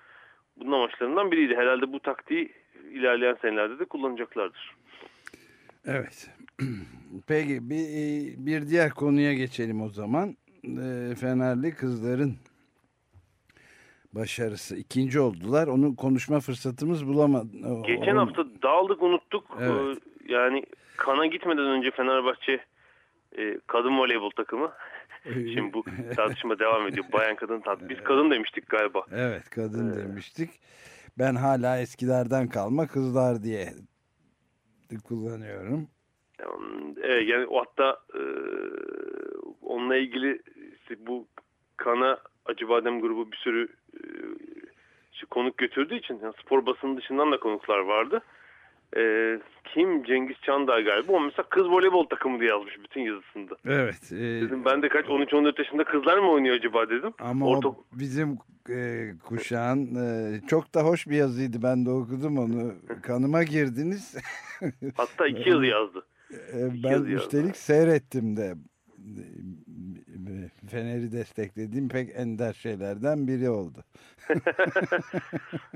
Bunun amaçlarından biriydi. Herhalde bu taktiği ilerleyen senelerde de kullanacaklardır. Evet. Peki bir, bir diğer konuya geçelim o zaman. E, Fenerli kızların başarısı. ikinci oldular. Onu konuşma fırsatımız bulamadı. Geçen o- hafta dağıldık unuttuk. Evet. Ee, Yani kana gitmeden önce Fenerbahçe e, kadın voleybol takımı. Şimdi bu tartışma devam ediyor. Bayan kadın tat. Biz kadın demiştik galiba. Evet kadın Ee, demiştik. Ben hala eskilerden kalma kızlar diye kullanıyorum. Evet, yani o hatta e, onunla ilgili işte bu kana Acıbadem grubu bir sürü e, işte konuk götürdüğü için yani spor basının dışından da konuklar vardı. E, kim? Cengiz Çandar galiba. O mesela kız voleybol takımı diye yazmış bütün yazısında. Evet. e, Dedim ben de kaç 13-14 yaşında kızlar mı oynuyor acaba dedim. ama Orta- o bizim e, kuşağın e, çok da hoş bir yazıydı. Ben de okudum onu. Kanıma girdiniz. Hatta iki yazı yazdı. E, ben yazı yazdı. üstelik seyrettim de. E, Fener'i desteklediğim pek ender şeylerden biri oldu.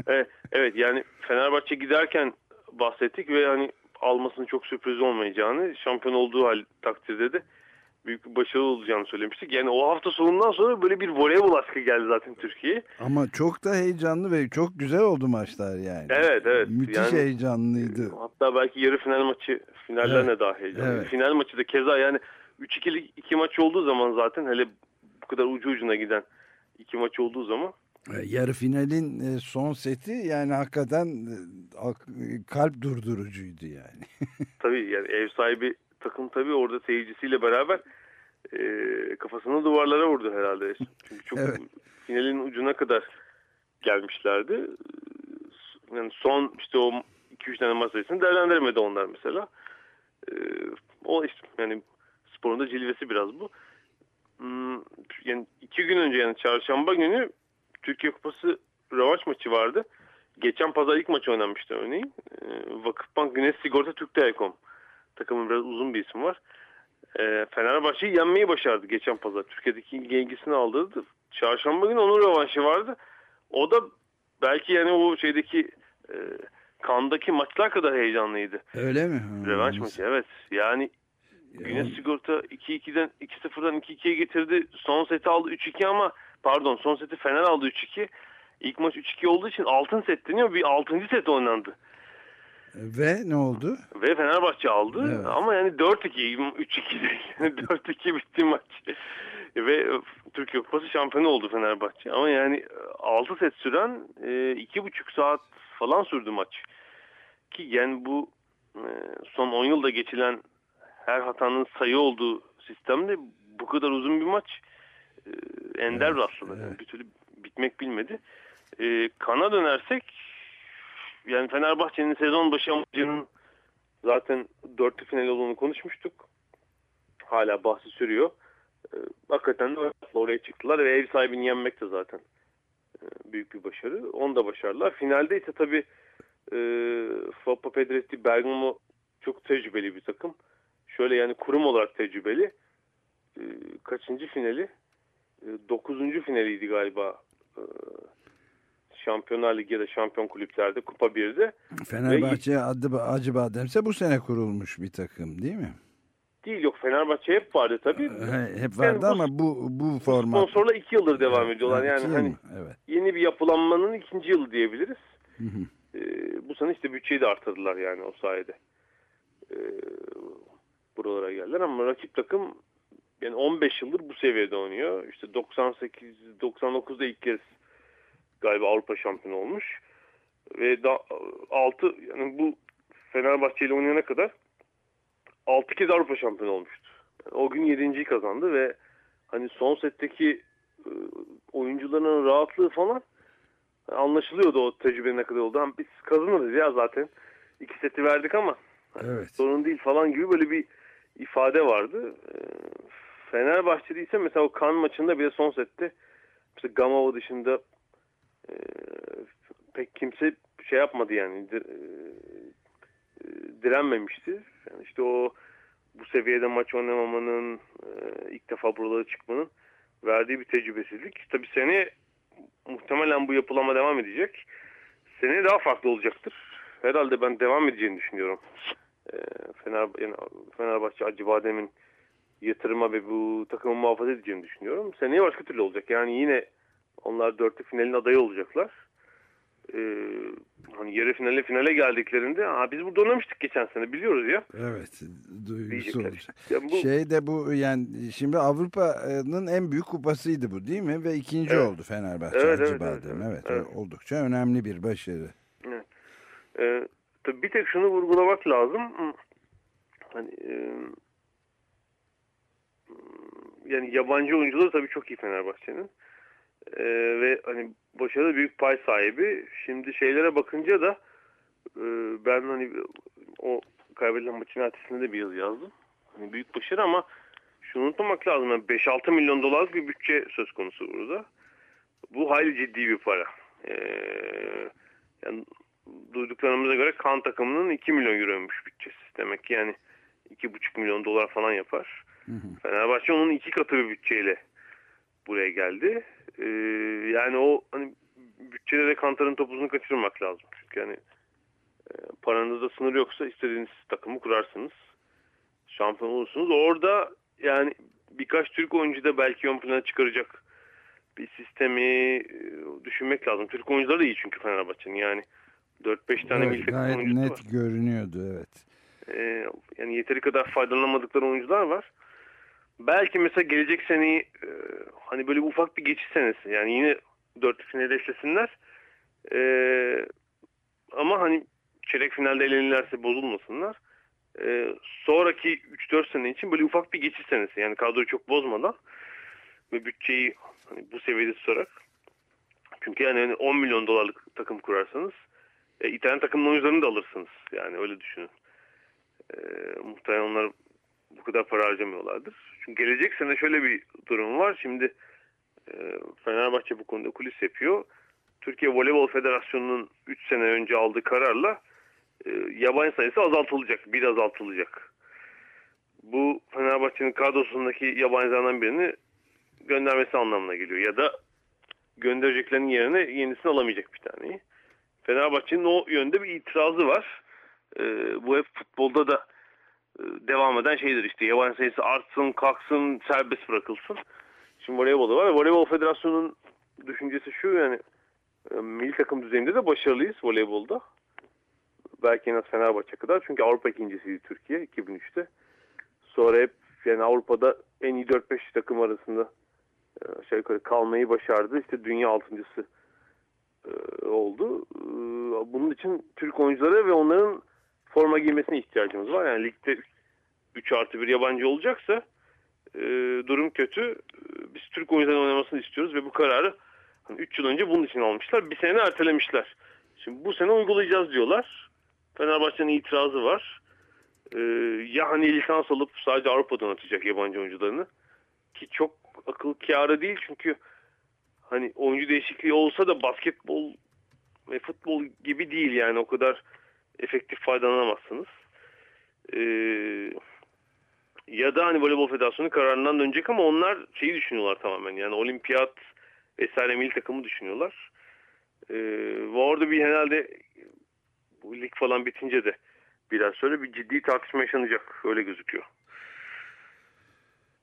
Evet, evet yani Fenerbahçe giderken bahsettik ve hani almasının çok sürpriz olmayacağını, şampiyon olduğu hal takdirde de büyük bir başarı olacağını söylemiştik. Yani o hafta sonundan sonra böyle bir voleybol aşkı geldi zaten Türkiye'ye. Ama çok da heyecanlı ve çok güzel oldu maçlar yani. Evet evet. Müthiş yani, heyecanlıydı. Hatta belki yarı final maçı finallerine Evet, daha heyecanlı. evet. Final maçı da keza yani 3-2'lik iki maç olduğu zaman zaten hele bu kadar ucu ucuna giden iki maç olduğu zaman E, Yarı finalin e, son seti yani hakikaten e, kalp durdurucuydu yani. tabii yani ev sahibi takım tabii orada seyircisiyle beraber e, kafasını duvarlara vurdu herhalde. Çünkü çok Evet. finalin ucuna kadar gelmişlerdi. Yani son işte o 2-3 tane maç sayısını değerlendiremedi onlar mesela. E, o işte yani sporun da cilvesi biraz bu. Hmm, yani iki gün önce yani çarşamba günü Türkiye Kupası rövanş maçı vardı. Geçen pazar ilk maç oynanmıştı örneğin. E, Vakıfbank Güneş Sigorta Türk Telekom takımın biraz uzun bir isim var. E, Fenerbahçe'yi yenmeyi başardı geçen pazar. Türkiye'deki ilgi ilgisini aldırdı. Çarşamba günü onun rövanşı vardı. O da belki yani o şeydeki e, kandaki maçlar kadar heyecanlıydı. Öyle mi? Rövanş nasıl? maçı evet. Yani Güneş Sigorta 2-2'den 2-0'dan 2-2'ye getirdi. Son seti aldı 3-2 ama pardon son seti Fener aldı 3-2. İlk maç 3-2 olduğu için altın set deniyor. Bir 6. set oynandı. Ve ne oldu? Ve Fenerbahçe aldı. Evet. Ama yani 4-2, 3-2 değil. 4-2 bitti maç. Ve e, Türkiye Kupası şampiyonu oldu Fenerbahçe. Ama yani 6 set süren e, 2,5 saat falan sürdü maç. Ki yani bu e, son 10 yılda geçilen her hatanın sayı olduğu sistemde bu kadar uzun bir maç e, ender Evet, rastladı. Yani evet. bir türlü bitmek bilmedi. E, kana dönersek yani Fenerbahçe'nin sezon başı amacının zaten dörtlü final olduğunu konuşmuştuk. Hala bahsi sürüyor. E, hakikaten de oraya çıktılar ve ev sahibini yenmek de zaten e, büyük bir başarı. Onu da başardılar. Finalde ise tabii e, Foppa Pedretti Bergamo çok tecrübeli bir takım. Şöyle yani kurum olarak tecrübeli. E, kaçıncı finali? E, dokuzuncu finaliydi galiba. E, Şampiyonlar Ligi ya da Şampiyon Kulüplerde Kupa 1'de. Fenerbahçe adı Acıbadem'se bu sene kurulmuş bir takım değil mi? Değil yok Fenerbahçe hep vardı tabii. He, Hep Yani vardı bu- ama bu bu format. Sponsorla iki yıldır devam ediyorlar. Ha, Yani hani? Evet. yeni bir yapılanmanın ikinci yılı diyebiliriz. Hı hı. Ee, bu sene işte bütçeyi de artırdılar yani o sayede. Ee, buralara geldiler ama rakip takım yani 15 yıldır bu seviyede oynuyor. İşte 98 99'da ilk kez galiba Avrupa şampiyonu olmuş. Ve da 6 yani bu Fenerbahçe ile oynayana kadar 6 kez Avrupa şampiyonu olmuştu. Yani o gün 7.yi kazandı ve hani son setteki e, oyuncuların rahatlığı falan anlaşılıyordu o tecrübenin ne kadar oldu. Hani biz kazanırız ya zaten. İki seti verdik ama Evet. sorun değil falan gibi böyle bir ifade vardı. Ee, Fenerbahçe'de ise mesela o kan maçında bile son sette mesela Gamova dışında e, pek kimse şey yapmadı yani e, e, direnmemişti. Yani işte o bu seviyede maç oynamamanın ilk defa buralara çıkmanın verdiği bir tecrübesizlik. Tabii seneye muhtemelen bu yapılama devam edecek. Seneye daha farklı olacaktır. Herhalde ben devam edeceğini düşünüyorum. Ee, Fener, yani Fenerbahçe Acıbadem'in yatırıma ve bu takımı muhafaza edeceğini düşünüyorum. Seneye başka türlü olacak. Yani yine onlar dörtlü finalin adayı olacaklar. Ee, hani yarı finale finale geldiklerinde Aa, biz burada oynamıştık geçen sene biliyoruz ya. Evet. Duygusu olacak. Yani bu, Şey de bu yani şimdi Avrupa'nın en büyük kupasıydı bu değil mi? Ve ikinci Evet. oldu Fenerbahçe Evet, evet, Acıbadem. evet, Evet, evet. oldukça önemli bir başarı. Ee, tabii bir tek şunu vurgulamak lazım. Hani e, yani yabancı oyuncuları tabii çok iyi Fenerbahçe'nin. Ee, ve hani başarıda büyük pay sahibi. Şimdi şeylere bakınca da e, ben hani o kaybedilen maçın ertesinde de bir yazı yazdım. Hani büyük başarı ama şunu unutmamak lazım. Yani 5-6 milyon dolarlık bir bütçe söz konusu burada. Bu hayli ciddi bir para. Ee, yani duyduklarımıza göre kan takımının 2 milyon euroymuş bütçesi. Demek ki yani 2,5 milyon dolar falan yapar. Fenerbahçe onun iki katı bir bütçeyle buraya geldi. Ee, yani o hani bütçede de Kantar'ın topuzunu kaçırmak lazım. Çünkü yani e, paranızda sınır yoksa istediğiniz takımı kurarsınız. Şampiyon olursunuz. Orada yani birkaç Türk oyuncu da belki ön plana çıkaracak bir sistemi e, düşünmek lazım. Türk oyuncuları da iyi çünkü Fenerbahçe'nin yani 4-5 tane Evet, milli takım gayet oyuncusu net var. görünüyordu evet. Ee, yani yeteri kadar faydalanamadıkları oyuncular var. Belki mesela gelecek seneyi e, hani böyle ufak bir geçiş senesi. Yani yine dört finale eşlesinler. Ee, ama hani çeyrek finalde elenirlerse bozulmasınlar. Ee, sonraki 3-4 sene için böyle ufak bir geçiş senesi. Yani kadroyu çok bozmadan ve bütçeyi hani bu seviyede tutarak. Çünkü yani hani 10 milyon dolarlık takım kurarsanız e, İtalyan takımın oyuncularını da alırsınız. Yani öyle düşünün. E, muhtemelen onlar bu kadar para harcamıyorlardır. Çünkü gelecek sene şöyle bir durum var. Şimdi e, Fenerbahçe bu konuda kulis yapıyor. Türkiye Voleybol Federasyonu'nun 3 sene önce aldığı kararla e, yabancı sayısı azaltılacak. Bir azaltılacak. Bu Fenerbahçe'nin kadrosundaki yabancılardan birini göndermesi anlamına geliyor. Ya da göndereceklerinin yerine yenisini alamayacak bir taneyi. Fenerbahçe'nin o yönde bir itirazı var. E, bu hep futbolda da e, devam eden şeydir işte yabancı sayısı artsın, kalksın, serbest bırakılsın. Şimdi voleybolda var. Voleybol Federasyonu'nun düşüncesi şu yani e, milli takım düzeyinde de başarılıyız voleybolda. Belki en az Fenerbahçe kadar. Çünkü Avrupa ikincisiydi Türkiye 2003'te. Sonra hep yani Avrupa'da en iyi 4-5 takım arasında e, yukarı kalmayı başardı. İşte dünya altıncısı e, oldu. E, bunun için Türk oyuncuları ve onların forma giymesine ihtiyacımız var. Yani ligde 3 artı 1 yabancı olacaksa e, durum kötü. Biz Türk oyuncuların oynamasını istiyoruz ve bu kararı 3 yıl önce bunun için almışlar. Bir sene ertelemişler. Şimdi bu sene uygulayacağız diyorlar. Fenerbahçe'nin itirazı var. Ya hani lisans alıp sadece Avrupa'dan atacak yabancı oyuncularını. Ki çok akıl kârı değil çünkü hani oyuncu değişikliği olsa da basketbol ve futbol gibi değil yani o kadar efektif faydalanamazsınız. Ee, ya da hani voleybol federasyonu kararından dönecek ama onlar şeyi düşünüyorlar tamamen yani olimpiyat vesaire milli takımı düşünüyorlar. Ee, ve orada bir herhalde bu lig falan bitince de biraz sonra bir ciddi tartışma yaşanacak öyle gözüküyor.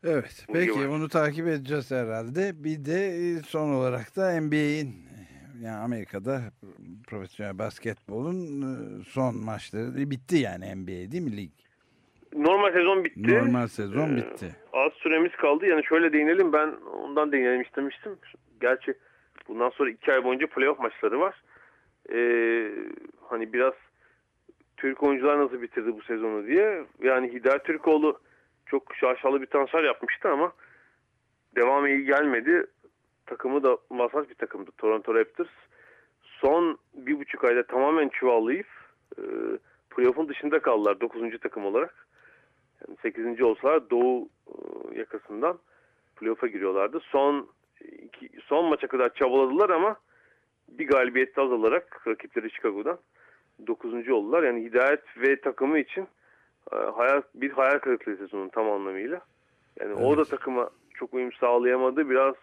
Evet peki civar. onu takip edeceğiz herhalde. Bir de e, son olarak da NBA'in yani Amerika'da profesyonel basketbolun e, son maçları bitti yani NBA değil mi lig? Normal sezon bitti. Normal sezon Ee, bitti. Az süremiz kaldı. Yani şöyle değinelim. Ben ondan değinelim istemiştim. Gerçi bundan sonra iki ay boyunca playoff maçları var. Ee, hani biraz Türk oyuncular nasıl bitirdi bu sezonu diye. Yani Hidayet Türkoğlu çok şaşalı bir transfer yapmıştı ama devam iyi gelmedi. Takımı da vasat bir takımdı Toronto Raptors. Son bir buçuk ayda tamamen çuvallayıp e, playoff'un dışında kaldılar 9. takım olarak. Yani 8. olsalar Doğu e, yakasından playoff'a giriyorlardı. Son iki, son maça kadar çabaladılar ama bir galibiyette azalarak rakipleri Chicago'dan 9. oldular. Yani Hidayet ve takımı için hayal, bir hayal kırıklığı sezonun tam anlamıyla. Yani o da takıma çok uyum sağlayamadı. Biraz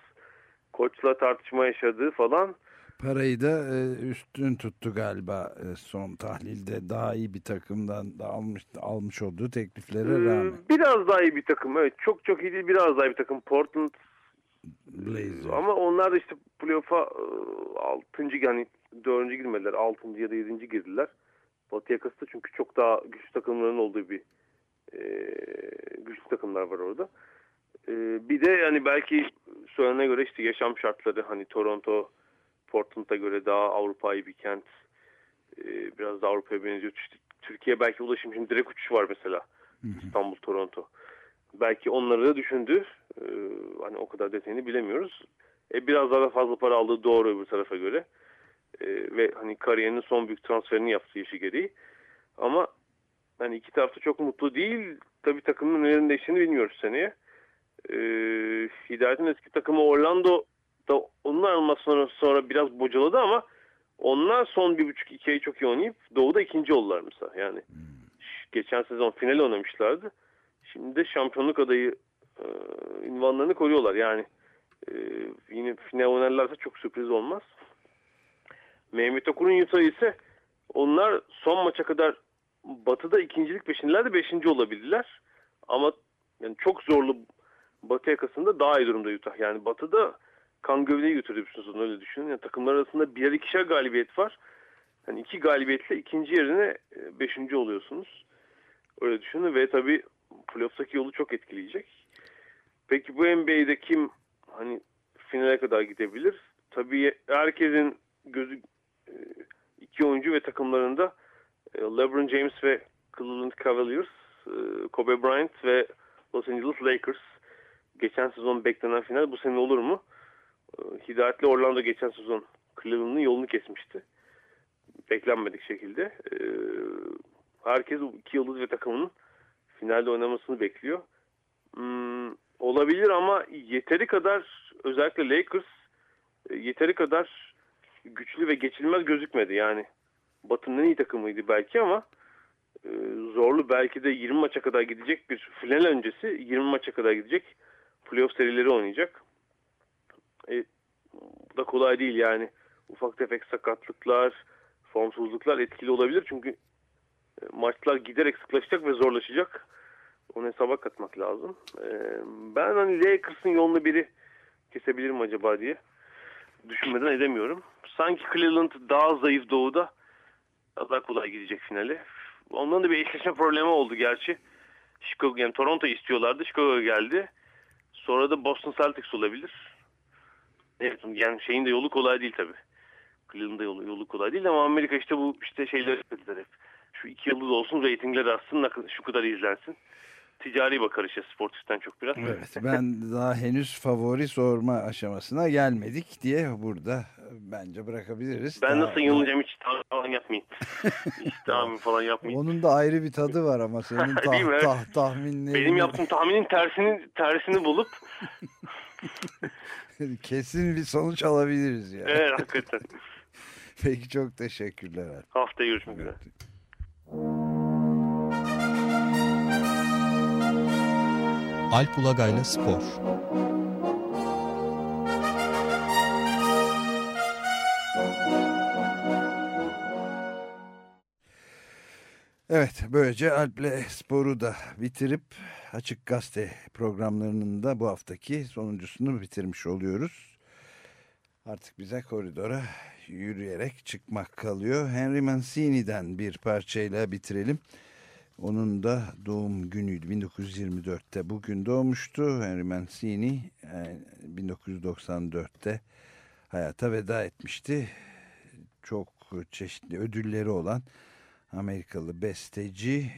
koçla tartışma yaşadı falan. Parayı da e, üstün tuttu galiba e, son tahlilde daha iyi bir takımdan da almış almış olduğu tekliflere Ee, rağmen. Biraz daha iyi bir takım. Evet çok çok iyi değil. Biraz daha iyi bir takım. Portland Blazers. Ama onlar da işte playoff'a 6. yani 4. girmediler. 6. ya da 7. girdiler. Batı yakası da çünkü çok daha güçlü takımların olduğu bir e, güçlü takımlar var orada. E, bir de yani belki söylenene göre işte yaşam şartları hani Toronto, Portland'a göre daha Avrupa'yı bir kent. E, biraz da Avrupa'ya benziyor. İşte Türkiye belki ulaşım şimdi direkt uçuş var mesela. İstanbul, Toronto. Belki onları da düşündü. Ee, hani o kadar detayını bilemiyoruz. E, biraz daha da fazla para aldığı doğru öbür tarafa göre. E, ve hani kariyerinin son büyük transferini yaptı yaşı gereği. Ama hani iki tarafta çok mutlu değil. Tabii takımın nelerin değiştiğini bilmiyoruz seneye. E, Hidayet'in eski takımı Orlando da onun ayrılmasından sonra biraz bocaladı ama onlar son bir buçuk iki ayı çok iyi oynayıp Doğu'da ikinci oldular mesela. Yani geçen sezon final oynamışlardı. Şimdi de şampiyonluk adayı e, ünvanlarını koruyorlar. Yani e, yine final oynarlarsa çok sürpriz olmaz. Mehmet Okur'un Utah ise onlar son maça kadar batıda ikincilik peşindelerdi. Beşinci olabildiler. Ama yani çok zorlu batı yakasında daha iyi durumda Utah. Yani batıda kan gövdeyi götürdü bütün sezon öyle düşünün. Yani takımlar arasında birer ikişer galibiyet var. Hani iki galibiyetle ikinci yerine e, beşinci oluyorsunuz. Öyle düşünün ve tabii playoff'taki yolu çok etkileyecek. Peki bu NBA'de kim hani finale kadar gidebilir? Tabii herkesin gözü iki oyuncu ve takımlarında e, LeBron James ve Cleveland Cavaliers, e, Kobe Bryant ve Los Angeles Lakers. Geçen sezon beklenen final bu sene olur mu? E, Hidayetli Orlando geçen sezon Cleveland'ın yolunu kesmişti. Beklenmedik şekilde. E, herkes iki yıldız ve takımının finalde oynamasını bekliyor. Hmm, olabilir ama yeteri kadar özellikle Lakers e, yeteri kadar güçlü ve geçilmez gözükmedi. Yani Batı'nın en iyi takımıydı belki ama e, zorlu belki de 20 maça kadar gidecek bir final öncesi 20 maça kadar gidecek playoff serileri oynayacak. E, bu da kolay değil yani. Ufak tefek sakatlıklar, formsuzluklar etkili olabilir çünkü e, maçlar giderek sıklaşacak ve zorlaşacak. Onu hesaba katmak lazım. Ee, ben hani Lakers'ın yolunu biri kesebilir mi acaba diye düşünmeden edemiyorum. Sanki Cleveland daha zayıf doğuda daha kolay gidecek finale. Ondan da bir eşleşme problemi oldu gerçi. Chicago yani Toronto istiyorlardı. Chicago geldi. Sonra da Boston Celtics olabilir. Evet yani şeyin de yolu kolay değil tabii. Cleveland'da yolu, yolu kolay değil ama Amerika işte bu işte şeyleri dediler hep. Şu iki yıldız olsun reytingler artsın şu kadar izlensin. Ticari bakar işte sportiften çok biraz. Evet, ben daha henüz favori sorma aşamasına gelmedik diye burada bence bırakabiliriz. Ben Daha- nasıl yanılacağım hiç tahmin falan yapmayın. hiç tahmin falan yapmayın. Onun da ayrı bir tadı var ama senin tah? Evet. tah, tahminlerin Benim yaptığım tahminin tersini tersini bulup kesin bir sonuç alabiliriz yani. evet hakikaten. Peki çok teşekkürler. Haftaya görüşmek üzere. Alp Ulagay'la Spor. Evet böylece Alp'le sporu da bitirip Açık Gazete programlarının da bu haftaki sonuncusunu bitirmiş oluyoruz. Artık bize koridora yürüyerek çıkmak kalıyor. Henry Mancini'den bir parçayla bitirelim. Onun da doğum günüydü 1924'te. Bugün doğmuştu Henry Mancini. e, 1994'te hayata veda etmişti. Çok çeşitli ödülleri olan Amerikalı besteci,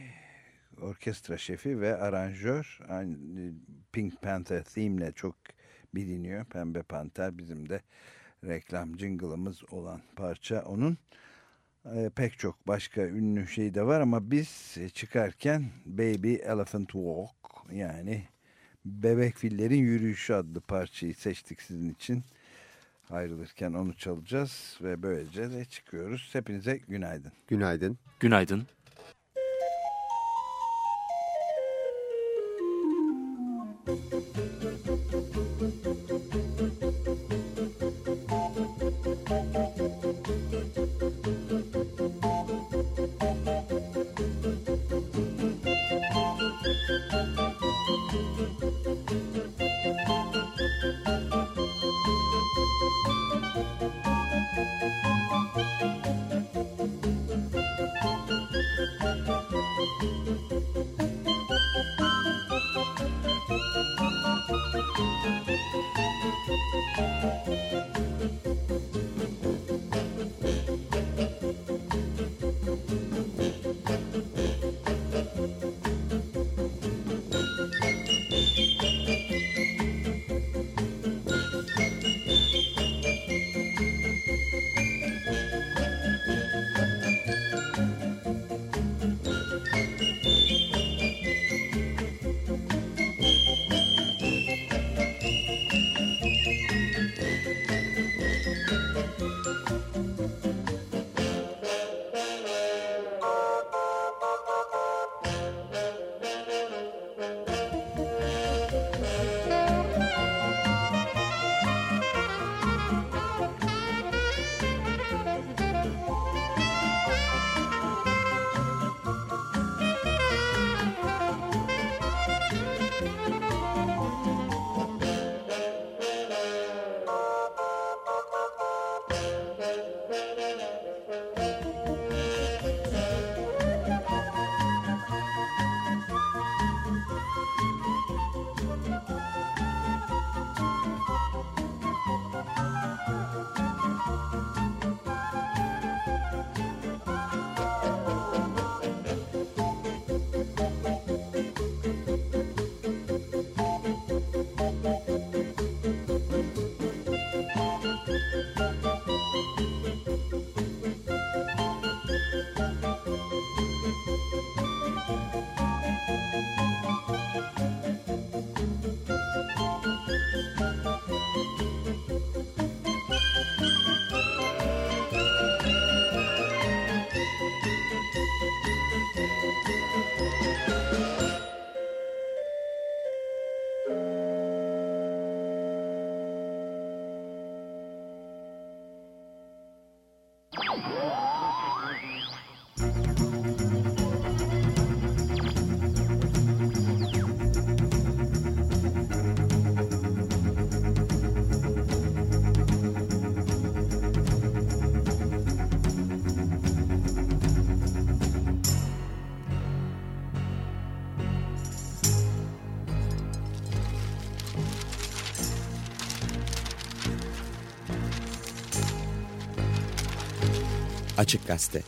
orkestra şefi ve aranjör. Aynı Pink Panther theme'le çok biliniyor. Pembe Panter bizim de reklam jingle'ımız olan parça onun. Ee, pek çok başka ünlü şey de var ama biz çıkarken Baby Elephant Walk yani Bebek Fillerin Yürüyüşü adlı parçayı seçtik sizin için. Ayrılırken onu çalacağız ve böylece de çıkıyoruz. Hepinize günaydın. Günaydın. Günaydın. Açık Gazete